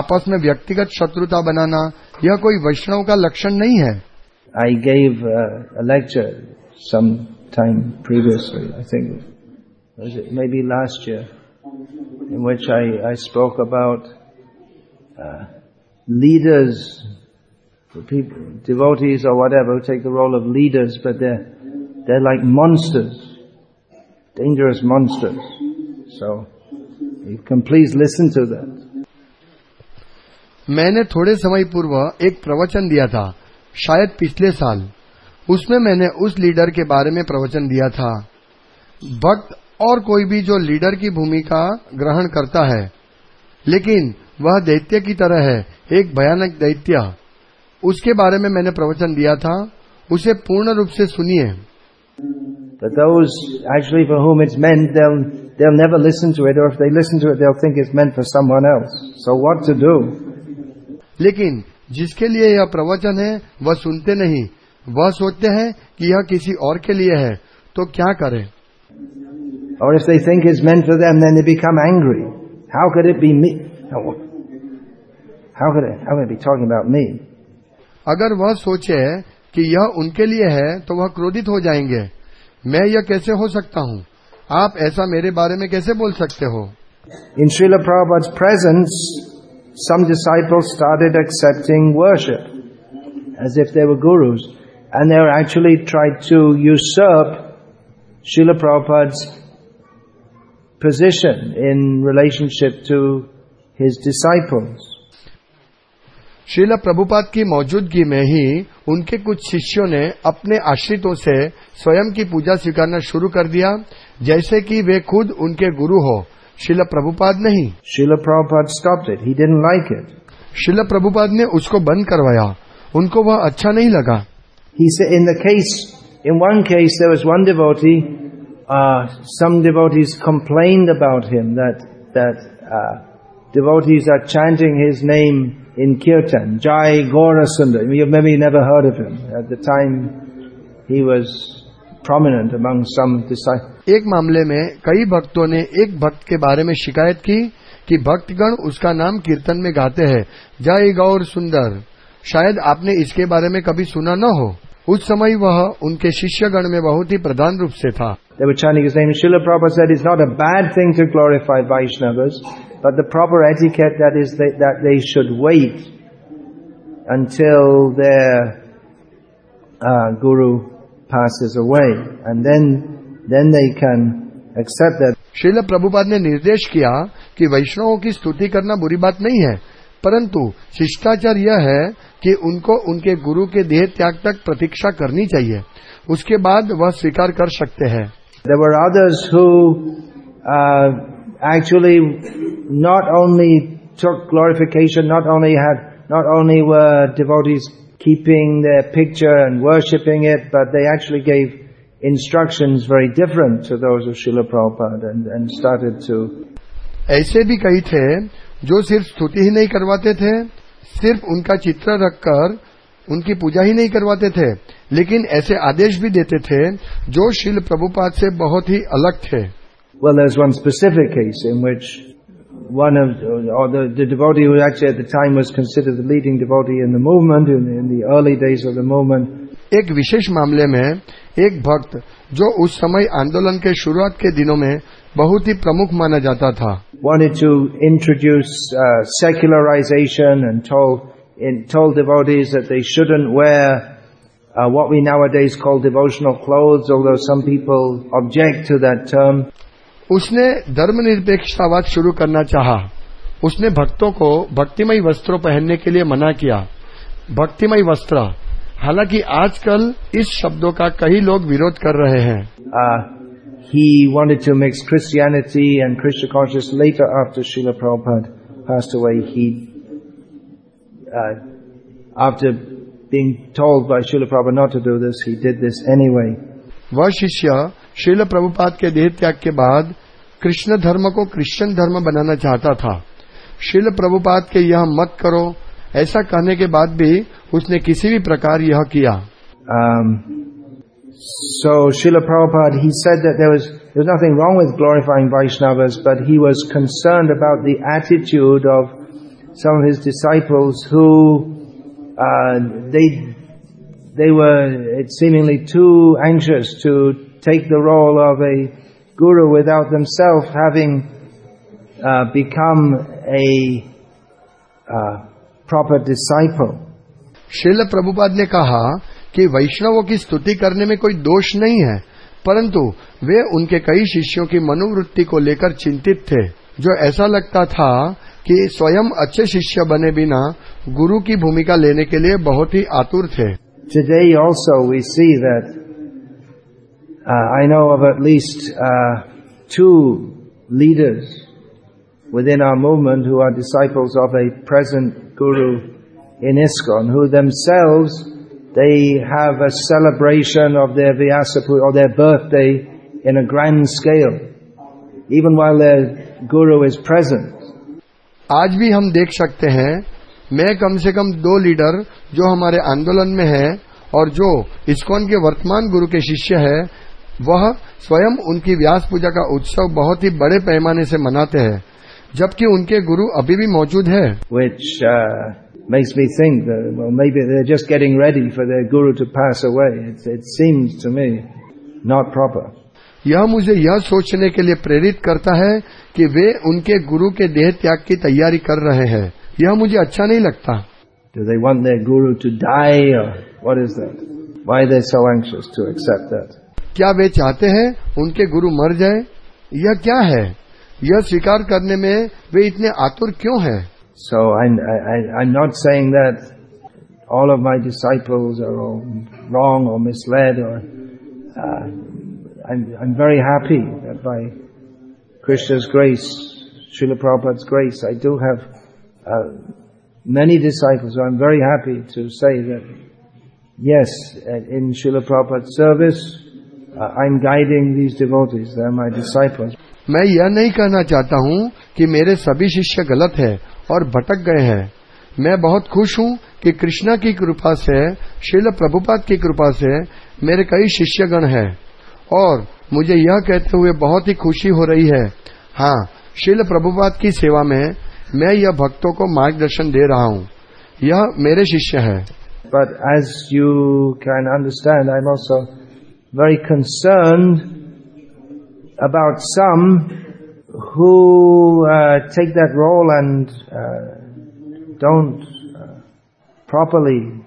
आपस में व्यक्तिगत शत्रुता बनाना यह कोई वैष्णव का लक्षण नहीं है I gave uh, a lecture some time previously, I think, was it maybe last year, in which I, I spoke about uh, leaders, the people, devotees or whatever, who take the role of leaders, but they're, they're like monsters, dangerous monsters. So, you can please listen to that. मैंने थोड़े समय पूर्व एक प्रवचन दिया था शायद पिछले साल उसमें मैंने उस लीडर के बारे में प्रवचन दिया था भक्त और कोई भी जो लीडर की भूमिका ग्रहण करता है लेकिन वह दैत्य की तरह है एक भयानक दैत्य उसके बारे में मैंने प्रवचन दिया था उसे पूर्ण रूप से सुनिए But those actually for whom it's meant, they'll, they'll never listen to it, or if they listen to it, they'll think it's meant for someone else. So what to do? लेकिन जिसके लिए यह प्रवचन है वह सुनते नहीं। वह सोचते हैं कि यह किसी और के लिए है तो क्या करें? और if they think is meant for them then they become angry how can it be me how can how be talking about me अगर वह सोचे कि यह उनके लिए है तो वह क्रोधित हो जाएँगे। मैं यह कैसे हो सकता हूँ? आप ऐसा मेरे बारे में कैसे बोल सकते हो? In Shrila Prabhupada's presence some disciples started accepting worship as if they were gurus. And they were actually tried to usurp Srila Prabhupada's position in relationship to his disciples. Srila Prabhupada की मौजूदगी में ही उनके कुछ शिष्यों ने अपने आश्रितों से स्वयं की पूजा स्वीकारना शुरू कर दिया जैसे कि वे खुद उनके गुरु हो शिल प्रभुपाद नहीं Srila Prabhupada stopped it. He didn't like it. शिल प्रभुपाद ने उसको बंद करवाया उनको वह अच्छा नहीं लगा He said, in the case, in one case, there was one devotee. Uh, some devotees complained about him that that uh, devotees are chanting his name in kirtan. Jai Gaura Sundar. You've maybe never heard of him. At the time, he was prominent among some disciples. एक मामले में कई भक्तों ने एक भक्त के बारे में शिकायत की कि भक्तगण उसका नाम कीर्तन में गाते हैं। जय गौर सुंदर। शायद आपने इसके बारे में कभी सुना न हो। उस समय वह उनके शिष्यगण में बहुत ही प्रधान रूप से था। To glorify then they can accept that. Shrila Prabhupada ने निर्देश किया कि वैष्णवों की स्तुति करना बुरी बात नहीं है परंतु शिष्टाचार यह है कि उनको उनके गुरु के देह त्याग तक प्रतीक्षा करनी चाहिए उसके बाद वह स्वीकार कर सकते हैं There were others who uh, actually not only took glorification, not only had, not only were devotees keeping their picture and worshipping it, but they actually gave instructions very different to those of Srila Prabhupada and, and started to ऐसे भी कई थे जो सिर्फ स्तुति ही नहीं करवाते थे सिर्फ उनका चित्र रखकर उनकी पूजा ही नहीं करवाते थे लेकिन ऐसे आदेश भी देते थे जो शिल प्रभुपाद से बहुत ही अलग थे Well, there's one specific case in which one of, or the, the devotee who actually at the time was considered the leading devotee in the movement, in, in the early days of the movement, एक विशेष मामले में एक भक्त जो उस समय आंदोलन के शुरुआत के दिनों में बहुत ही प्रमुख माना जाता था। वॉन्ट टू इंट्रोड्यूस सेक्युलराइजेशन शुरू करना चाहा। उसने भक्तों को भक्तिमय वस्त्रों पहनने के लिए मना किया। भक्तिमय वस्त्र हालाँकि आजकल इस शब्दों का कई लोग विरोध कर रहे हैं Uh, he wanted to mix Christianity and Krishna consciousness later after Srila Prabhupada passed away. He, uh, after being told by Srila Prabhupada not to do this, he did this anyway. वह शिष्य श्रील प्रभुपाद के देह त्याग के बाद कृष्ण धर्म को Christian धर्म बनाना चाहता था श्रील प्रभुपाद के यह मत करो ऐसा कहने के बाद भी उसने किसी भी प्रकार यह किया Um, so Srila Prabhupada, he said that there was, there was nothing wrong with glorifying Vaishnavas, but he was concerned about the attitude of some of his disciples who, uh, they, they were seemingly too anxious to take the role of a guru without themselves having uh, become a uh, proper disciple. Srila Prabhupada ने कहा कि वैष्णवों की स्तुति करने में कोई दोष नहीं है परंतु वे उनके कई शिष्यों की मनोवृत्ति को लेकर चिंतित थे। जो ऐसा लगता था कि स्वयं अच्छे शिष्य बने बिना गुरु की भूमिका लेने के लिए बहुत ही आतुर थे। Today also we see that uh, I know of at least uh, two leaders within our movement who are disciples of a present guru. In ISKCON who themselves they have a celebration of their Vyasapur or their birthday in a grand scale even while their guru is present. आज भी हम देख सकते हैं मैं कम से कम दो leader जो हमारे आंदोलन में है और जो इस्कॉन के वर्तमान गुरु के शिष्य है वह स्वयं उनकी व्यास पूजा का उत्सव बहुत ही बड़े पैमाने से मनाते हैं जबकि उनके गुरु अभी भी मौजूद है which uh, makes me think that, well, maybe they're just getting ready for their guru to pass away. It, it seems to me not proper. यह मुझे यह सोचने के लिए प्रेरित करता है कि वे उनके गुरु के देह त्याग की तैयारी कर रहे हैं यह मुझे अच्छा नहीं लगता Do they want their guru to die or what is that? Why are they so anxious to accept that? क्या वे चाहते हैं उनके गुरु मर जाए यह क्या है यह स्वीकार करने में वे इतने आतुर क्यों हैं So I, I, I'm not saying that all of my disciples are all wrong or misled or uh, I'm, I'm very happy that by Krishna's grace, Srila Prabhupada's grace, I do have uh, many disciples. So I'm very happy to say that yes, uh, in Srila Prabhupada's service, uh, I'm guiding these devotees. They're my disciples. मैं यह नहीं कहना चाहता हूँ कि मेरे सभी शिष्य गलत हैं और भटक गए हैं। मैं बहुत खुश हूँ कि कृष्णा की कृपा से शिल प्रभुपाद की कृपा से मेरे कई शिष्यगण हैं। और मुझे यह कहते हुए बहुत ही खुशी हो रही है। हाँ शिल प्रभुपाद की सेवा में मैं यह भक्तों को मार्गदर्शन दे रहा हूँ। यह मेरे शिष्य है। But as you can understand, I'm also very concerned about some who uh, take that role and uh, don't uh, properly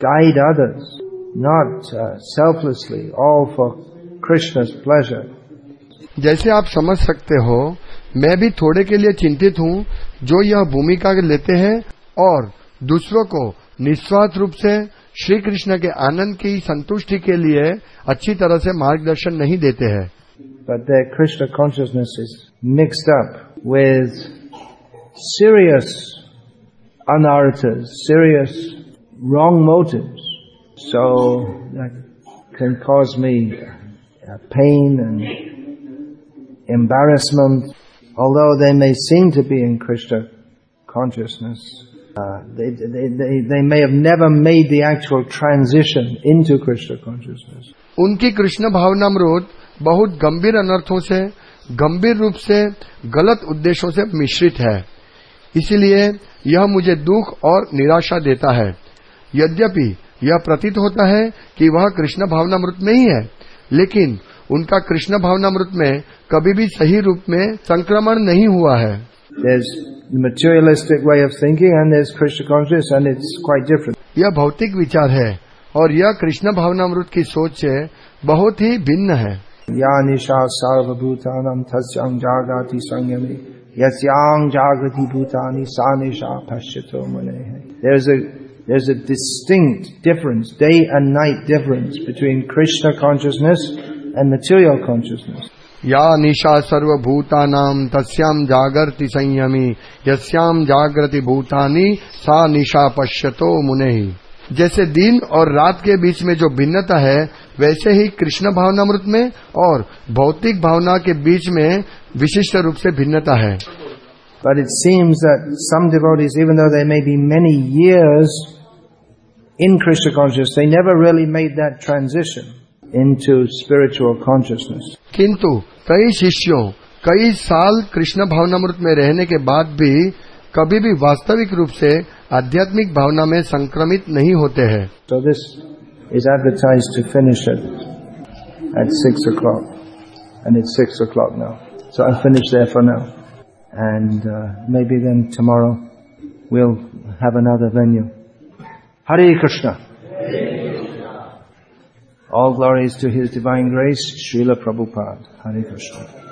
guide others, not uh, selflessly, all for Krishna's pleasure. जैसे आप समझ सकते हो मैं भी थोड़े के लिए चिंतित हूँ जो यह भूमिका लेते हैं और दूसरों को निस्वार्थ रूप से श्री कृष्ण के आनंद की संतुष्टि के लिए अच्छी तरह से मार्गदर्शन नहीं देते हैं But their Krishna consciousness is mixed up with serious anarthas, serious wrong motives. So that can cause me uh, pain and embarrassment. Although they may seem to be in Krishna consciousness, uh, they, they, they, they may have never made the actual transition into Krishna consciousness. उनकी कृष्ण भावनामृत बहुत गंभीर अनर्थों से गंभीर रूप से गलत उद्देश्यों से मिश्रित है। इसलिए यह मुझे दुख और निराशा देता है। यद्यपि यह प्रतीत होता है कि वह कृष्ण भावनामृत में ही है लेकिन उनका कृष्ण भावनामृत में कभी भी सही रूप में संक्रमण नहीं हुआ है. यह भौतिक विचार है और यह कृष्ण भावनामृत की सोच से बहुत ही भिन्न है। या निशा सर्वभूतानां तस्यां जागृति संयमे यस्यां जागृति भूतानि सा निशा पश्यतो मुनेः There's a there's a distinct difference, day and night difference between Krishna consciousness and material consciousness. या निशा सर्वभूतानाम तस्याम जागृति संयमी यस्याम जागृति भूतानी सा निशा पश्यतो मुने जैसे दिन और रात के बीच में जो भिन्नता है वैसे ही कृष्ण भावनामृत में और भौतिक भावना के बीच में विशिष्ट रूप से भिन्नता है But it seems that some devotees, even though they may be many years in Krishna consciousness, they never really made that transition into spiritual consciousness. किंतु कई शिष्यों कई साल कृष्ण भावनामृत में रहने के बाद भी कभी भी वास्तविक रूप से आध्यात्मिक भावना में संक्रमित नहीं होते हैं So this is advertised to finish at, at six o'clock. And it's six o'clock now. So I'll finish there for now. And uh, maybe then tomorrow we'll have another venue. Hare Krishna. All glories to His Divine Grace, Srila Prabhupada. Hare Krishna.